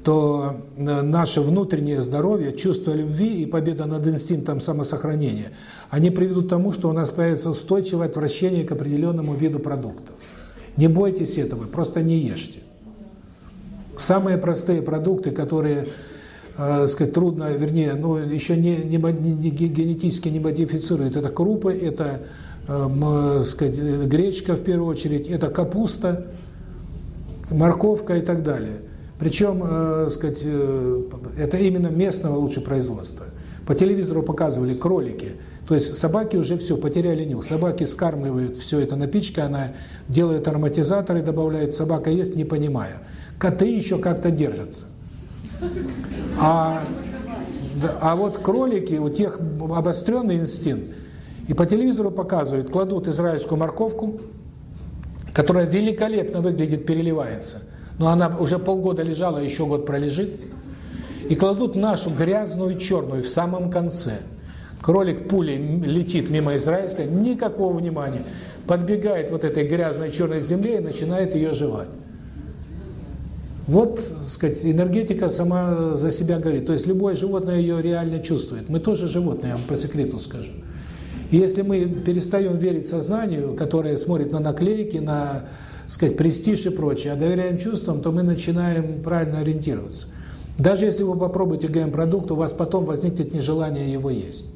Speaker 1: то э, наше внутреннее здоровье, чувство любви и победа над инстинктом самосохранения, они приведут к тому, что у нас появится устойчивое отвращение к определенному виду продуктов. Не бойтесь этого, просто не ешьте. Самые простые продукты, которые э, сказать, трудно, вернее, ну, еще не, не, не, генетически не модифицируют. Это крупы, это э, сказать, гречка в первую очередь, это капуста, морковка и так далее. Причем, э, сказать, э, это именно местного лучше производства. По телевизору показывали кролики. То есть собаки уже все, потеряли нюх. Собаки скармливают все это напичкой, она делает ароматизаторы, добавляет, собака ест, не понимая. Коты еще как-то держатся. А, а вот кролики, у тех обостренный инстинкт. И по телевизору показывают, кладут израильскую морковку, которая великолепно выглядит, переливается. Но она уже полгода лежала, еще год пролежит. И кладут нашу грязную черную в самом конце. Кролик пулей летит мимо израильской, никакого внимания. Подбегает вот этой грязной черной земле и начинает ее жевать. Вот, сказать, энергетика сама за себя говорит. То есть любое животное ее реально чувствует. Мы тоже животные, я вам по секрету скажу. И если мы перестаем верить сознанию, которое смотрит на наклейки, на, сказать, престиж и прочее, а доверяем чувствам, то мы начинаем правильно ориентироваться. Даже если вы попробуете ГМ-продукт, у вас потом возникнет нежелание его есть.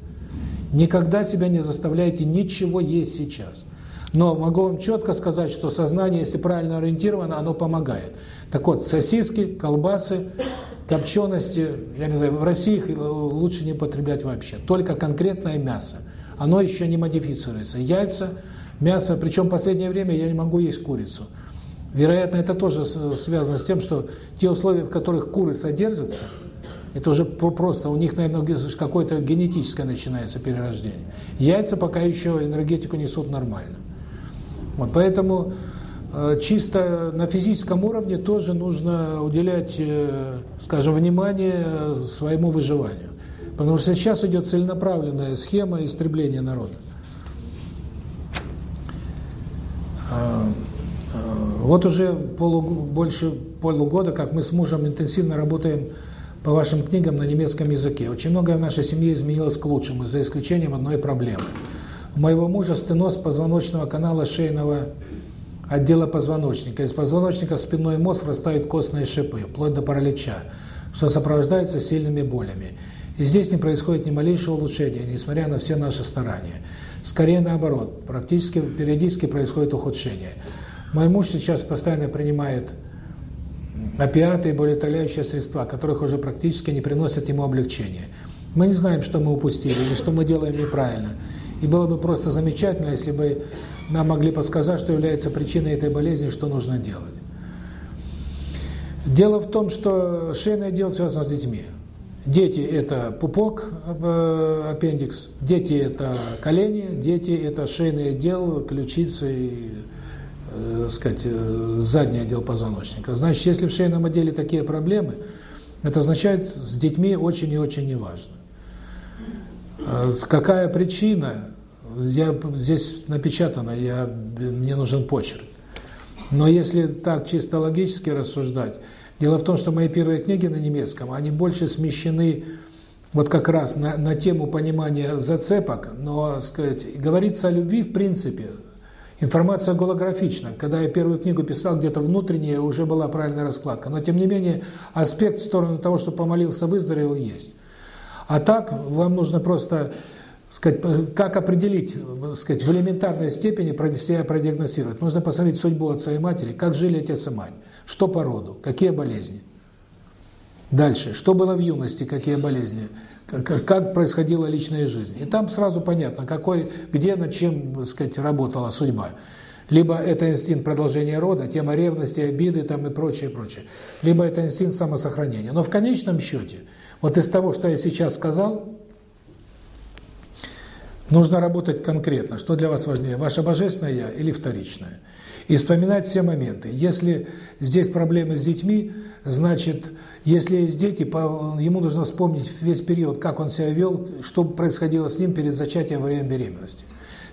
Speaker 1: Никогда себя не заставляйте ничего есть сейчас. Но могу вам четко сказать, что сознание, если правильно ориентировано, оно помогает. Так вот, сосиски, колбасы, копчености, я не знаю, в России их лучше не потреблять вообще. Только конкретное мясо. Оно еще не модифицируется. Яйца, мясо, причем в последнее время я не могу есть курицу. Вероятно, это тоже связано с тем, что те условия, в которых куры содержатся, это уже просто, у них, наверное, какое-то генетическое начинается перерождение. Яйца пока еще энергетику несут нормально. Вот, поэтому Э, чисто на физическом уровне тоже нужно уделять, э, скажем, внимание своему выживанию. Потому что сейчас идет целенаправленная схема истребления народа. А, а, вот уже полу, больше полугода, как мы с мужем интенсивно работаем по вашим книгам на немецком языке. Очень многое в нашей семье изменилось к лучшему, за исключением одной проблемы. У моего мужа стеноз позвоночного канала шейного отдела позвоночника. Из позвоночника в спинной мозг врастают костные шипы, вплоть до паралича, что сопровождается сильными болями. И здесь не происходит ни малейшего улучшения, несмотря на все наши старания. Скорее наоборот, практически периодически происходит ухудшение. Мой муж сейчас постоянно принимает опиаты и болеутоляющие средства, которых уже практически не приносят ему облегчения. Мы не знаем, что мы упустили или что мы делаем неправильно. И было бы просто замечательно, если бы нам могли подсказать, что является причиной этой болезни, что нужно делать. Дело в том, что шейный отдел связан с детьми. Дети – это пупок, э, аппендикс, дети – это колени, дети – это шейный отдел, ключицы и, э, сказать, э, задний отдел позвоночника. Значит, если в шейном отделе такие проблемы, это означает, с детьми очень и очень неважно. Э, какая причина? Я здесь напечатано, я мне нужен почерк. Но если так чисто логически рассуждать, дело в том, что мои первые книги на немецком, они больше смещены вот как раз на, на тему понимания зацепок, но, сказать, говорится о любви в принципе. Информация голографична. Когда я первую книгу писал, где-то внутренняя уже была правильная раскладка. Но, тем не менее, аспект в сторону того, что помолился, выздоровел, есть. А так, вам нужно просто сказать, как определить, сказать, в элементарной степени себя продиагностировать. Нужно посмотреть судьбу отца и матери, как жили отец и мать, что по роду, какие болезни. Дальше, что было в юности, какие болезни, как, происходила личная жизнь. И там сразу понятно, какой, где, над чем, сказать, работала судьба. Либо это инстинкт продолжения рода, тема ревности, обиды там и прочее, прочее. Либо это инстинкт самосохранения. Но в конечном счете, вот из того, что я сейчас сказал, Нужно работать конкретно. Что для вас важнее, ваше божественное «я» или вторичное? И вспоминать все моменты. Если здесь проблемы с детьми, значит, если есть дети, ему нужно вспомнить весь период, как он себя вел, что происходило с ним перед зачатием во время беременности.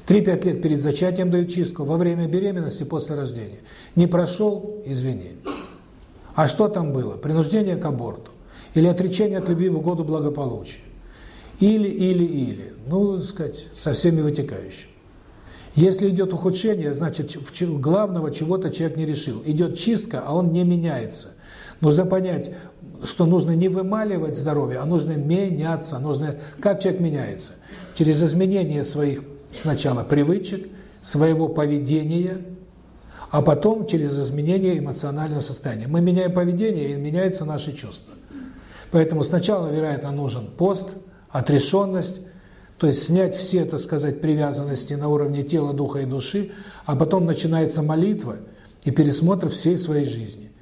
Speaker 1: 3-5 лет перед зачатием дают чистку, во время беременности, после рождения. Не прошел – извини. А что там было? Принуждение к аборту. Или отречение от любви в угоду благополучия. Или, или, или. Ну, сказать, со всеми вытекающими. Если идет ухудшение, значит, главного чего-то человек не решил. Идет чистка, а он не меняется. Нужно понять, что нужно не вымаливать здоровье, а нужно меняться. Нужно Как человек меняется? Через изменение своих сначала привычек, своего поведения, а потом через изменение эмоционального состояния. Мы меняем поведение, и меняются наши чувства. Поэтому сначала, вероятно, нужен пост – отрешенность, то есть снять все, так сказать, привязанности на уровне тела, духа и души, а потом начинается молитва и пересмотр всей своей жизни.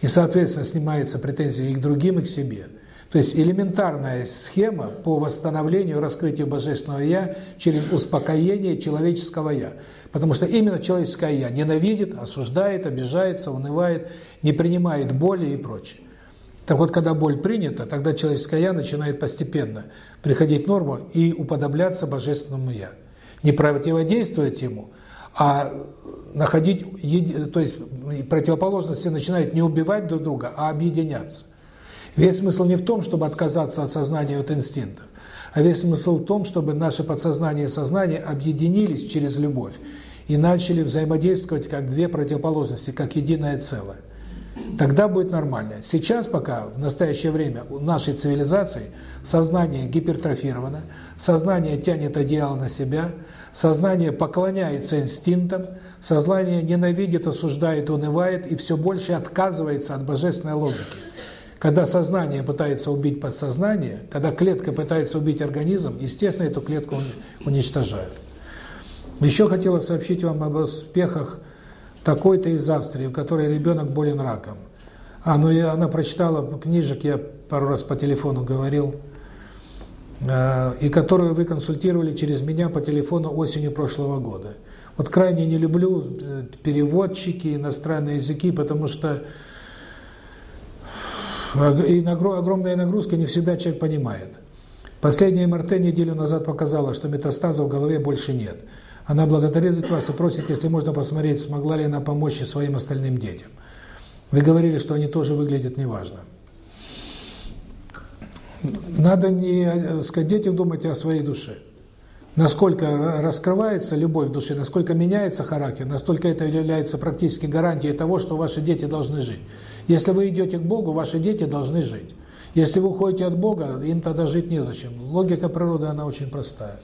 Speaker 1: И, соответственно, снимается претензии и к другим, и к себе. То есть элементарная схема по восстановлению, раскрытию Божественного Я через успокоение человеческого Я. Потому что именно человеческое Я ненавидит, осуждает, обижается, унывает, не принимает боли и прочее. Так вот, когда боль принята, тогда человеческое «я» начинает постепенно приходить в норму и уподобляться Божественному «я». Не противодействовать ему, а находить, то есть противоположности начинают не убивать друг друга, а объединяться. Весь смысл не в том, чтобы отказаться от сознания от инстинктов, а весь смысл в том, чтобы наше подсознание и сознание объединились через любовь и начали взаимодействовать как две противоположности, как единое целое. Тогда будет нормально. Сейчас пока, в настоящее время, у нашей цивилизации сознание гипертрофировано, сознание тянет одеяло на себя, сознание поклоняется инстинктам, сознание ненавидит, осуждает, унывает и все больше отказывается от божественной логики. Когда сознание пытается убить подсознание, когда клетка пытается убить организм, естественно, эту клетку уничтожают. Еще хотела сообщить вам об успехах такой-то из Австрии, у которой ребенок болен раком. А, ну она прочитала книжек, я пару раз по телефону говорил, э, и которую вы консультировали через меня по телефону осенью прошлого года. Вот крайне не люблю э, переводчики, иностранные языки, потому что и огромная нагрузка не всегда человек понимает. Последняя МРТ неделю назад показала, что метастазов в голове больше нет. Она благодарит вас и просит, если можно посмотреть, смогла ли она помочь и своим остальным детям. Вы говорили, что они тоже выглядят неважно. Надо не сказать детям думать о своей душе. Насколько раскрывается любовь в душе, насколько меняется характер, настолько это является практически гарантией того, что ваши дети должны жить. Если вы идете к Богу, ваши дети должны жить. Если вы уходите от Бога, им тогда жить незачем. Логика природы, она очень простая.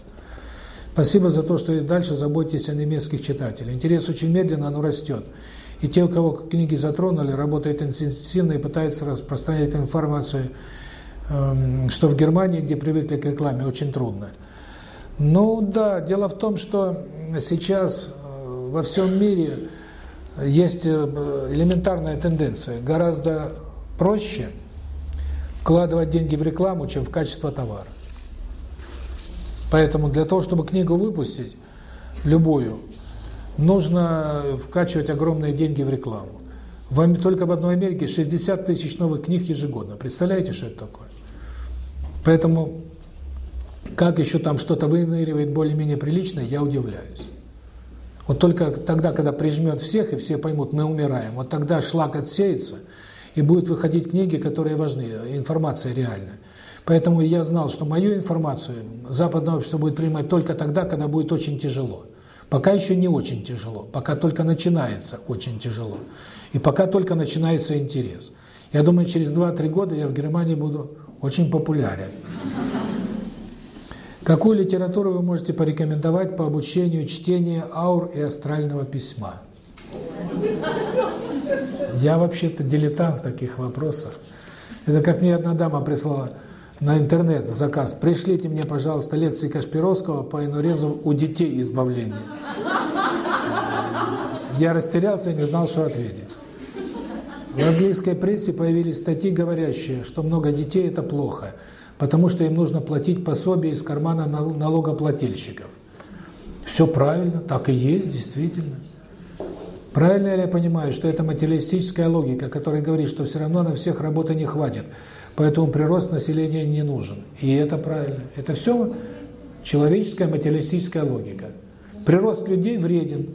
Speaker 1: Спасибо за то, что и дальше заботитесь о немецких читателях. Интерес очень медленно, но растет. И те, у кого книги затронули, работают интенсивно и пытаются распространять информацию эм, что в Германии, где привыкли к рекламе, очень трудно. Ну да, дело в том, что сейчас э, во всем мире есть э, элементарная тенденция. Гораздо проще вкладывать деньги в рекламу, чем в качество товара. Поэтому для того, чтобы книгу выпустить, любую, нужно вкачивать огромные деньги в рекламу. В, только в одной Америке 60 тысяч новых книг ежегодно. Представляете, что это такое? Поэтому, как еще там что-то выныривает более-менее приличное, я удивляюсь. Вот только тогда, когда прижмет всех, и все поймут, мы умираем, вот тогда шлак отсеется, и будут выходить книги, которые важны, информация реальная. Поэтому я знал, что мою информацию западное общество будет принимать только тогда, когда будет очень тяжело. Пока еще не очень тяжело, пока только начинается очень тяжело. И пока только начинается интерес. Я думаю, через 2-3 года я в Германии буду очень популярен. Какую литературу вы можете порекомендовать по обучению чтения аур и астрального письма? Я вообще-то дилетант в таких вопросах. Это как мне одна дама прислала на интернет заказ. Пришлите мне, пожалуйста, лекции Кашпировского по инурезу у детей избавления. Я растерялся и не знал, что ответить. В английской прессе появились статьи, говорящие, что много детей – это плохо, потому что им нужно платить пособие из кармана налогоплательщиков. Все правильно, так и есть, действительно. Правильно ли я понимаю, что это материалистическая логика, которая говорит, что все равно на всех работы не хватит, Поэтому прирост населения не нужен. И это правильно. Это все человеческая материалистическая логика. Прирост людей вреден.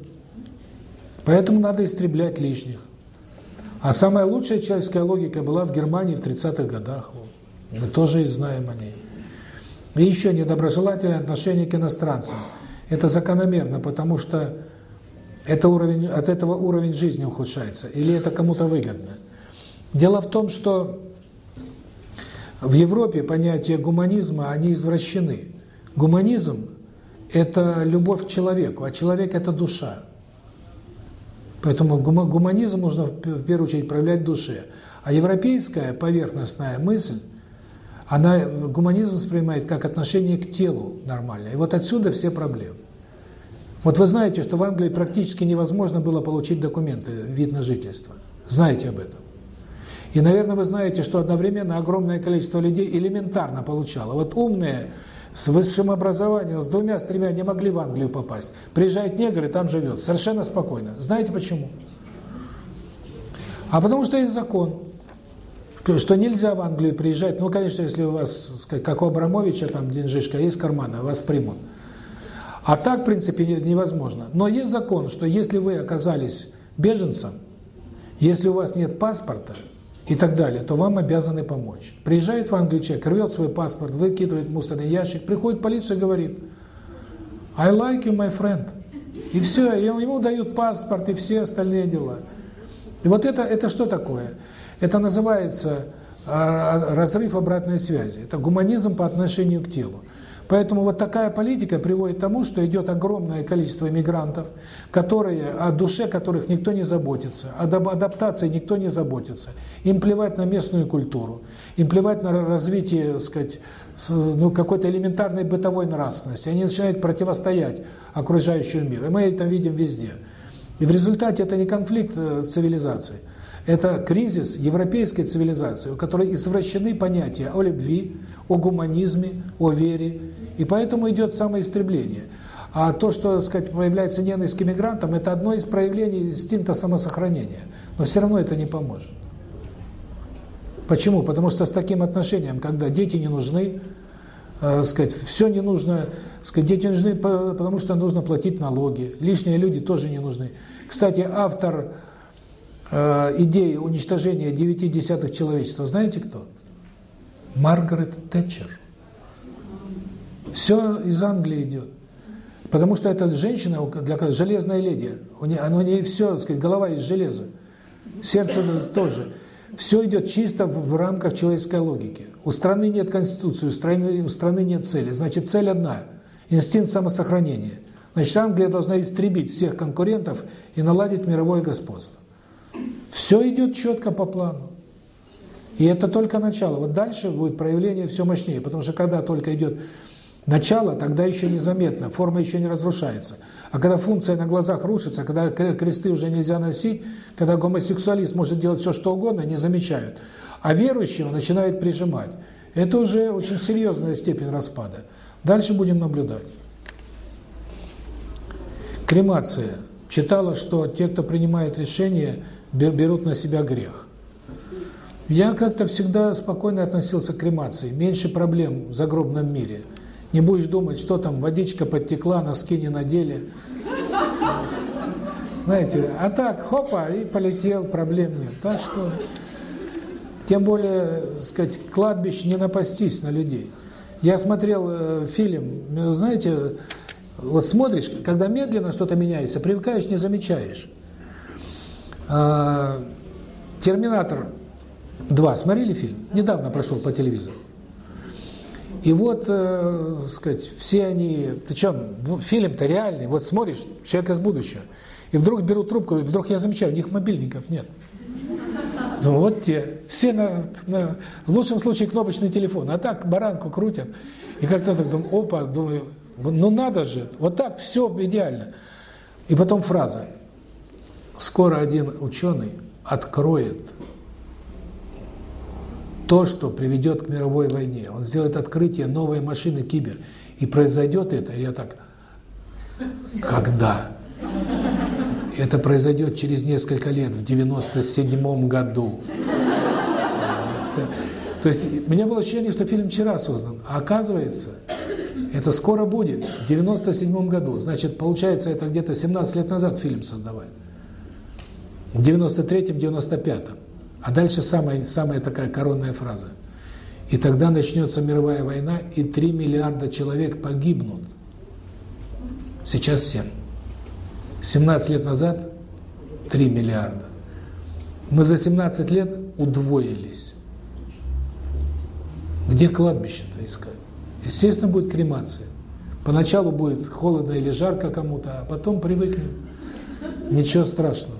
Speaker 1: Поэтому надо истреблять лишних. А самая лучшая человеческая логика была в Германии в 30-х годах. Мы тоже и знаем о ней. И еще недоброжелательное отношение к иностранцам. Это закономерно, потому что это уровень, от этого уровень жизни ухудшается. Или это кому-то выгодно. Дело в том, что в Европе понятия гуманизма, они извращены. Гуманизм – это любовь к человеку, а человек – это душа. Поэтому гуманизм нужно в первую очередь проявлять в душе. А европейская поверхностная мысль, она гуманизм воспринимает как отношение к телу нормально. И вот отсюда все проблемы. Вот вы знаете, что в Англии практически невозможно было получить документы, вид на жительство. Знаете об этом? И, наверное, вы знаете, что одновременно огромное количество людей элементарно получало. Вот умные, с высшим образованием, с двумя, с тремя не могли в Англию попасть. Приезжает негр и там живет. Совершенно спокойно. Знаете почему? А потому что есть закон, что нельзя в Англию приезжать. Ну, конечно, если у вас, как у Абрамовича, там деньжишка есть кармана, вас примут. А так, в принципе, невозможно. Но есть закон, что если вы оказались беженцем, если у вас нет паспорта, и так далее, то вам обязаны помочь. Приезжает в Англию человек, рвет свой паспорт, выкидывает мусорный ящик, приходит полиция и говорит, I like you, my friend. И все, ему дают паспорт и все остальные дела. И вот это, это что такое? Это называется а, разрыв обратной связи. Это гуманизм по отношению к телу. Поэтому вот такая политика приводит к тому, что идет огромное количество мигрантов, которые, о душе которых никто не заботится, о адаптации никто не заботится. Им плевать на местную культуру, им плевать на развитие, сказать, ну, какой-то элементарной бытовой нравственности. Они начинают противостоять окружающему миру. И мы это видим везде. И в результате это не конфликт э, цивилизаций, это кризис европейской цивилизации, у которой извращены понятия о любви, о гуманизме, о вере, и поэтому идет самоистребление. А то, что, так сказать, появляется ненависть к иммигрантам, это одно из проявлений инстинкта самосохранения. Но все равно это не поможет. Почему? Потому что с таким отношением, когда дети не нужны, э, сказать, все не нужно, сказать, дети нужны, потому что нужно платить налоги, лишние люди тоже не нужны. Кстати, автор идеи уничтожения девяти десятых человечества, знаете кто? Маргарет Тэтчер. Все из Англии идет. Потому что эта женщина, для железная леди, у нее, у нее все, так сказать, голова из железа, сердце тоже. Все идет чисто в, в рамках человеческой логики. У страны нет конституции, у страны, у страны нет цели. Значит, цель одна – инстинкт самосохранения. Значит, Англия должна истребить всех конкурентов и наладить мировое господство. Все идет четко по плану. И это только начало. Вот дальше будет проявление все мощнее, потому что когда только идет начало, тогда еще незаметно, форма еще не разрушается. А когда функция на глазах рушится, когда кресты уже нельзя носить, когда гомосексуалист может делать все, что угодно, не замечают. А верующего начинает прижимать. Это уже очень серьезная степень распада. Дальше будем наблюдать. Кремация. Читала, что те, кто принимает решение, берут на себя грех. Я как-то всегда спокойно относился к кремации. Меньше проблем в загробном мире. Не будешь думать, что там водичка подтекла, носки не надели. Знаете, а так, хопа, и полетел, проблем нет. Так что, тем более, сказать, кладбище не напастись на людей. Я смотрел э, фильм, знаете, вот смотришь, когда медленно что-то меняется, привыкаешь, не замечаешь. А, Терминатор 2, смотрели фильм? Недавно прошел по телевизору. И вот, э, сказать, все они, причем ну, фильм-то реальный, вот смотришь, человек из будущего, и вдруг берут трубку, и вдруг я замечаю, у них мобильников нет. Ну вот те, все на, на, в лучшем случае кнопочный телефон, а так баранку крутят. И как-то так думаю, опа, думаю, ну надо же, вот так все идеально. И потом фраза. Скоро один ученый откроет то, что приведет к мировой войне. Он сделает открытие новой машины Кибер. И произойдет это, я так, когда? Это произойдет через несколько лет, в 97 году. То есть, у меня было ощущение, что фильм вчера создан. А оказывается, это скоро будет, в 97 году. Значит, получается, это где-то 17 лет назад фильм создавали. В 93-м, 95-м. А дальше самая, самая такая коронная фраза. И тогда начнется мировая война, и 3 миллиарда человек погибнут. Сейчас 7. 17 лет назад 3 миллиарда. Мы за 17 лет удвоились. Где кладбище-то искать? Естественно, будет кремация. Поначалу будет холодно или жарко кому-то, а потом привыкнем. Ничего страшного.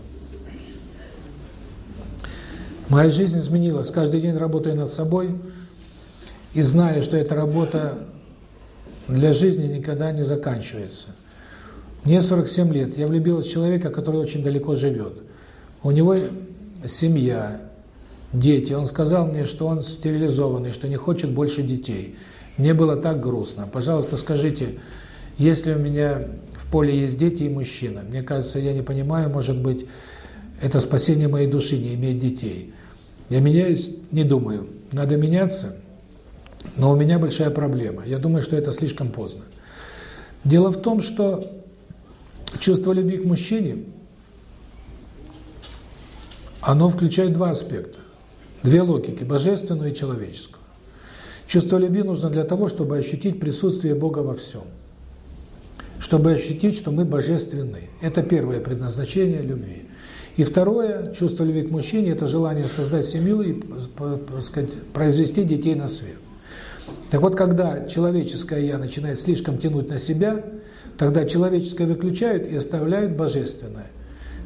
Speaker 1: Моя жизнь изменилась. Каждый день работаю над собой и знаю, что эта работа для жизни никогда не заканчивается. Мне 47 лет. Я влюбилась в человека, который очень далеко живет. У него семья, дети. Он сказал мне, что он стерилизованный, что не хочет больше детей. Мне было так грустно. Пожалуйста, скажите, если у меня в поле есть дети и мужчина, мне кажется, я не понимаю, может быть, это спасение моей души, не иметь детей. Я меняюсь? Не думаю. Надо меняться, но у меня большая проблема. Я думаю, что это слишком поздно. Дело в том, что чувство любви к мужчине, оно включает два аспекта. Две логики, божественную и человеческую. Чувство любви нужно для того, чтобы ощутить присутствие Бога во всем. Чтобы ощутить, что мы божественны. Это первое предназначение любви. И второе, чувство любви к мужчине – это желание создать семью и, так сказать, произвести детей на свет. Так вот, когда человеческое «я» начинает слишком тянуть на себя, тогда человеческое выключают и оставляют божественное.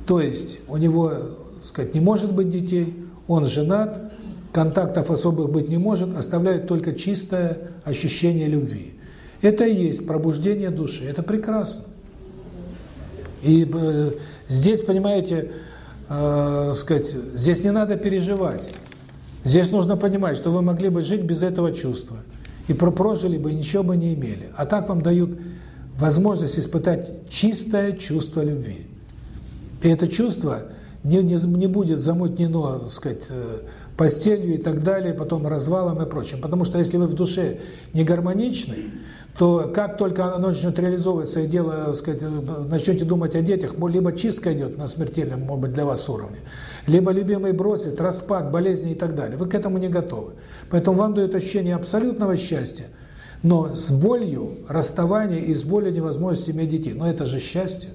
Speaker 1: То есть у него, так сказать, не может быть детей, он женат, контактов особых быть не может, оставляют только чистое ощущение любви. Это и есть пробуждение души, это прекрасно. И э, здесь, понимаете, э, сказать, здесь не надо переживать. Здесь нужно понимать, что вы могли бы жить без этого чувства. И прожили бы, и ничего бы не имели. А так вам дают возможность испытать чистое чувство любви. И это чувство не, не, не будет замутнено, так сказать, э, постелью и так далее, потом развалом и прочим. Потому что если вы в душе не гармоничны, то как только оно начнет реализовываться и дело, так сказать, начнете думать о детях, либо чистка идет на смертельном, может быть, для вас уровне, либо любимый бросит, распад, болезни и так далее. Вы к этому не готовы. Поэтому вам дают ощущение абсолютного счастья, но с болью расставания и с болью невозможности иметь детей. Но это же счастье.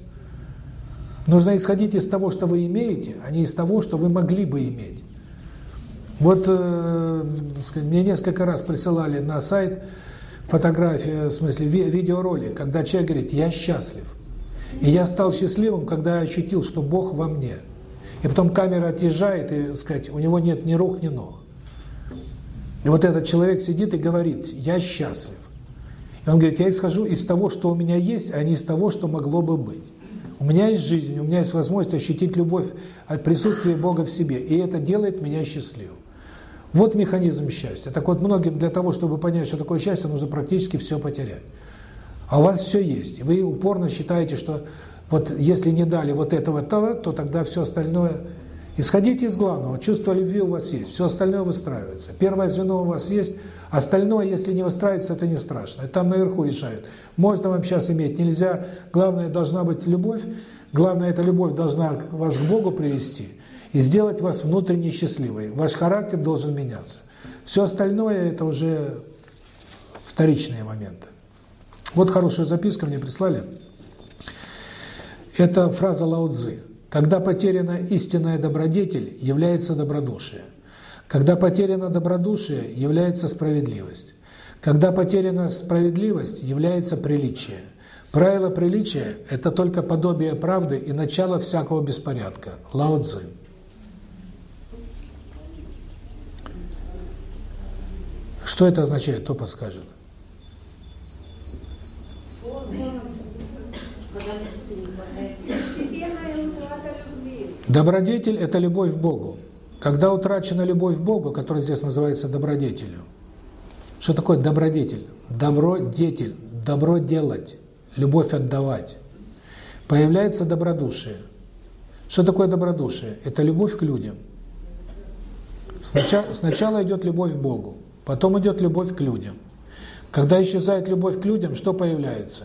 Speaker 1: Нужно исходить из того, что вы имеете, а не из того, что вы могли бы иметь. Вот э, мне несколько раз присылали на сайт фотография, в смысле ви видеоролик, когда человек говорит «я счастлив». И я стал счастливым, когда я ощутил, что Бог во мне. И потом камера отъезжает, и, сказать, у него нет ни рук, ни ног. И вот этот человек сидит и говорит, я счастлив. И он говорит, я исхожу из того, что у меня есть, а не из того, что могло бы быть. У меня есть жизнь, у меня есть возможность ощутить любовь от присутствия Бога в себе, и это делает меня счастливым. Вот механизм счастья. Так вот, многим для того, чтобы понять, что такое счастье, нужно практически все потерять. А у вас все есть. Вы упорно считаете, что вот если не дали вот этого, того, то тогда все остальное... Исходите из главного. Чувство любви у вас есть. Все остальное выстраивается. Первое звено у вас есть. Остальное, если не выстраивается, это не страшно. Это там наверху решают. Можно вам сейчас иметь, нельзя. Главное, должна быть любовь. Главное, эта любовь должна вас к Богу привести и сделать вас внутренне счастливой. Ваш характер должен меняться. Все остальное – это уже вторичные моменты. Вот хорошая записка мне прислали. Это фраза Лао Цзы. Когда потеряна истинная добродетель, является добродушие. Когда потеряна добродушие, является справедливость. Когда потеряна справедливость, является приличие. Правило приличия – это только подобие правды и начало всякого беспорядка. Лао Цзы. Что это означает, кто подскажет? Добродетель – это любовь к Богу. Когда утрачена любовь к Богу, которая здесь называется добродетелью, что такое добродетель? Добродетель, добро делать, любовь отдавать. Появляется добродушие. Что такое добродушие? Это любовь к людям. Сначала, сначала идет любовь к Богу, потом идет любовь к людям. Когда исчезает любовь к людям, что появляется?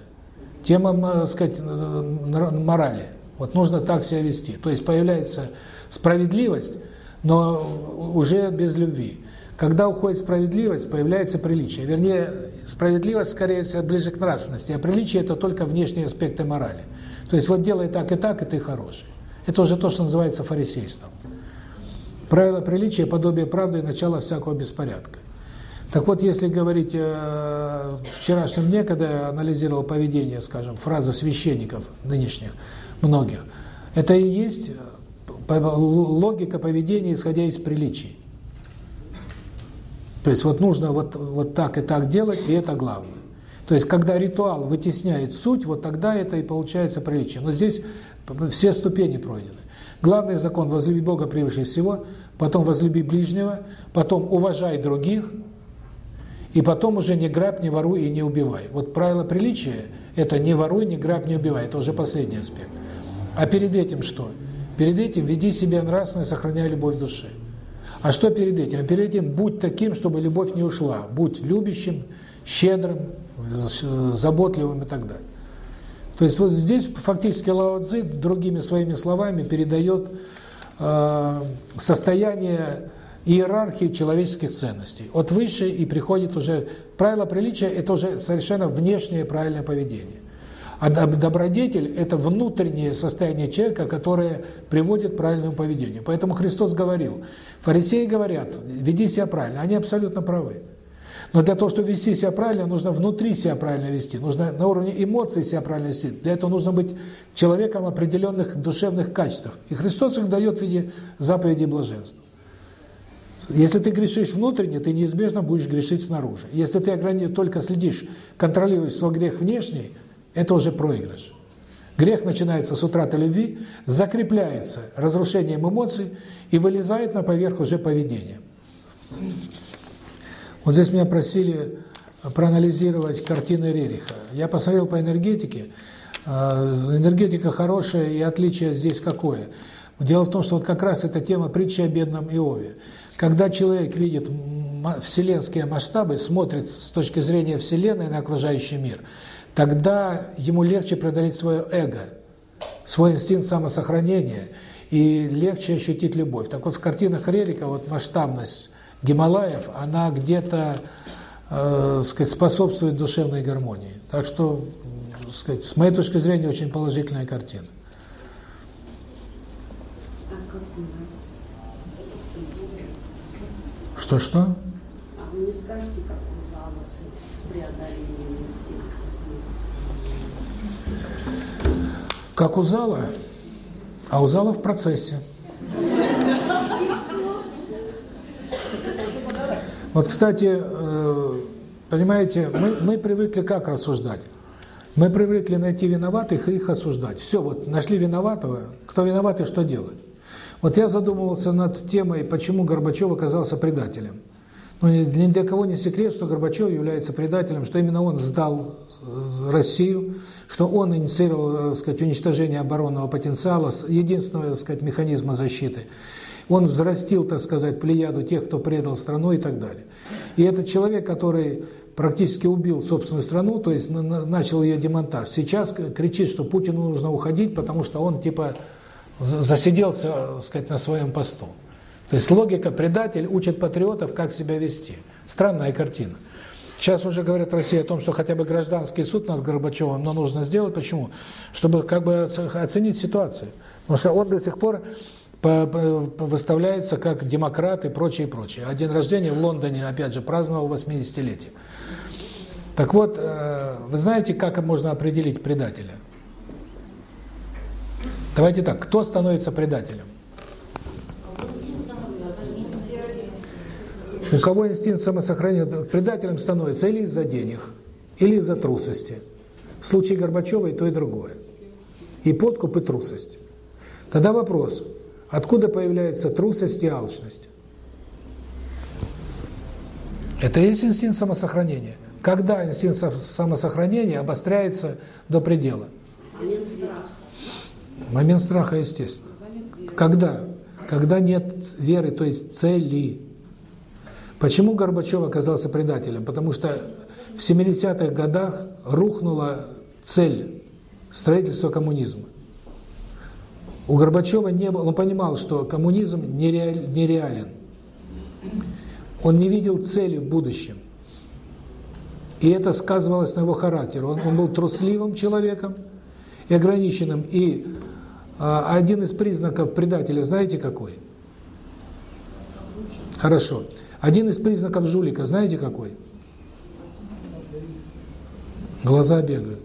Speaker 1: Тема, так сказать, морали – вот нужно так себя вести. То есть появляется справедливость, но уже без любви. Когда уходит справедливость, появляется приличие. Вернее, справедливость, скорее всего, ближе к нравственности, а приличие – это только внешние аспекты морали. То есть вот делай так и так, и ты хороший. Это уже то, что называется фарисейством. Правило приличия – подобие правды и начало всякого беспорядка. Так вот, если говорить о вчерашнем дне, когда я анализировал поведение, скажем, фразы священников нынешних, многих. Это и есть э, логика поведения, исходя из приличий. То есть вот нужно вот, вот так и так делать, и это главное. То есть когда ритуал вытесняет суть, вот тогда это и получается приличие. Но здесь все ступени пройдены. Главный закон – возлюби Бога превыше всего, потом возлюби ближнего, потом уважай других, и потом уже не грабь, не воруй и не убивай. Вот правило приличия – это не воруй, не грабь, не убивай. Это уже последний аспект. А перед этим что? Перед этим веди себя нравственно, сохраняя любовь в душе. А что перед этим? А перед этим будь таким, чтобы любовь не ушла. Будь любящим, щедрым, заботливым и так далее. То есть вот здесь фактически Лао Цзи другими своими словами передает э, состояние иерархии человеческих ценностей. От высшей и приходит уже... Правило приличия – это уже совершенно внешнее правильное поведение. А добродетель – это внутреннее состояние человека, которое приводит к правильному поведению. Поэтому Христос говорил, фарисеи говорят, веди себя правильно, они абсолютно правы. Но для того, чтобы вести себя правильно, нужно внутри себя правильно вести, нужно на уровне эмоций себя правильно вести. Для этого нужно быть человеком определенных душевных качеств. И Христос их дает в виде заповедей блаженства. Если ты грешишь внутренне, ты неизбежно будешь грешить снаружи. Если ты только следишь, контролируешь свой грех внешний, это уже проигрыш. Грех начинается с утраты любви, закрепляется разрушением эмоций и вылезает на поверх уже поведение. Вот здесь меня просили проанализировать картины Рериха. Я посмотрел по энергетике. А, энергетика хорошая, и отличие здесь какое? Дело в том, что вот как раз эта тема притчи о бедном Иове. Когда человек видит вселенские масштабы, смотрит с точки зрения Вселенной на окружающий мир – тогда ему легче преодолеть свое эго, свой инстинкт самосохранения, и легче ощутить любовь. Так вот, в картинах Рерика вот масштабность Гималаев, она где-то, э, сказать, способствует душевной гармонии. Так что, сказать, с моей точки зрения, очень положительная картина. Что-что? А
Speaker 4: вы не скажете, как у зала с преодолением
Speaker 1: Как у зала, а у зала в процессе. Вот, кстати, э, понимаете, мы, мы привыкли как рассуждать? Мы привыкли найти виноватых и их осуждать. Все, вот нашли виноватого, кто виноват и что делать. Вот я задумывался над темой, почему Горбачев оказался предателем. Ну, ни для кого не секрет, что Горбачев является предателем, что именно он сдал Россию, что он инициировал, так сказать, уничтожение оборонного потенциала, единственного, так сказать, механизма защиты. Он взрастил, так сказать, плеяду тех, кто предал страну и так далее. И этот человек, который практически убил собственную страну, то есть начал ее демонтаж, сейчас кричит, что Путину нужно уходить, потому что он типа засиделся, так сказать, на своем посту. То есть логика предатель учит патриотов, как себя вести. Странная картина. Сейчас уже говорят в России о том, что хотя бы гражданский суд над Горбачевым, но нужно сделать. Почему? Чтобы как бы оценить ситуацию. Потому что он до сих пор выставляется как демократ и прочее, прочее. А день рождения в Лондоне, опять же, праздновал 80-летие. Так вот, э, вы знаете, как можно определить предателя? Давайте так, кто становится предателем? У кого инстинкт самосохранения предателем становится или из-за денег, или из-за трусости. В случае Горбачева и то, и другое. И подкуп, и трусость. Тогда вопрос, откуда появляется трусость и алчность? Это есть инстинкт самосохранения. Когда инстинкт самосохранения обостряется до предела?
Speaker 4: Момент страха.
Speaker 1: Момент страха, естественно. Когда? Когда нет веры, то есть цели. Почему Горбачев оказался предателем? Потому что в 70-х годах рухнула цель строительства коммунизма. У Горбачева не было, он понимал, что коммунизм нереален. Он не видел цели в будущем. И это сказывалось на его характере. Он, он был трусливым человеком и ограниченным. И а, один из признаков предателя, знаете какой? Хорошо. Один из признаков жулика, знаете какой? Глаза бегают.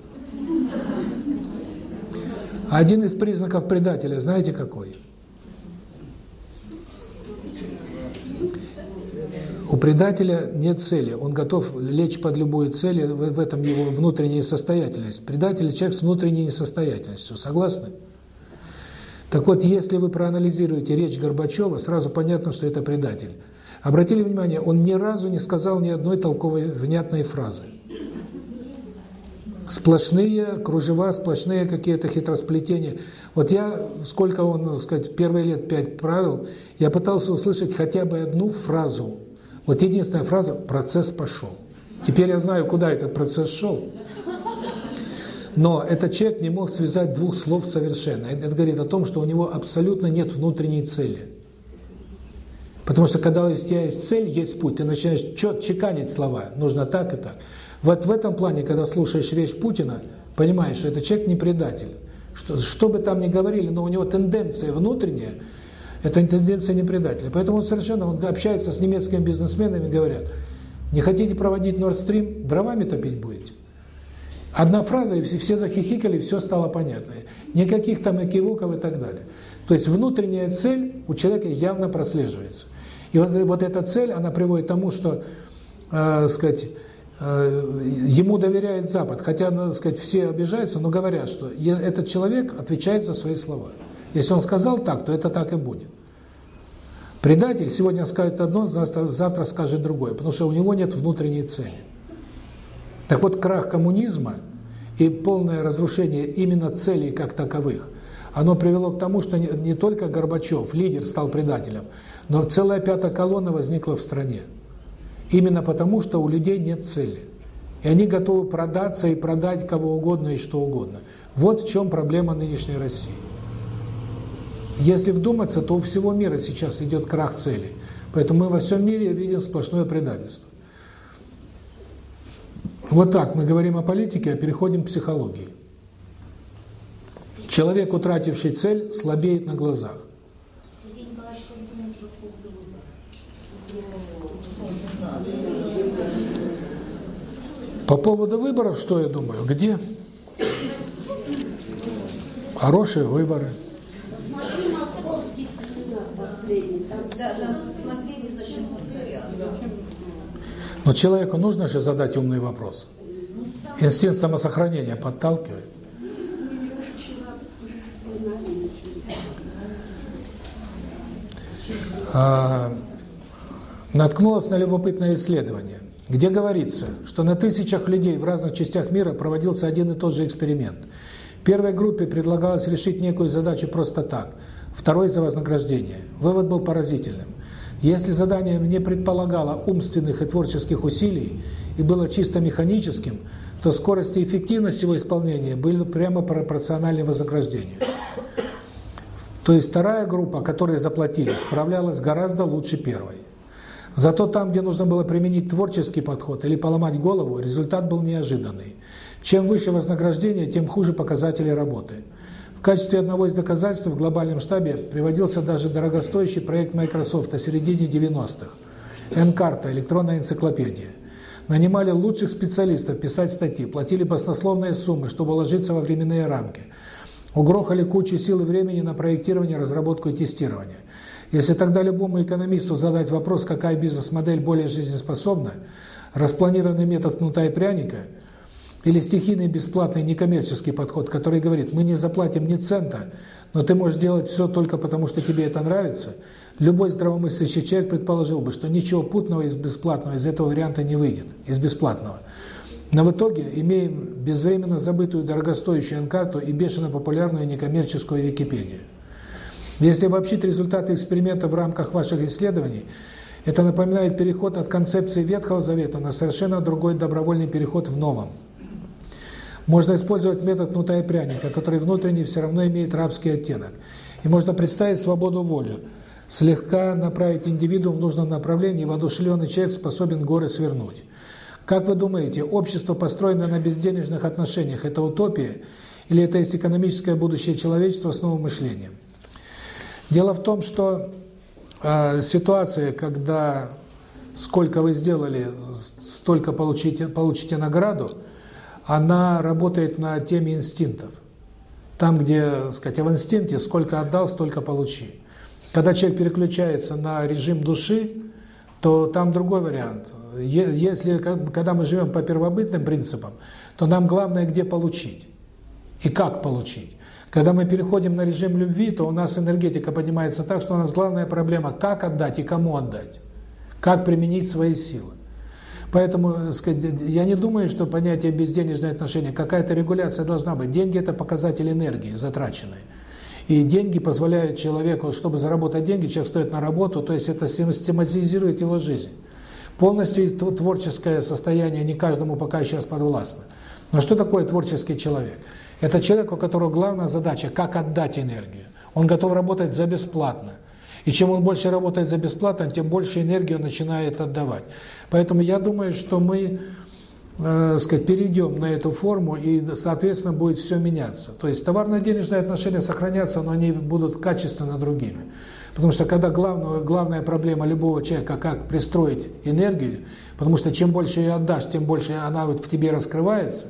Speaker 1: Один из признаков предателя, знаете какой? У предателя нет цели, он готов лечь под любую цель, в этом его внутренняя состоятельность. Предатель – человек с внутренней несостоятельностью, согласны? Так вот, если вы проанализируете речь Горбачева, сразу понятно, что это предатель. Обратили внимание, он ни разу не сказал ни одной толковой, внятной фразы. Сплошные кружева, сплошные какие-то хитросплетения. Вот я, сколько он, так сказать, первые лет пять правил, я пытался услышать хотя бы одну фразу. Вот единственная фраза «процесс пошел». Теперь я знаю, куда этот процесс шел. Но этот человек не мог связать двух слов совершенно. Это говорит о том, что у него абсолютно нет внутренней цели. Потому что когда у тебя есть цель, есть путь, ты начинаешь чет, чеканить слова, нужно так и так. Вот в этом плане, когда слушаешь речь Путина, понимаешь, что этот человек не предатель. Что, что бы там ни говорили, но у него тенденция внутренняя, это тенденция не предателя. Поэтому он совершенно, он общается с немецкими бизнесменами, говорят, не хотите проводить Nord Stream, дровами топить будете. Одна фраза, и все, захихикали, все стало понятно. Никаких там экивоков и так далее. То есть внутренняя цель у человека явно прослеживается. И вот, вот эта цель, она приводит к тому, что, э, сказать, э, ему доверяет Запад. Хотя, надо сказать, все обижаются, но говорят, что этот человек отвечает за свои слова. Если он сказал так, то это так и будет. Предатель сегодня скажет одно, завтра скажет другое, потому что у него нет внутренней цели. Так вот, крах коммунизма и полное разрушение именно целей как таковых, оно привело к тому, что не, только Горбачев, лидер, стал предателем, но целая пятая колонна возникла в стране. Именно потому, что у людей нет цели. И они готовы продаться и продать кого угодно и что угодно. Вот в чем проблема нынешней России. Если вдуматься, то у всего мира сейчас идет крах цели. Поэтому мы во всем мире видим сплошное предательство. Вот так мы говорим о политике, а переходим к психологии. Человек, утративший цель, слабеет на глазах. По поводу выборов, что я думаю? Где? Хорошие выборы.
Speaker 4: Посмотри московский семинар последний. Там
Speaker 5: Да,
Speaker 4: всё.
Speaker 5: да, смотрели, зачем повторяться.
Speaker 1: Но человеку нужно же задать умный вопрос. Инстинкт самосохранения подталкивает. А, наткнулась на любопытное исследование, где говорится, что на тысячах людей в разных частях мира проводился один и тот же эксперимент. Первой группе предлагалось решить некую задачу просто так, второй за вознаграждение. Вывод был поразительным. Если задание не предполагало умственных и творческих усилий и было чисто механическим, то скорость и эффективность его исполнения были прямо пропорциональны вознаграждению. То есть вторая группа, которой заплатили, справлялась гораздо лучше первой. Зато там, где нужно было применить творческий подход или поломать голову, результат был неожиданный. Чем выше вознаграждение, тем хуже показатели работы. Качестве одного из доказательств в глобальном штабе приводился даже дорогостоящий проект Microsoft о середине 90-х. Энкарта, электронная энциклопедия. Нанимали лучших специалистов писать статьи, платили баснословные суммы, чтобы уложиться во временные рамки. Угрохали кучу сил и времени на проектирование, разработку и тестирование. Если тогда любому экономисту задать вопрос, какая бизнес-модель более жизнеспособна, распланированный метод кнута и пряника или стихийный бесплатный некоммерческий подход, который говорит, мы не заплатим ни цента, но ты можешь делать все только потому, что тебе это нравится – Любой здравомыслящий человек предположил бы, что ничего путного из бесплатного из этого варианта не выйдет, из бесплатного. Но в итоге имеем безвременно забытую дорогостоящую анкарту и бешено популярную некоммерческую Википедию. Если обобщить результаты эксперимента в рамках ваших исследований, это напоминает переход от концепции Ветхого Завета на совершенно другой добровольный переход в новом. Можно использовать метод нута и пряника, который внутренне все равно имеет рабский оттенок. И можно представить свободу волю – слегка направить индивидуум в нужном направлении, воодушевленный человек способен горы свернуть. Как вы думаете, общество, построенное на безденежных отношениях, это утопия или это есть экономическое будущее человечества с новым мышлением? Дело в том, что э, ситуация, когда сколько вы сделали, столько получите, получите награду, она работает на теме инстинктов. Там, где, сказать, в инстинкте сколько отдал, столько получи. Когда человек переключается на режим души, то там другой вариант. Если, когда мы живем по первобытным принципам, то нам главное, где получить и как получить. Когда мы переходим на режим любви, то у нас энергетика поднимается так, что у нас главная проблема, как отдать и кому отдать, как применить свои силы. Поэтому, сказать, я не думаю, что понятие безденежное отношение, какая-то регуляция должна быть. Деньги – это показатель энергии затраченной. И деньги позволяют человеку, чтобы заработать деньги, человек стоит на работу, то есть это систематизирует его жизнь. Полностью творческое состояние не каждому пока сейчас подвластно. Но что такое творческий человек? Это человек, у которого главная задача – как отдать энергию. Он готов работать за бесплатно. И чем он больше работает за бесплатно, тем больше энергию начинает отдавать. Поэтому я думаю, что мы э, сказать, перейдем на эту форму, и, соответственно, будет все меняться. То есть товарно-денежные отношения сохранятся, но они будут качественно другими. Потому что когда главная, главная проблема любого человека, как пристроить энергию, потому что чем больше ее отдашь, тем больше она вот в тебе раскрывается,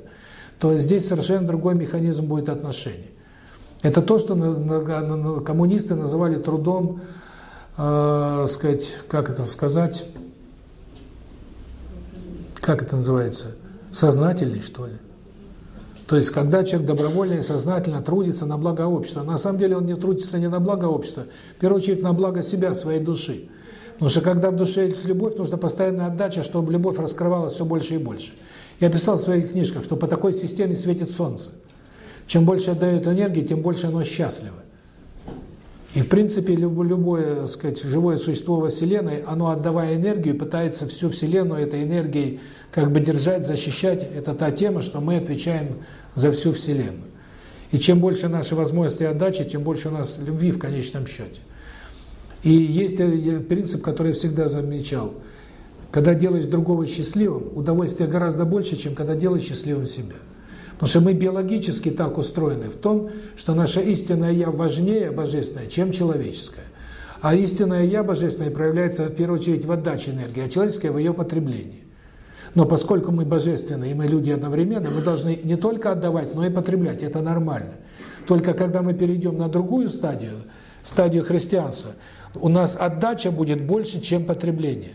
Speaker 1: то здесь совершенно другой механизм будет отношений. Это то, что коммунисты называли трудом, э, сказать, как это сказать, как это называется, сознательный, что ли. То есть, когда человек добровольно и сознательно трудится на благо общества, на самом деле он не трудится не на благо общества, в первую очередь на благо себя, своей души. Потому что когда в душе есть любовь, нужна постоянная отдача, чтобы любовь раскрывалась все больше и больше. Я писал в своих книжках, что по такой системе светит солнце. Чем больше отдает энергии, тем больше оно счастливо. И в принципе любое, сказать, живое существо во Вселенной, оно отдавая энергию, пытается всю Вселенную этой энергией как бы держать, защищать. Это та тема, что мы отвечаем за всю Вселенную. И чем больше наши возможности отдачи, тем больше у нас любви в конечном счете. И есть э, принцип, который я всегда замечал. Когда делаешь другого счастливым, удовольствия гораздо больше, чем когда делаешь счастливым себя. Потому что мы биологически так устроены в том, что наше истинное «я» важнее божественное, чем человеческое. А истинное «я» божественное проявляется в первую очередь в отдаче энергии, а человеческое в ее потреблении. Но поскольку мы божественные и мы люди одновременно, мы должны не только отдавать, но и потреблять. Это нормально. Только когда мы перейдем на другую стадию, стадию христианства, у нас отдача будет больше, чем потребление.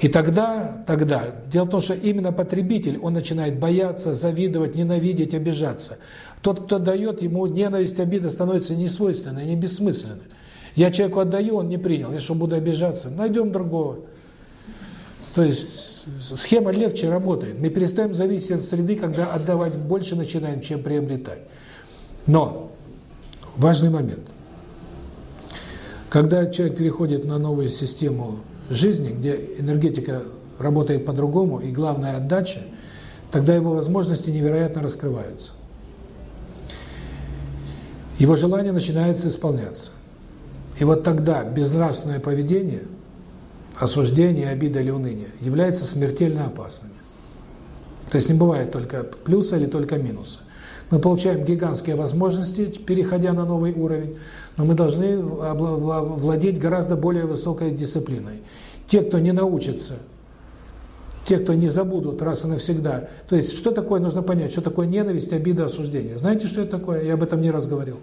Speaker 1: И тогда, тогда, дело в том, что именно потребитель, он начинает бояться, завидовать, ненавидеть, обижаться. Тот, кто дает, ему ненависть, обида становится несвойственной, не бессмысленной. Я человеку отдаю, он не принял, я что, буду обижаться? Найдем другого. То есть схема легче работает. Мы перестаем зависеть от среды, когда отдавать больше начинаем, чем приобретать. Но важный момент. Когда человек переходит на новую систему жизни, где энергетика работает по-другому, и главная отдача, тогда его возможности невероятно раскрываются. Его желания начинают исполняться. И вот тогда безнравственное поведение, осуждение, обида или уныние является смертельно опасными. То есть не бывает только плюса или только минуса. Мы получаем гигантские возможности, переходя на новый уровень, но мы должны владеть гораздо более высокой дисциплиной. Те, кто не научится, те, кто не забудут раз и навсегда. То есть, что такое, нужно понять, что такое ненависть, обида, осуждение. Знаете, что это такое? Я об этом не раз говорил.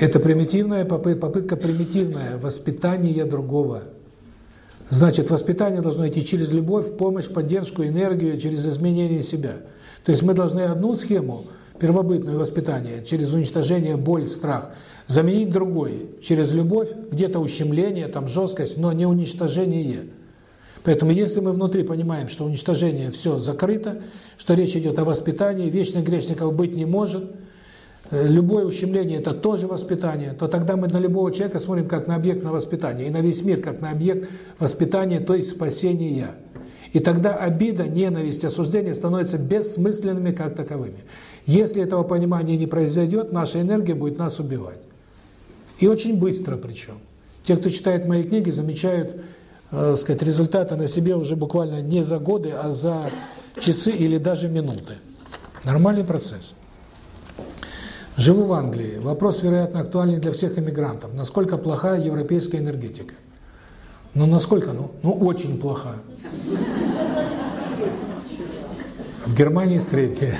Speaker 1: Это примитивная попытка, попытка примитивная воспитания другого. Значит, воспитание должно идти через любовь, помощь, поддержку, энергию, через изменение себя. То есть мы должны одну схему, первобытное воспитание, через уничтожение, боль, страх, заменить другой, через любовь, где-то ущемление, там жесткость, но не уничтожение. Поэтому если мы внутри понимаем, что уничтожение все закрыто, что речь идет о воспитании, вечных грешников быть не может – любое ущемление – это тоже воспитание, то тогда мы на любого человека смотрим как на объект на воспитание, и на весь мир как на объект воспитания, то есть спасения. И тогда обида, ненависть, осуждение становятся бессмысленными как таковыми. Если этого понимания не произойдет, наша энергия будет нас убивать. И очень быстро причем. Те, кто читает мои книги, замечают э, сказать, результаты на себе уже буквально не за годы, а за часы или даже минуты. Нормальный процесс. Живу в Англии. Вопрос, вероятно, актуальный для всех иммигрантов. Насколько плоха европейская энергетика? Ну, насколько? Ну, ну очень плоха. В Германии средняя.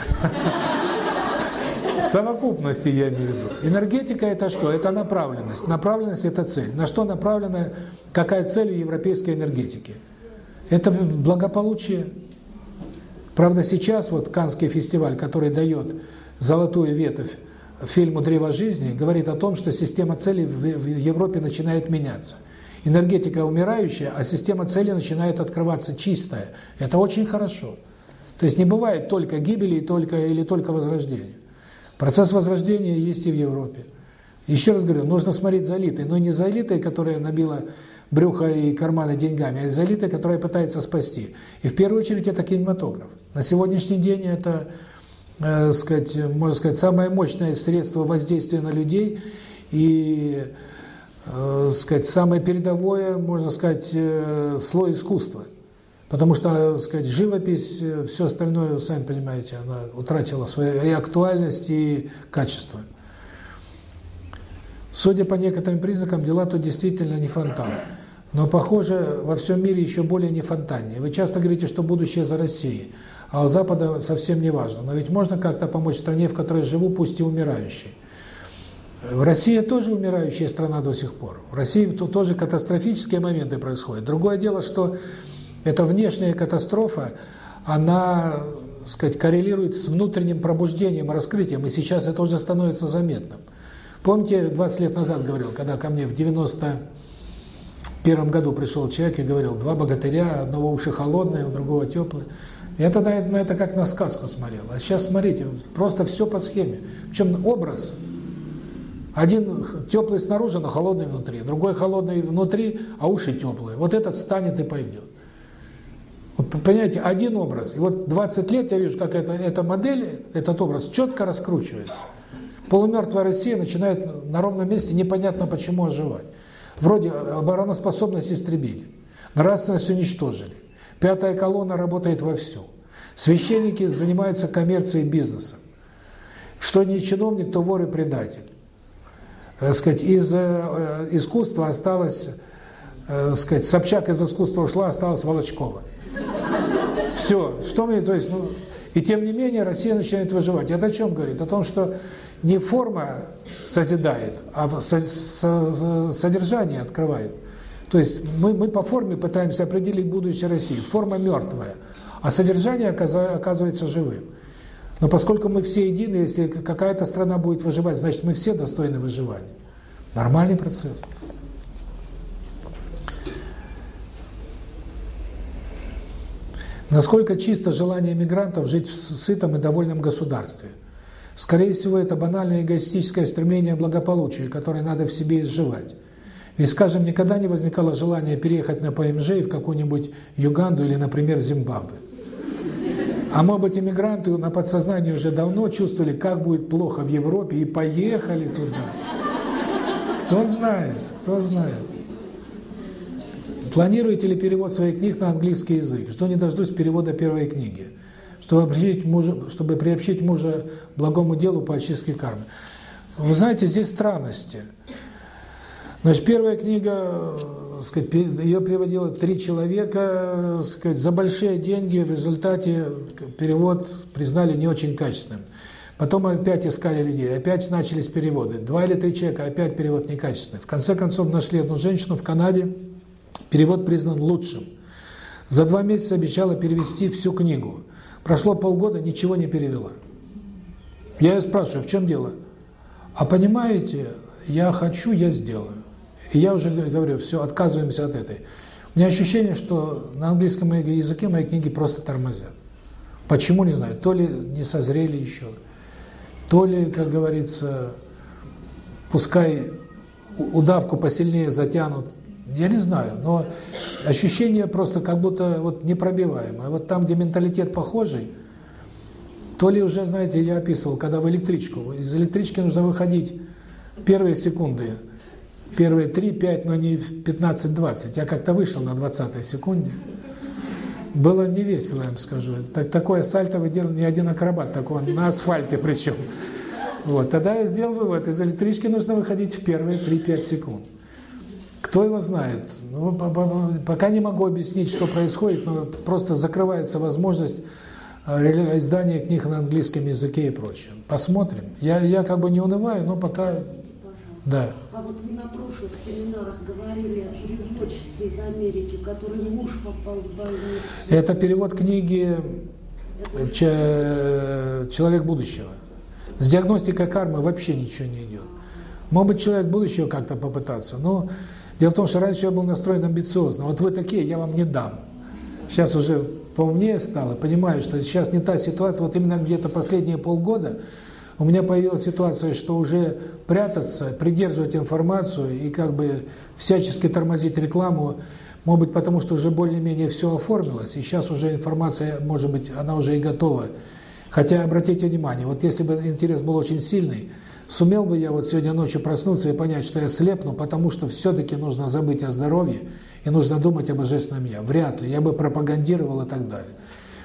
Speaker 1: В совокупности я имею в виду. Энергетика – это что? Это направленность. Направленность – это цель. На что направлена, какая цель у европейской энергетики? Это благополучие. Правда, сейчас вот Канский фестиваль, который дает золотую ветвь фильму «Древо жизни» говорит о том, что система целей в Европе начинает меняться. Энергетика умирающая, а система целей начинает открываться чистая. Это очень хорошо. То есть не бывает только гибели только, или только возрождения. Процесс возрождения есть и в Европе. Еще раз говорю, нужно смотреть за элитой, но не за элитой, которая набила брюхо и карманы деньгами, а за элитой, которая пытается спасти. И в первую очередь это кинематограф. На сегодняшний день это э, сказать, можно сказать, самое мощное средство воздействия на людей и, э, сказать, самое передовое, можно сказать, э, слой искусства. Потому что, сказать, живопись, э, все остальное, сами понимаете, она утратила свою и актуальность, и качество. Судя по некоторым признакам, дела тут действительно не фонтан. Но, похоже, во всем мире еще более не фонтаннее. Вы часто говорите, что будущее за Россией а у Запада совсем не важно. Но ведь можно как-то помочь стране, в которой живу, пусть и умирающей. В России тоже умирающая страна до сих пор. В России тут тоже катастрофические моменты происходят. Другое дело, что эта внешняя катастрофа, она, сказать, коррелирует с внутренним пробуждением, раскрытием, и сейчас это уже становится заметным. Помните, 20 лет назад говорил, когда ко мне в 91 году пришел человек и говорил, два богатыря, одного уши холодные, у другого теплые. Я тогда на это как на сказку смотрел. А сейчас смотрите, просто все по схеме. Причем образ. Один теплый снаружи, но холодный внутри. Другой холодный внутри, а уши теплые. Вот этот встанет и пойдет. Вот понимаете, один образ. И вот 20 лет я вижу, как это, эта модель, этот образ четко раскручивается. Полумертвая Россия начинает на ровном месте непонятно почему оживать. Вроде обороноспособность истребили, нравственность уничтожили. Пятая колонна работает вовсю. Священники занимаются коммерцией бизнесом. Что не чиновник, то вор и предатель. Так сказать, из э, искусства осталось, э, сказать, Собчак из искусства ушла, осталась Волочкова. Все. Что мне, то есть, ну, И тем не менее Россия начинает выживать. Это о чем говорит? О том, что не форма созидает, а содержание открывает. То есть мы, мы по форме пытаемся определить будущее России. Форма мертвая, а содержание оказывается живым. Но поскольку мы все едины, если какая-то страна будет выживать, значит мы все достойны выживания. Нормальный процесс. Насколько чисто желание мигрантов жить в сытом и довольном государстве? Скорее всего, это банальное эгоистическое стремление к благополучию, которое надо в себе изживать. Ведь, скажем, никогда не возникало желания переехать на ПМЖ в какую-нибудь Юганду или, например, Зимбабве. А может быть, иммигранты на подсознании уже давно чувствовали, как будет плохо в Европе, и поехали туда. Кто знает, кто знает. Планируете ли перевод своих книг на английский язык? Что не дождусь перевода первой книги? Чтобы приобщить мужа, чтобы приобщить мужа благому делу по очистке кармы. Вы знаете, здесь странности. Значит, первая книга, сказать, ее приводило три человека, сказать, за большие деньги, в результате перевод признали не очень качественным. Потом опять искали людей, опять начались переводы. Два или три человека, опять перевод некачественный. В конце концов нашли одну женщину в Канаде, Перевод признан лучшим. За два месяца обещала перевести всю книгу. Прошло полгода, ничего не перевела. Я ее спрашиваю, в чем дело? А понимаете, я хочу, я сделаю. И я уже говорю, все, отказываемся от этой. У меня ощущение, что на английском языке мои книги просто тормозят. Почему, не знаю. То ли не созрели еще, то ли, как говорится, пускай удавку посильнее затянут, я не знаю, но ощущение просто как будто вот непробиваемое. Вот там, где менталитет похожий, то ли уже, знаете, я описывал, когда в электричку, из электрички нужно выходить первые секунды, первые 3-5, но не в 15-20. Я как-то вышел на 20 секунде. Было не весело, я вам скажу. Так, такое сальто выделал не один акробат, такой на асфальте причем. Вот, тогда я сделал вывод, из электрички нужно выходить в первые 3-5 секунд. Кто его знает? Ну, пока не могу объяснить, что происходит, но просто закрывается возможность э, издания книг на английском языке и прочее. Посмотрим. Я, я как бы не унываю, но пока... Да.
Speaker 4: А вот вы на прошлых семинарах говорили о переводчице из Америки, который муж попал в больницу.
Speaker 1: Это перевод книги «Человек будущего». С диагностикой кармы вообще ничего не идет. Может быть, человек будущего как-то попытаться, но Дело в том, что раньше я был настроен амбициозно. Вот вы такие, я вам не дам. Сейчас уже поумнее стало, понимаю, что сейчас не та ситуация. Вот именно где-то последние полгода у меня появилась ситуация, что уже прятаться, придерживать информацию и как бы всячески тормозить рекламу, может быть, потому что уже более-менее все оформилось, и сейчас уже информация, может быть, она уже и готова. Хотя, обратите внимание, вот если бы интерес был очень сильный, Сумел бы я вот сегодня ночью проснуться и понять, что я слепну, потому что все-таки нужно забыть о здоровье и нужно думать о божественном я? Вряд ли. Я бы пропагандировал и так далее.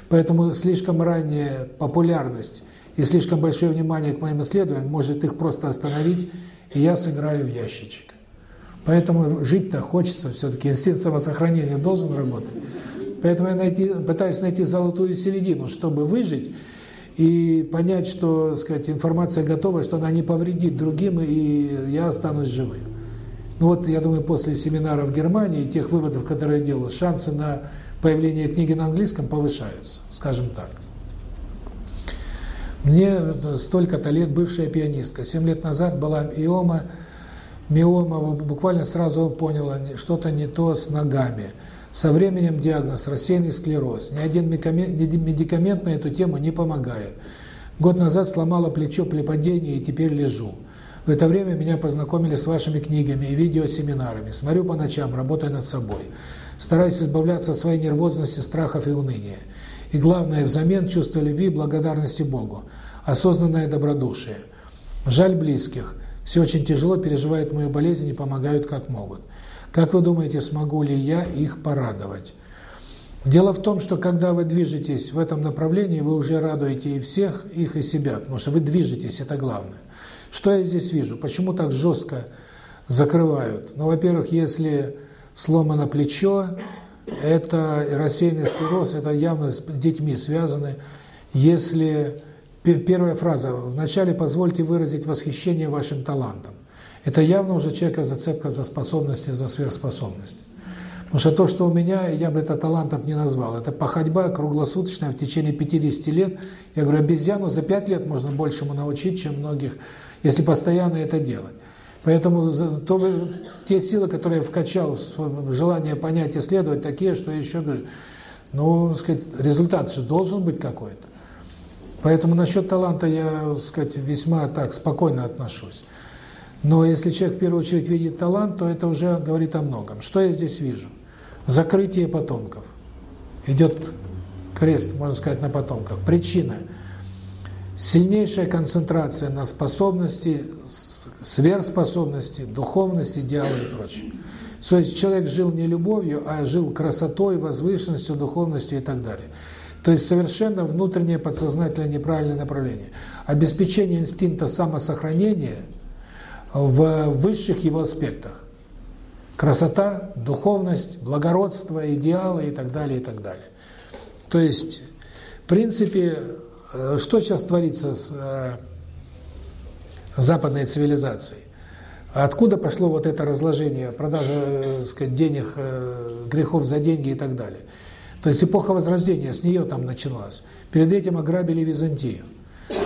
Speaker 1: Поэтому слишком ранняя популярность и слишком большое внимание к моим исследованиям может их просто остановить, и я сыграю в ящичек. Поэтому жить-то хочется все-таки, инстинкт самосохранения должен работать. Поэтому я найти, пытаюсь найти золотую середину, чтобы выжить, и понять, что, сказать, информация готова, что она не повредит другим, и я останусь живым. Ну вот, я думаю, после семинара в Германии, тех выводов, которые я делал, шансы на появление книги на английском повышаются, скажем так. Мне столько-то лет бывшая пианистка. Семь лет назад была миома, миома, буквально сразу поняла, что-то не то с ногами. Со временем диагноз – рассеянный склероз. Ни один медикамент на эту тему не помогает. Год назад сломала плечо при падении и теперь лежу. В это время меня познакомили с вашими книгами и видеосеминарами. Смотрю по ночам, работаю над собой. Стараюсь избавляться от своей нервозности, страхов и уныния. И главное, взамен чувство любви и благодарности Богу. Осознанное добродушие. Жаль близких. Все очень тяжело, переживают мою болезнь и помогают как могут. Как вы думаете, смогу ли я их порадовать? Дело в том, что когда вы движетесь в этом направлении, вы уже радуете и всех, их и себя, потому что вы движетесь, это главное. Что я здесь вижу? Почему так жестко закрывают? Ну, во-первых, если сломано плечо, это рассеянный склероз, это явно с детьми связаны. если первая фраза «вначале позвольте выразить восхищение вашим талантом», это явно уже человека зацепка за способности, за сверхспособности. Потому что то, что у меня, я бы это талантом не назвал. Это походьба круглосуточная в течение 50 лет. Я говорю, обезьяну за 5 лет можно большему научить, чем многих, если постоянно это делать. Поэтому то, те силы, которые я вкачал в желание понять, исследовать, такие, что еще говорю, ну, сказать, результат же должен быть какой-то. Поэтому насчет таланта я, сказать, весьма так спокойно отношусь. Но если человек в первую очередь видит талант, то это уже говорит о многом. Что я здесь вижу? Закрытие потомков. Идет крест, можно сказать, на потомках. Причина – сильнейшая концентрация на способности, сверхспособности, духовности, идеалы и прочее. То есть человек жил не любовью, а жил красотой, возвышенностью, духовностью и так далее. То есть совершенно внутреннее подсознательное неправильное направление. Обеспечение инстинкта самосохранения в высших его аспектах. Красота, духовность, благородство, идеалы и так далее, и так далее. То есть, в принципе, э, что сейчас творится с э, западной цивилизацией? Откуда пошло вот это разложение, продажа, э, сказать, денег, грехов за деньги и так далее? То есть эпоха Возрождения, с нее там началась. Перед этим ограбили Византию.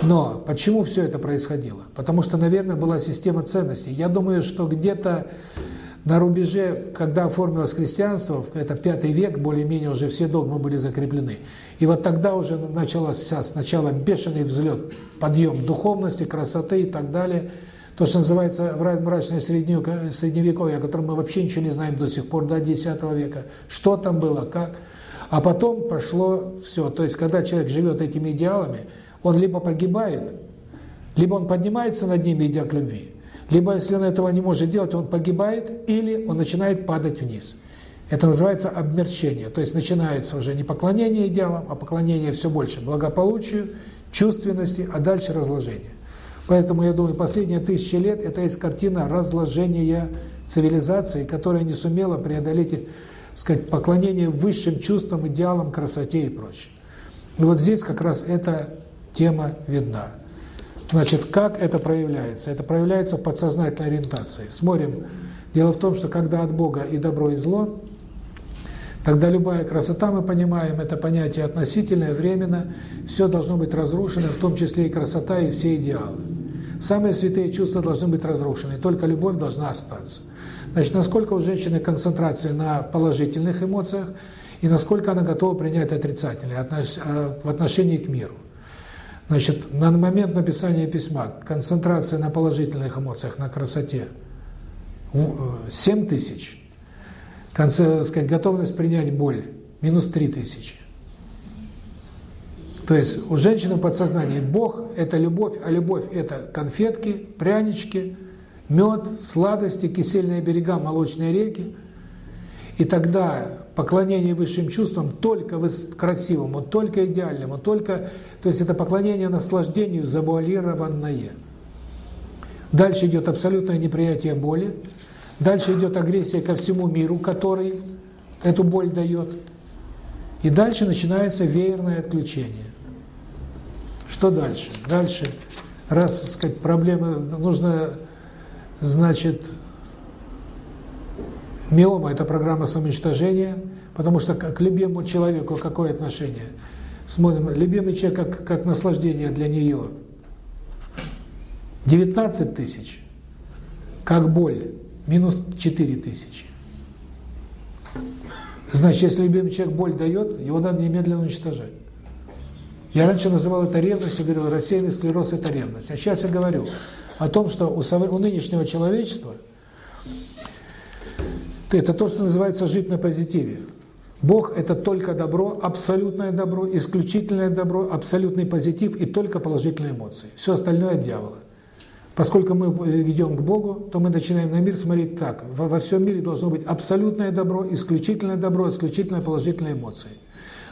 Speaker 1: Но почему все это происходило? Потому что, наверное, была система ценностей. Я думаю, что где-то на рубеже, когда оформилось христианство, это пятый век, более-менее уже все догмы были закреплены. И вот тогда уже начался сначала бешеный взлет, подъем духовности, красоты и так далее. То, что называется мрачное средневековье, о котором мы вообще ничего не знаем до сих пор, до X века. Что там было, как. А потом пошло все. То есть, когда человек живет этими идеалами, он либо погибает, либо он поднимается над ними, идя к любви, либо, если он этого не может делать, он погибает, или он начинает падать вниз. Это называется обмерчение. То есть начинается уже не поклонение идеалам, а поклонение все больше благополучию, чувственности, а дальше разложение. Поэтому, я думаю, последние тысячи лет это есть картина разложения цивилизации, которая не сумела преодолеть сказать, поклонение высшим чувствам, идеалам, красоте и прочее. И вот здесь как раз эта тема видна. Значит, как это проявляется? Это проявляется в подсознательной ориентации. Смотрим. Дело в том, что когда от Бога и добро, и зло, тогда любая красота, мы понимаем, это понятие относительное, временно, все должно быть разрушено, в том числе и красота, и все идеалы. Самые святые чувства должны быть разрушены, только любовь должна остаться. Значит, насколько у женщины концентрация на положительных эмоциях и насколько она готова принять отрицательные а, в отношении к миру. Значит, на момент написания письма концентрация на положительных эмоциях, на красоте 7 э, тысяч, сказать, готовность принять боль минус 3 тысячи. То есть у женщины в подсознании Бог – это любовь, а любовь – это конфетки, прянички – мед, сладости, кисельные берега, молочные реки. И тогда поклонение высшим чувствам только красивому, только идеальному, только, то есть это поклонение наслаждению завуалированное. Дальше идет абсолютное неприятие боли, дальше идет агрессия ко всему миру, который эту боль дает. И дальше начинается веерное отключение. Что дальше? Дальше, раз, так сказать, проблемы, нужно Значит, миома – это программа самоуничтожения, потому что к любимому человеку какое отношение? Смотрим, любимый человек как, как наслаждение для нее. 19 тысяч, как боль, минус 4 тысячи. Значит, если любимый человек боль дает, его надо немедленно уничтожать. Я раньше называл это ревностью, говорил, рассеянный склероз – это ревность. А сейчас я говорю – о том, что у, у нынешнего человечества это то, что называется жить на позитиве. Бог – это только добро, абсолютное добро, исключительное добро, абсолютный позитив и только положительные эмоции. Все остальное от дьявола. Поскольку мы идем к Богу, то мы начинаем на мир смотреть так. Во, во всем мире должно быть абсолютное добро, исключительное добро, исключительно положительные эмоции.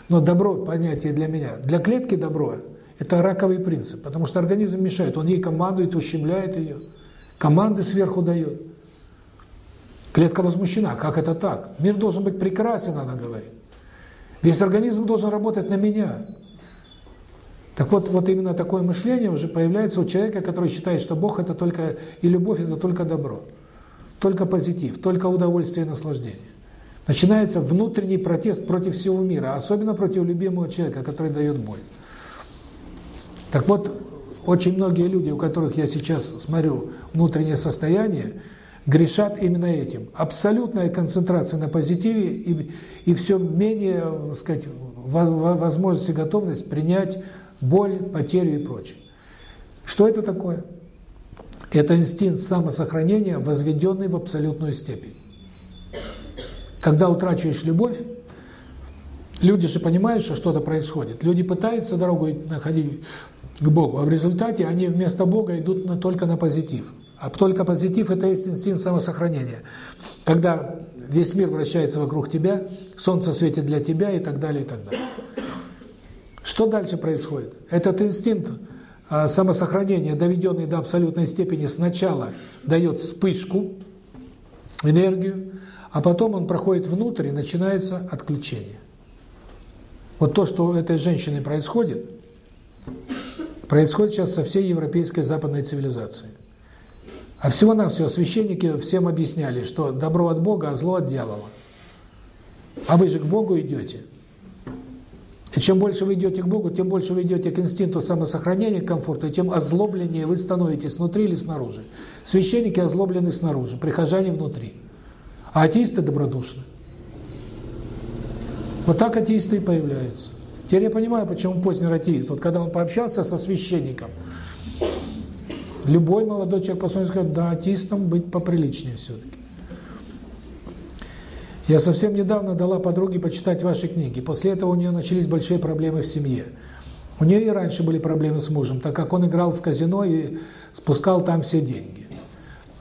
Speaker 1: Но добро – понятие для меня. Для клетки добро это раковый принцип, потому что организм мешает, он ей командует, ущемляет ее, команды сверху дает. Клетка возмущена, как это так? Мир должен быть прекрасен, она говорит. Весь организм должен работать на меня. Так вот, вот именно такое мышление уже появляется у человека, который считает, что Бог это только и любовь это только добро, только позитив, только удовольствие и наслаждение. Начинается внутренний протест против всего мира, особенно против любимого человека, который дает боль. Так вот, очень многие люди, у которых я сейчас смотрю внутреннее состояние, грешат именно этим. Абсолютная концентрация на позитиве и, и все менее, так сказать, возможность и готовность принять боль, потерю и прочее. Что это такое? Это инстинкт самосохранения, возведенный в абсолютную степень. Когда утрачиваешь любовь, люди же понимают, что что-то происходит. Люди пытаются дорогу находить к Богу, а в результате они вместо Бога идут на, только на позитив. А только позитив – это есть инстинкт самосохранения. Когда весь мир вращается вокруг тебя, солнце светит для тебя и так далее, и так далее. Что дальше происходит? Этот инстинкт а, самосохранения, доведенный до абсолютной степени, сначала дает вспышку, энергию, а потом он проходит внутрь и начинается отключение. Вот то, что у этой женщины происходит, происходит сейчас со всей европейской западной цивилизацией. А всего-навсего священники всем объясняли, что добро от Бога, а зло от дьявола. А вы же к Богу идете. И чем больше вы идете к Богу, тем больше вы идете к инстинкту самосохранения, к комфорту, и тем озлобленнее вы становитесь внутри или снаружи. Священники озлоблены снаружи, прихожане внутри. А атеисты добродушны. Вот так атеисты и появляются. Теперь я понимаю, почему поздний атеист. Вот когда он пообщался со священником, любой молодой человек посмотрит и скажет, да, атеистом быть поприличнее все-таки. Я совсем недавно дала подруге почитать ваши книги. После этого у нее начались большие проблемы в семье. У нее и раньше были проблемы с мужем, так как он играл в казино и спускал там все деньги.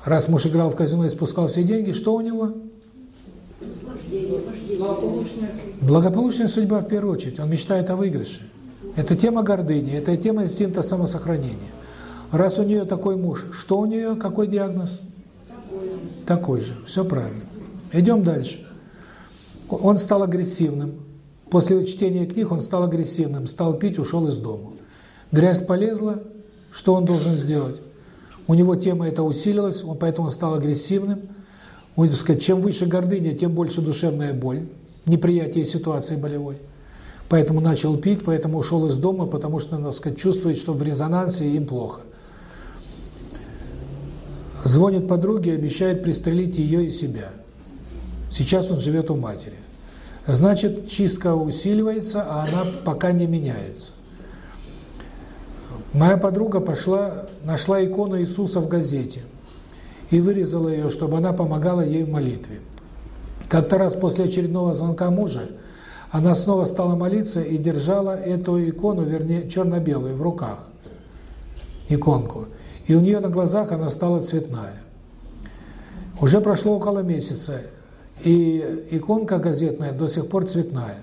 Speaker 1: Раз муж играл в казино и спускал все деньги, что у него? Благополучная судьба. Благополучная судьба в первую очередь. Он мечтает о выигрыше. Это тема гордыни, это тема инстинкта самосохранения. Раз у нее такой муж, что у нее, какой диагноз? Такой же. Все правильно. Идем дальше. Он стал агрессивным. После чтения книг он стал агрессивным, стал пить, ушел из дома. Грязь полезла, что он должен сделать? У него тема эта усилилась, он поэтому стал агрессивным. Он, сказать, чем выше гордыня, тем больше душевная боль, неприятие ситуации болевой. Поэтому начал пить, поэтому ушел из дома, потому что, так сказать, чувствует, что в резонансе им плохо. Звонит подруге и обещает пристрелить ее и себя. Сейчас он живет у матери. Значит, чистка усиливается, а она пока не меняется. Моя подруга пошла, нашла икону Иисуса в газете и вырезала ее, чтобы она помогала ей в молитве. Как-то раз после очередного звонка мужа она снова стала молиться и держала эту икону, вернее, черно-белую, в руках, иконку. И у нее на глазах она стала цветная. Уже прошло около месяца, и иконка газетная до сих пор цветная.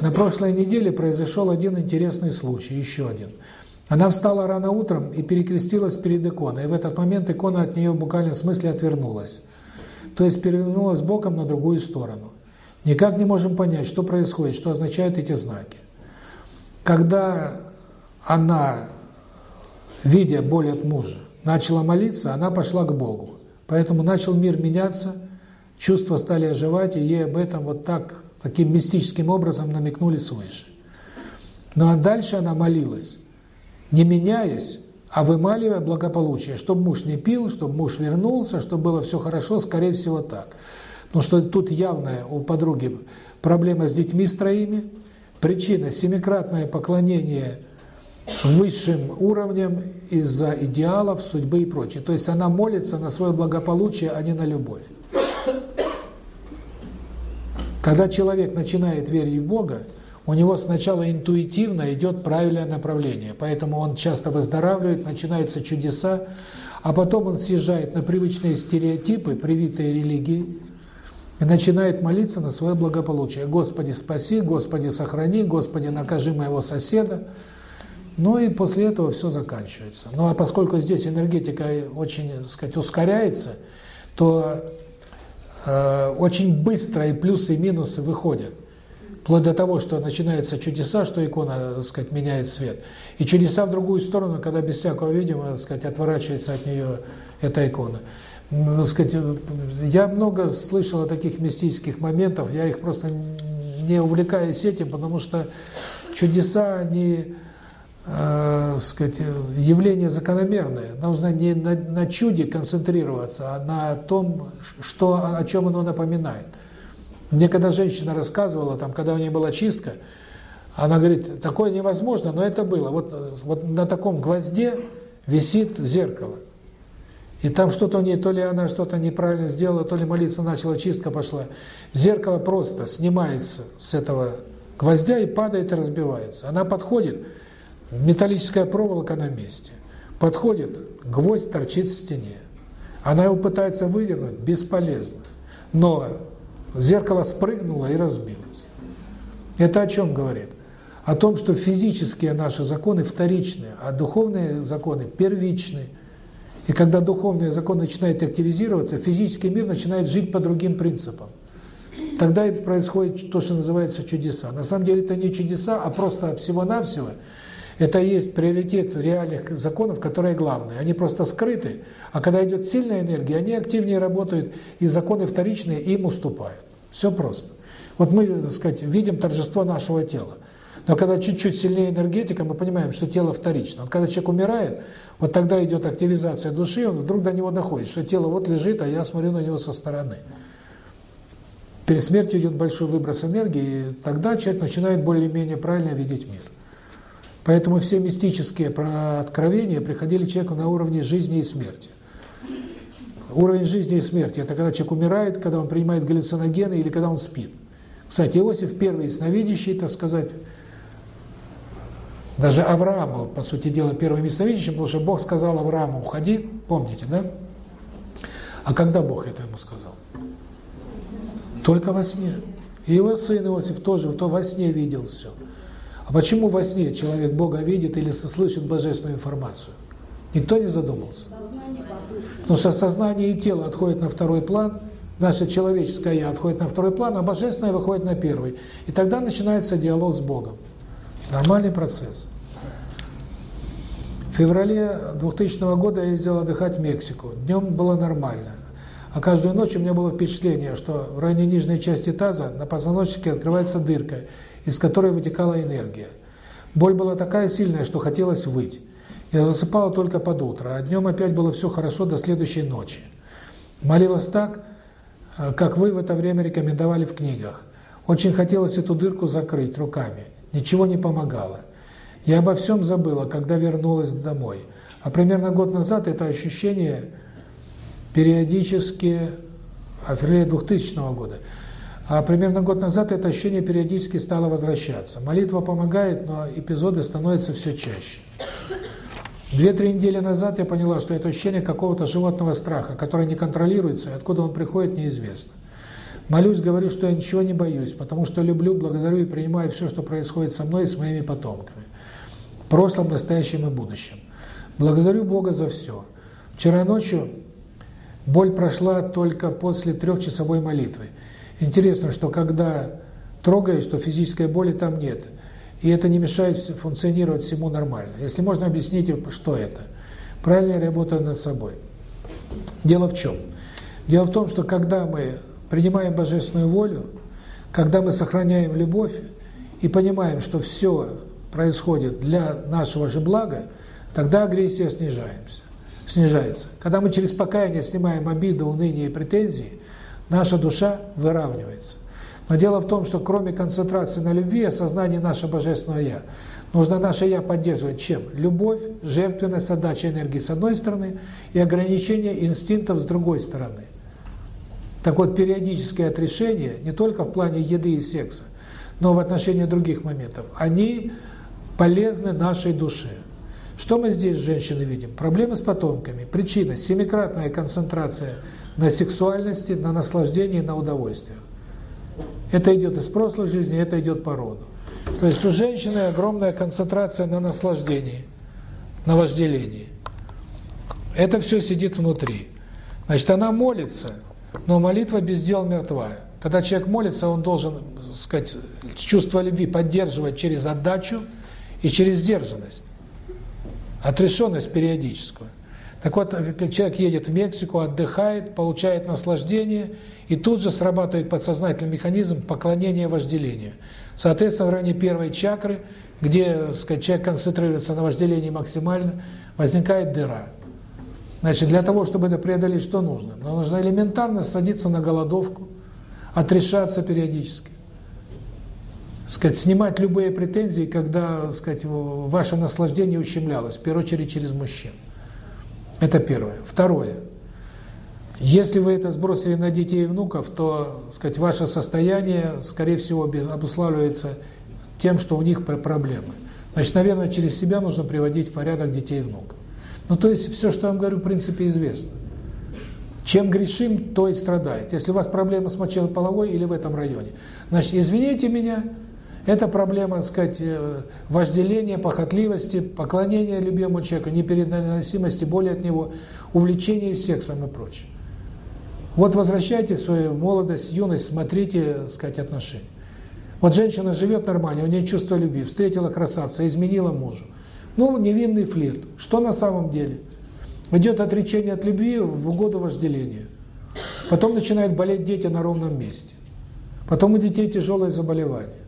Speaker 1: На прошлой неделе произошел один интересный случай, еще один – она встала рано утром и перекрестилась перед иконой. И в этот момент икона от нее в буквальном смысле отвернулась. То есть перевернулась боком на другую сторону. Никак не можем понять, что происходит, что означают эти знаки. Когда она, видя боль от мужа, начала молиться, она пошла к Богу. Поэтому начал мир меняться, чувства стали оживать, и ей об этом вот так, таким мистическим образом намекнули свыше. Ну а дальше она молилась не меняясь, а вымаливая благополучие, чтобы муж не пил, чтобы муж вернулся, чтобы было все хорошо, скорее всего так. Потому что тут явная у подруги проблема с детьми с троими, причина – семикратное поклонение высшим уровням из-за идеалов, судьбы и прочее. То есть она молится на свое благополучие, а не на любовь. Когда человек начинает верить в Бога, у него сначала интуитивно идет правильное направление, поэтому он часто выздоравливает, начинаются чудеса, а потом он съезжает на привычные стереотипы, привитые религией, и начинает молиться на свое благополучие. Господи, спаси, Господи, сохрани, Господи, накажи моего соседа. Ну и после этого все заканчивается. Ну а поскольку здесь энергетика очень, так сказать, ускоряется, то э, очень быстро и плюсы, и минусы выходят. Вплоть до того, что начинаются чудеса, что икона, так сказать, меняет цвет. И чудеса в другую сторону, когда без всякого видимого, так сказать, отворачивается от нее эта икона. Сказать, я много слышал о таких мистических моментов, я их просто не увлекаюсь этим, потому что чудеса, они, э, сказать, явления закономерные. Нужно не на, на чуде концентрироваться, а на том, что, о чем оно напоминает. Мне когда женщина рассказывала, там, когда у нее была чистка, она говорит, такое невозможно, но это было. Вот, вот на таком гвозде висит зеркало. И там что-то у нее, то ли она что-то неправильно сделала, то ли молиться начала, чистка пошла. Зеркало просто снимается с этого гвоздя и падает и разбивается. Она подходит, металлическая проволока на месте. Подходит, гвоздь торчит в стене. Она его пытается выдернуть, бесполезно. Но Зеркало спрыгнуло и разбилось. Это о чем говорит? О том, что физические наши законы вторичные, а духовные законы первичные. И когда духовные законы начинают активизироваться, физический мир начинает жить по другим принципам. Тогда и происходит то, что называется чудеса. На самом деле это не чудеса, а просто всего-навсего это и есть приоритет реальных законов, которые главные. Они просто скрыты, а когда идет сильная энергия, они активнее работают, и законы вторичные им уступают. Все просто. Вот мы, так сказать, видим торжество нашего тела. Но когда чуть-чуть сильнее энергетика, мы понимаем, что тело вторично. Вот когда человек умирает, вот тогда идет активизация души, он вдруг до него доходит, что тело вот лежит, а я смотрю на него со стороны. Перед смертью идет большой выброс энергии, и тогда человек начинает более-менее правильно видеть мир. Поэтому все мистические откровения приходили человеку на уровне жизни и смерти. Уровень жизни и смерти – это когда человек умирает, когда он принимает галлюциногены или когда он спит. Кстати, Иосиф первый ясновидящий, так сказать, даже Авраам был, по сути дела, первым ясновидящим, потому что Бог сказал Аврааму, уходи, помните, да? А когда Бог это ему сказал? Только во сне. И его сын Иосиф тоже то во сне видел все. А почему во сне человек Бога видит или слышит божественную информацию? Никто не задумался. Потому что сознание и тело отходят на второй план, наше человеческое «я» отходит на второй план, а божественное выходит на первый. И тогда начинается диалог с Богом. Нормальный процесс. В феврале 2000 года я ездил отдыхать в Мексику. Днем было нормально. А каждую ночь у меня было впечатление, что в районе нижней части таза на позвоночнике открывается дырка, из которой вытекала энергия. Боль была такая сильная, что хотелось выть. Я засыпала только под утро, а днем опять было все хорошо до следующей ночи. Молилась так, э, как вы в это время рекомендовали в книгах. Очень хотелось эту дырку закрыть руками. Ничего не помогало. Я обо всем забыла, когда вернулась домой. А примерно год назад это ощущение периодически, а феврале 2000 года, а примерно год назад это ощущение периодически стало возвращаться. Молитва помогает, но эпизоды становятся все чаще. Две-три недели назад я поняла, что это ощущение какого-то животного страха, который не контролируется, и откуда он приходит, неизвестно. Молюсь, говорю, что я ничего не боюсь, потому что люблю, благодарю и принимаю все, что происходит со мной и с моими потомками. В прошлом, настоящем и будущем. Благодарю Бога за все. Вчера ночью боль прошла только после трехчасовой молитвы. Интересно, что когда трогаешь, то физической боли там нет – и это не мешает функционировать всему нормально. Если можно, объяснить, что это. Правильно я работаю над собой. Дело в чем? Дело в том, что когда мы принимаем божественную волю, когда мы сохраняем любовь и понимаем, что все происходит для нашего же блага, тогда агрессия снижаемся, снижается. Когда мы через покаяние снимаем обиду, уныние и претензии, наша душа выравнивается. Но дело в том, что кроме концентрации на любви, осознания нашего Божественного Я, нужно наше Я поддерживать чем? Любовь, жертвенность, отдача энергии с одной стороны и ограничение инстинктов с другой стороны. Так вот, периодическое отрешение, не только в плане еды и секса, но в отношении других моментов, они полезны нашей душе. Что мы здесь, женщины, видим? Проблемы с потомками. Причина – семикратная концентрация на сексуальности, на наслаждении, на удовольствиях. Это идет из прошлой жизни, это идет по роду. То есть у женщины огромная концентрация на наслаждении, на вожделении. Это все сидит внутри. Значит, она молится, но молитва без дел мертвая. Когда человек молится, он должен, так сказать, чувство любви поддерживать через отдачу и через сдержанность. Отрешенность периодическую. Так вот, человек едет в Мексику, отдыхает, получает наслаждение, и тут же срабатывает подсознательный механизм поклонения вожделению. Соответственно, в районе первой чакры, где сказать, человек концентрируется на вожделении максимально, возникает дыра. Значит, для того, чтобы это преодолеть, что нужно? Но нужно элементарно садиться на голодовку, отрешаться периодически. Сказать, снимать любые претензии, когда сказать, ваше наслаждение ущемлялось, в первую очередь через мужчин. Это первое. Второе. Если вы это сбросили на детей и внуков, то, сказать, ваше состояние, скорее всего, обуславливается тем, что у них проблемы. Значит, наверное, через себя нужно приводить в порядок детей и внуков. Ну, то есть, все, что я вам говорю, в принципе, известно. Чем грешим, то и страдает. Если у вас проблема с мочеполовой или в этом районе, значит, извините меня, это проблема, так сказать, э, вожделения, похотливости, поклонения любимому человеку, непереносимости боли от него, увлечения сексом и прочее. Вот возвращайте свою молодость, юность, смотрите, так сказать, отношения. Вот женщина живет нормально, у нее чувство любви, встретила красавца, изменила мужу. Ну, невинный флирт. Что на самом деле? Идет отречение от любви в угоду вожделению. Потом начинают болеть дети на ровном месте. Потом у детей тяжелое заболевание.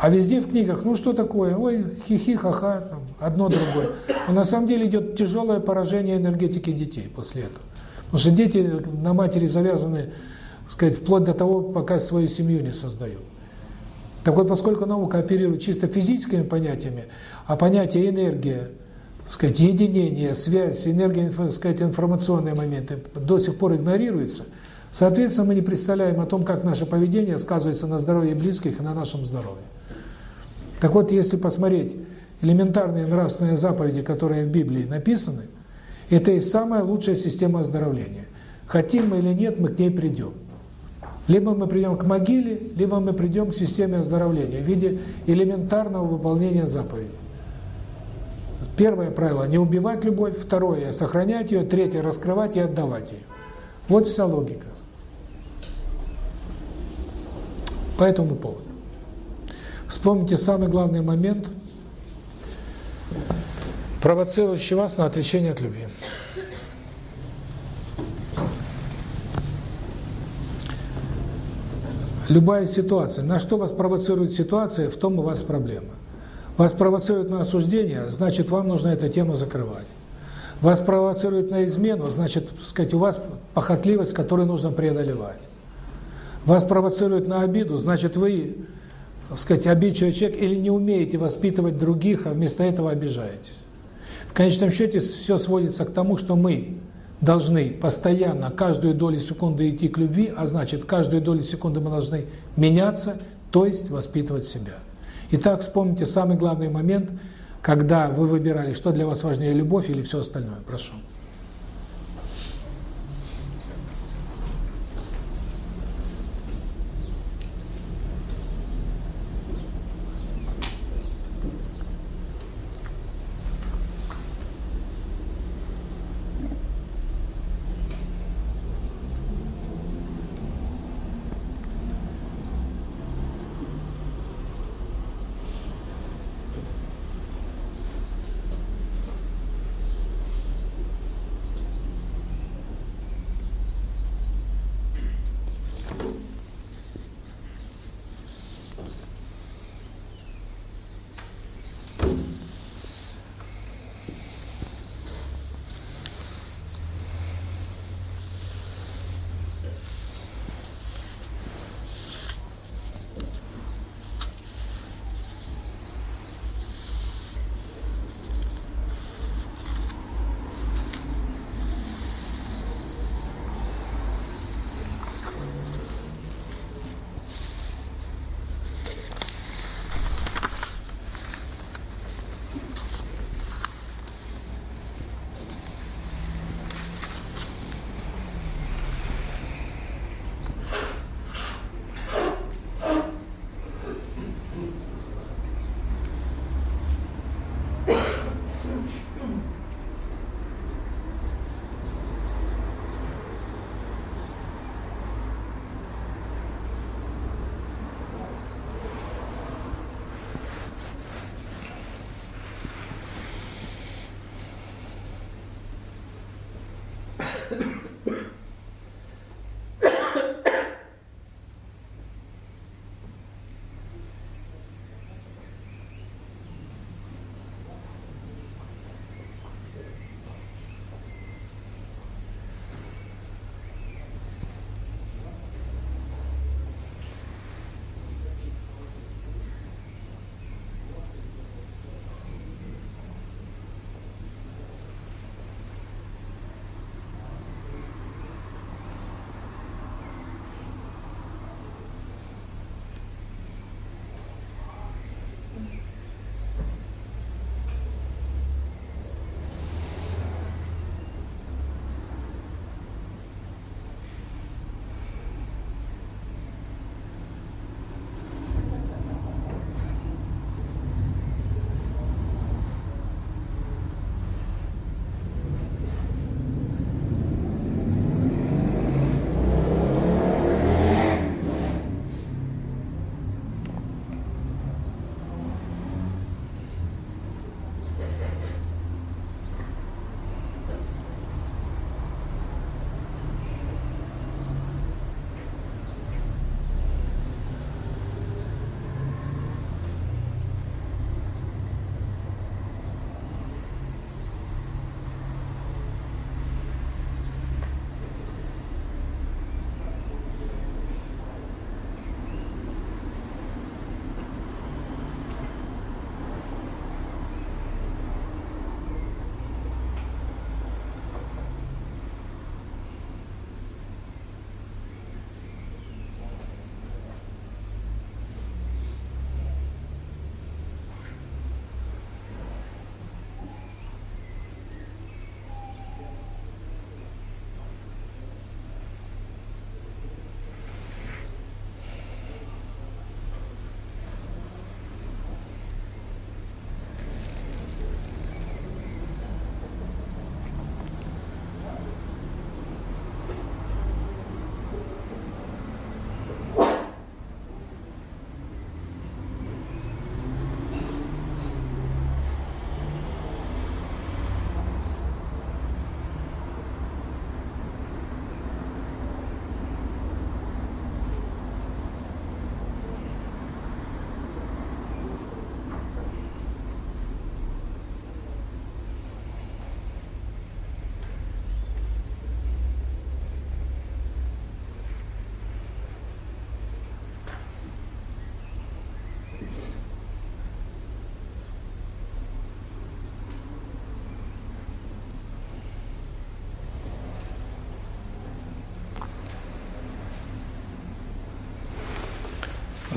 Speaker 1: А везде в книгах, ну что такое, ой, хихи, ха-ха, там, одно другое. Но на самом деле идет тяжелое поражение энергетики детей после этого. Потому что дети на матери завязаны, сказать, вплоть до того, пока свою семью не создают. Так вот, поскольку наука оперирует чисто физическими понятиями, а понятие энергия, сказать, единение, связь, энергия, сказать, информационные моменты до сих пор игнорируются, соответственно, мы не представляем о том, как наше поведение сказывается на здоровье близких и на нашем здоровье. Так вот, если посмотреть элементарные нравственные заповеди, которые в Библии написаны, это и самая лучшая система оздоровления. Хотим мы или нет, мы к ней придем. Либо мы придем к могиле, либо мы придем к системе оздоровления в виде элементарного выполнения заповедей. Первое правило – не убивать любовь, второе – сохранять ее, третье – раскрывать и отдавать ее. Вот вся логика. По этому поводу. Вспомните самый главный момент, провоцирующий вас на отречение от любви. Любая ситуация, на что вас провоцирует ситуация, в том у вас проблема. Вас провоцирует на осуждение, значит, вам нужно эту тему закрывать. Вас провоцирует на измену, значит, сказать, у вас похотливость, которую нужно преодолевать. Вас провоцирует на обиду, значит, вы сказать, обидчивый человек или не умеете воспитывать других, а вместо этого обижаетесь. В конечном счете все сводится к тому, что мы должны постоянно, каждую долю секунды идти к любви, а значит, каждую долю секунды мы должны меняться, то есть воспитывать себя. Итак, вспомните самый главный момент, когда вы выбирали, что для вас важнее, любовь или все остальное. Прошу.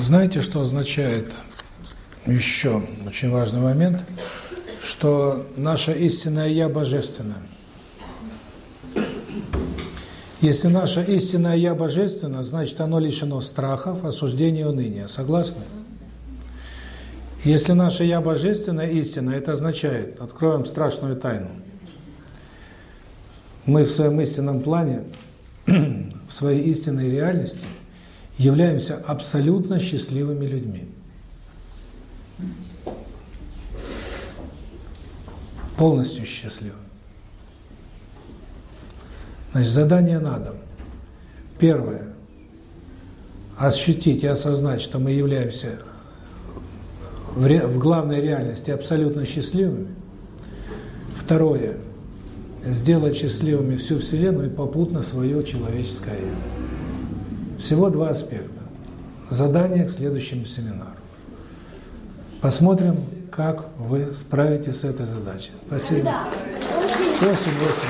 Speaker 1: Знаете, что означает еще очень важный момент, что наше истинное Я божественно. Если наше истинное Я божественно, значит оно лишено страхов, осуждения и уныния. Согласны? Если наше Я божественное истина, это означает, откроем страшную тайну. Мы в своем истинном плане, в своей истинной реальности – являемся абсолютно счастливыми людьми. Полностью счастливы. Значит, задание надо. Первое. Ощутить и осознать, что мы являемся в, ре, в главной реальности абсолютно счастливыми. Второе. Сделать счастливыми всю Вселенную и попутно свое человеческое «я». Всего два аспекта. Задание к следующему семинару. Посмотрим, как вы справитесь с этой задачей. Спасибо. 8, 8.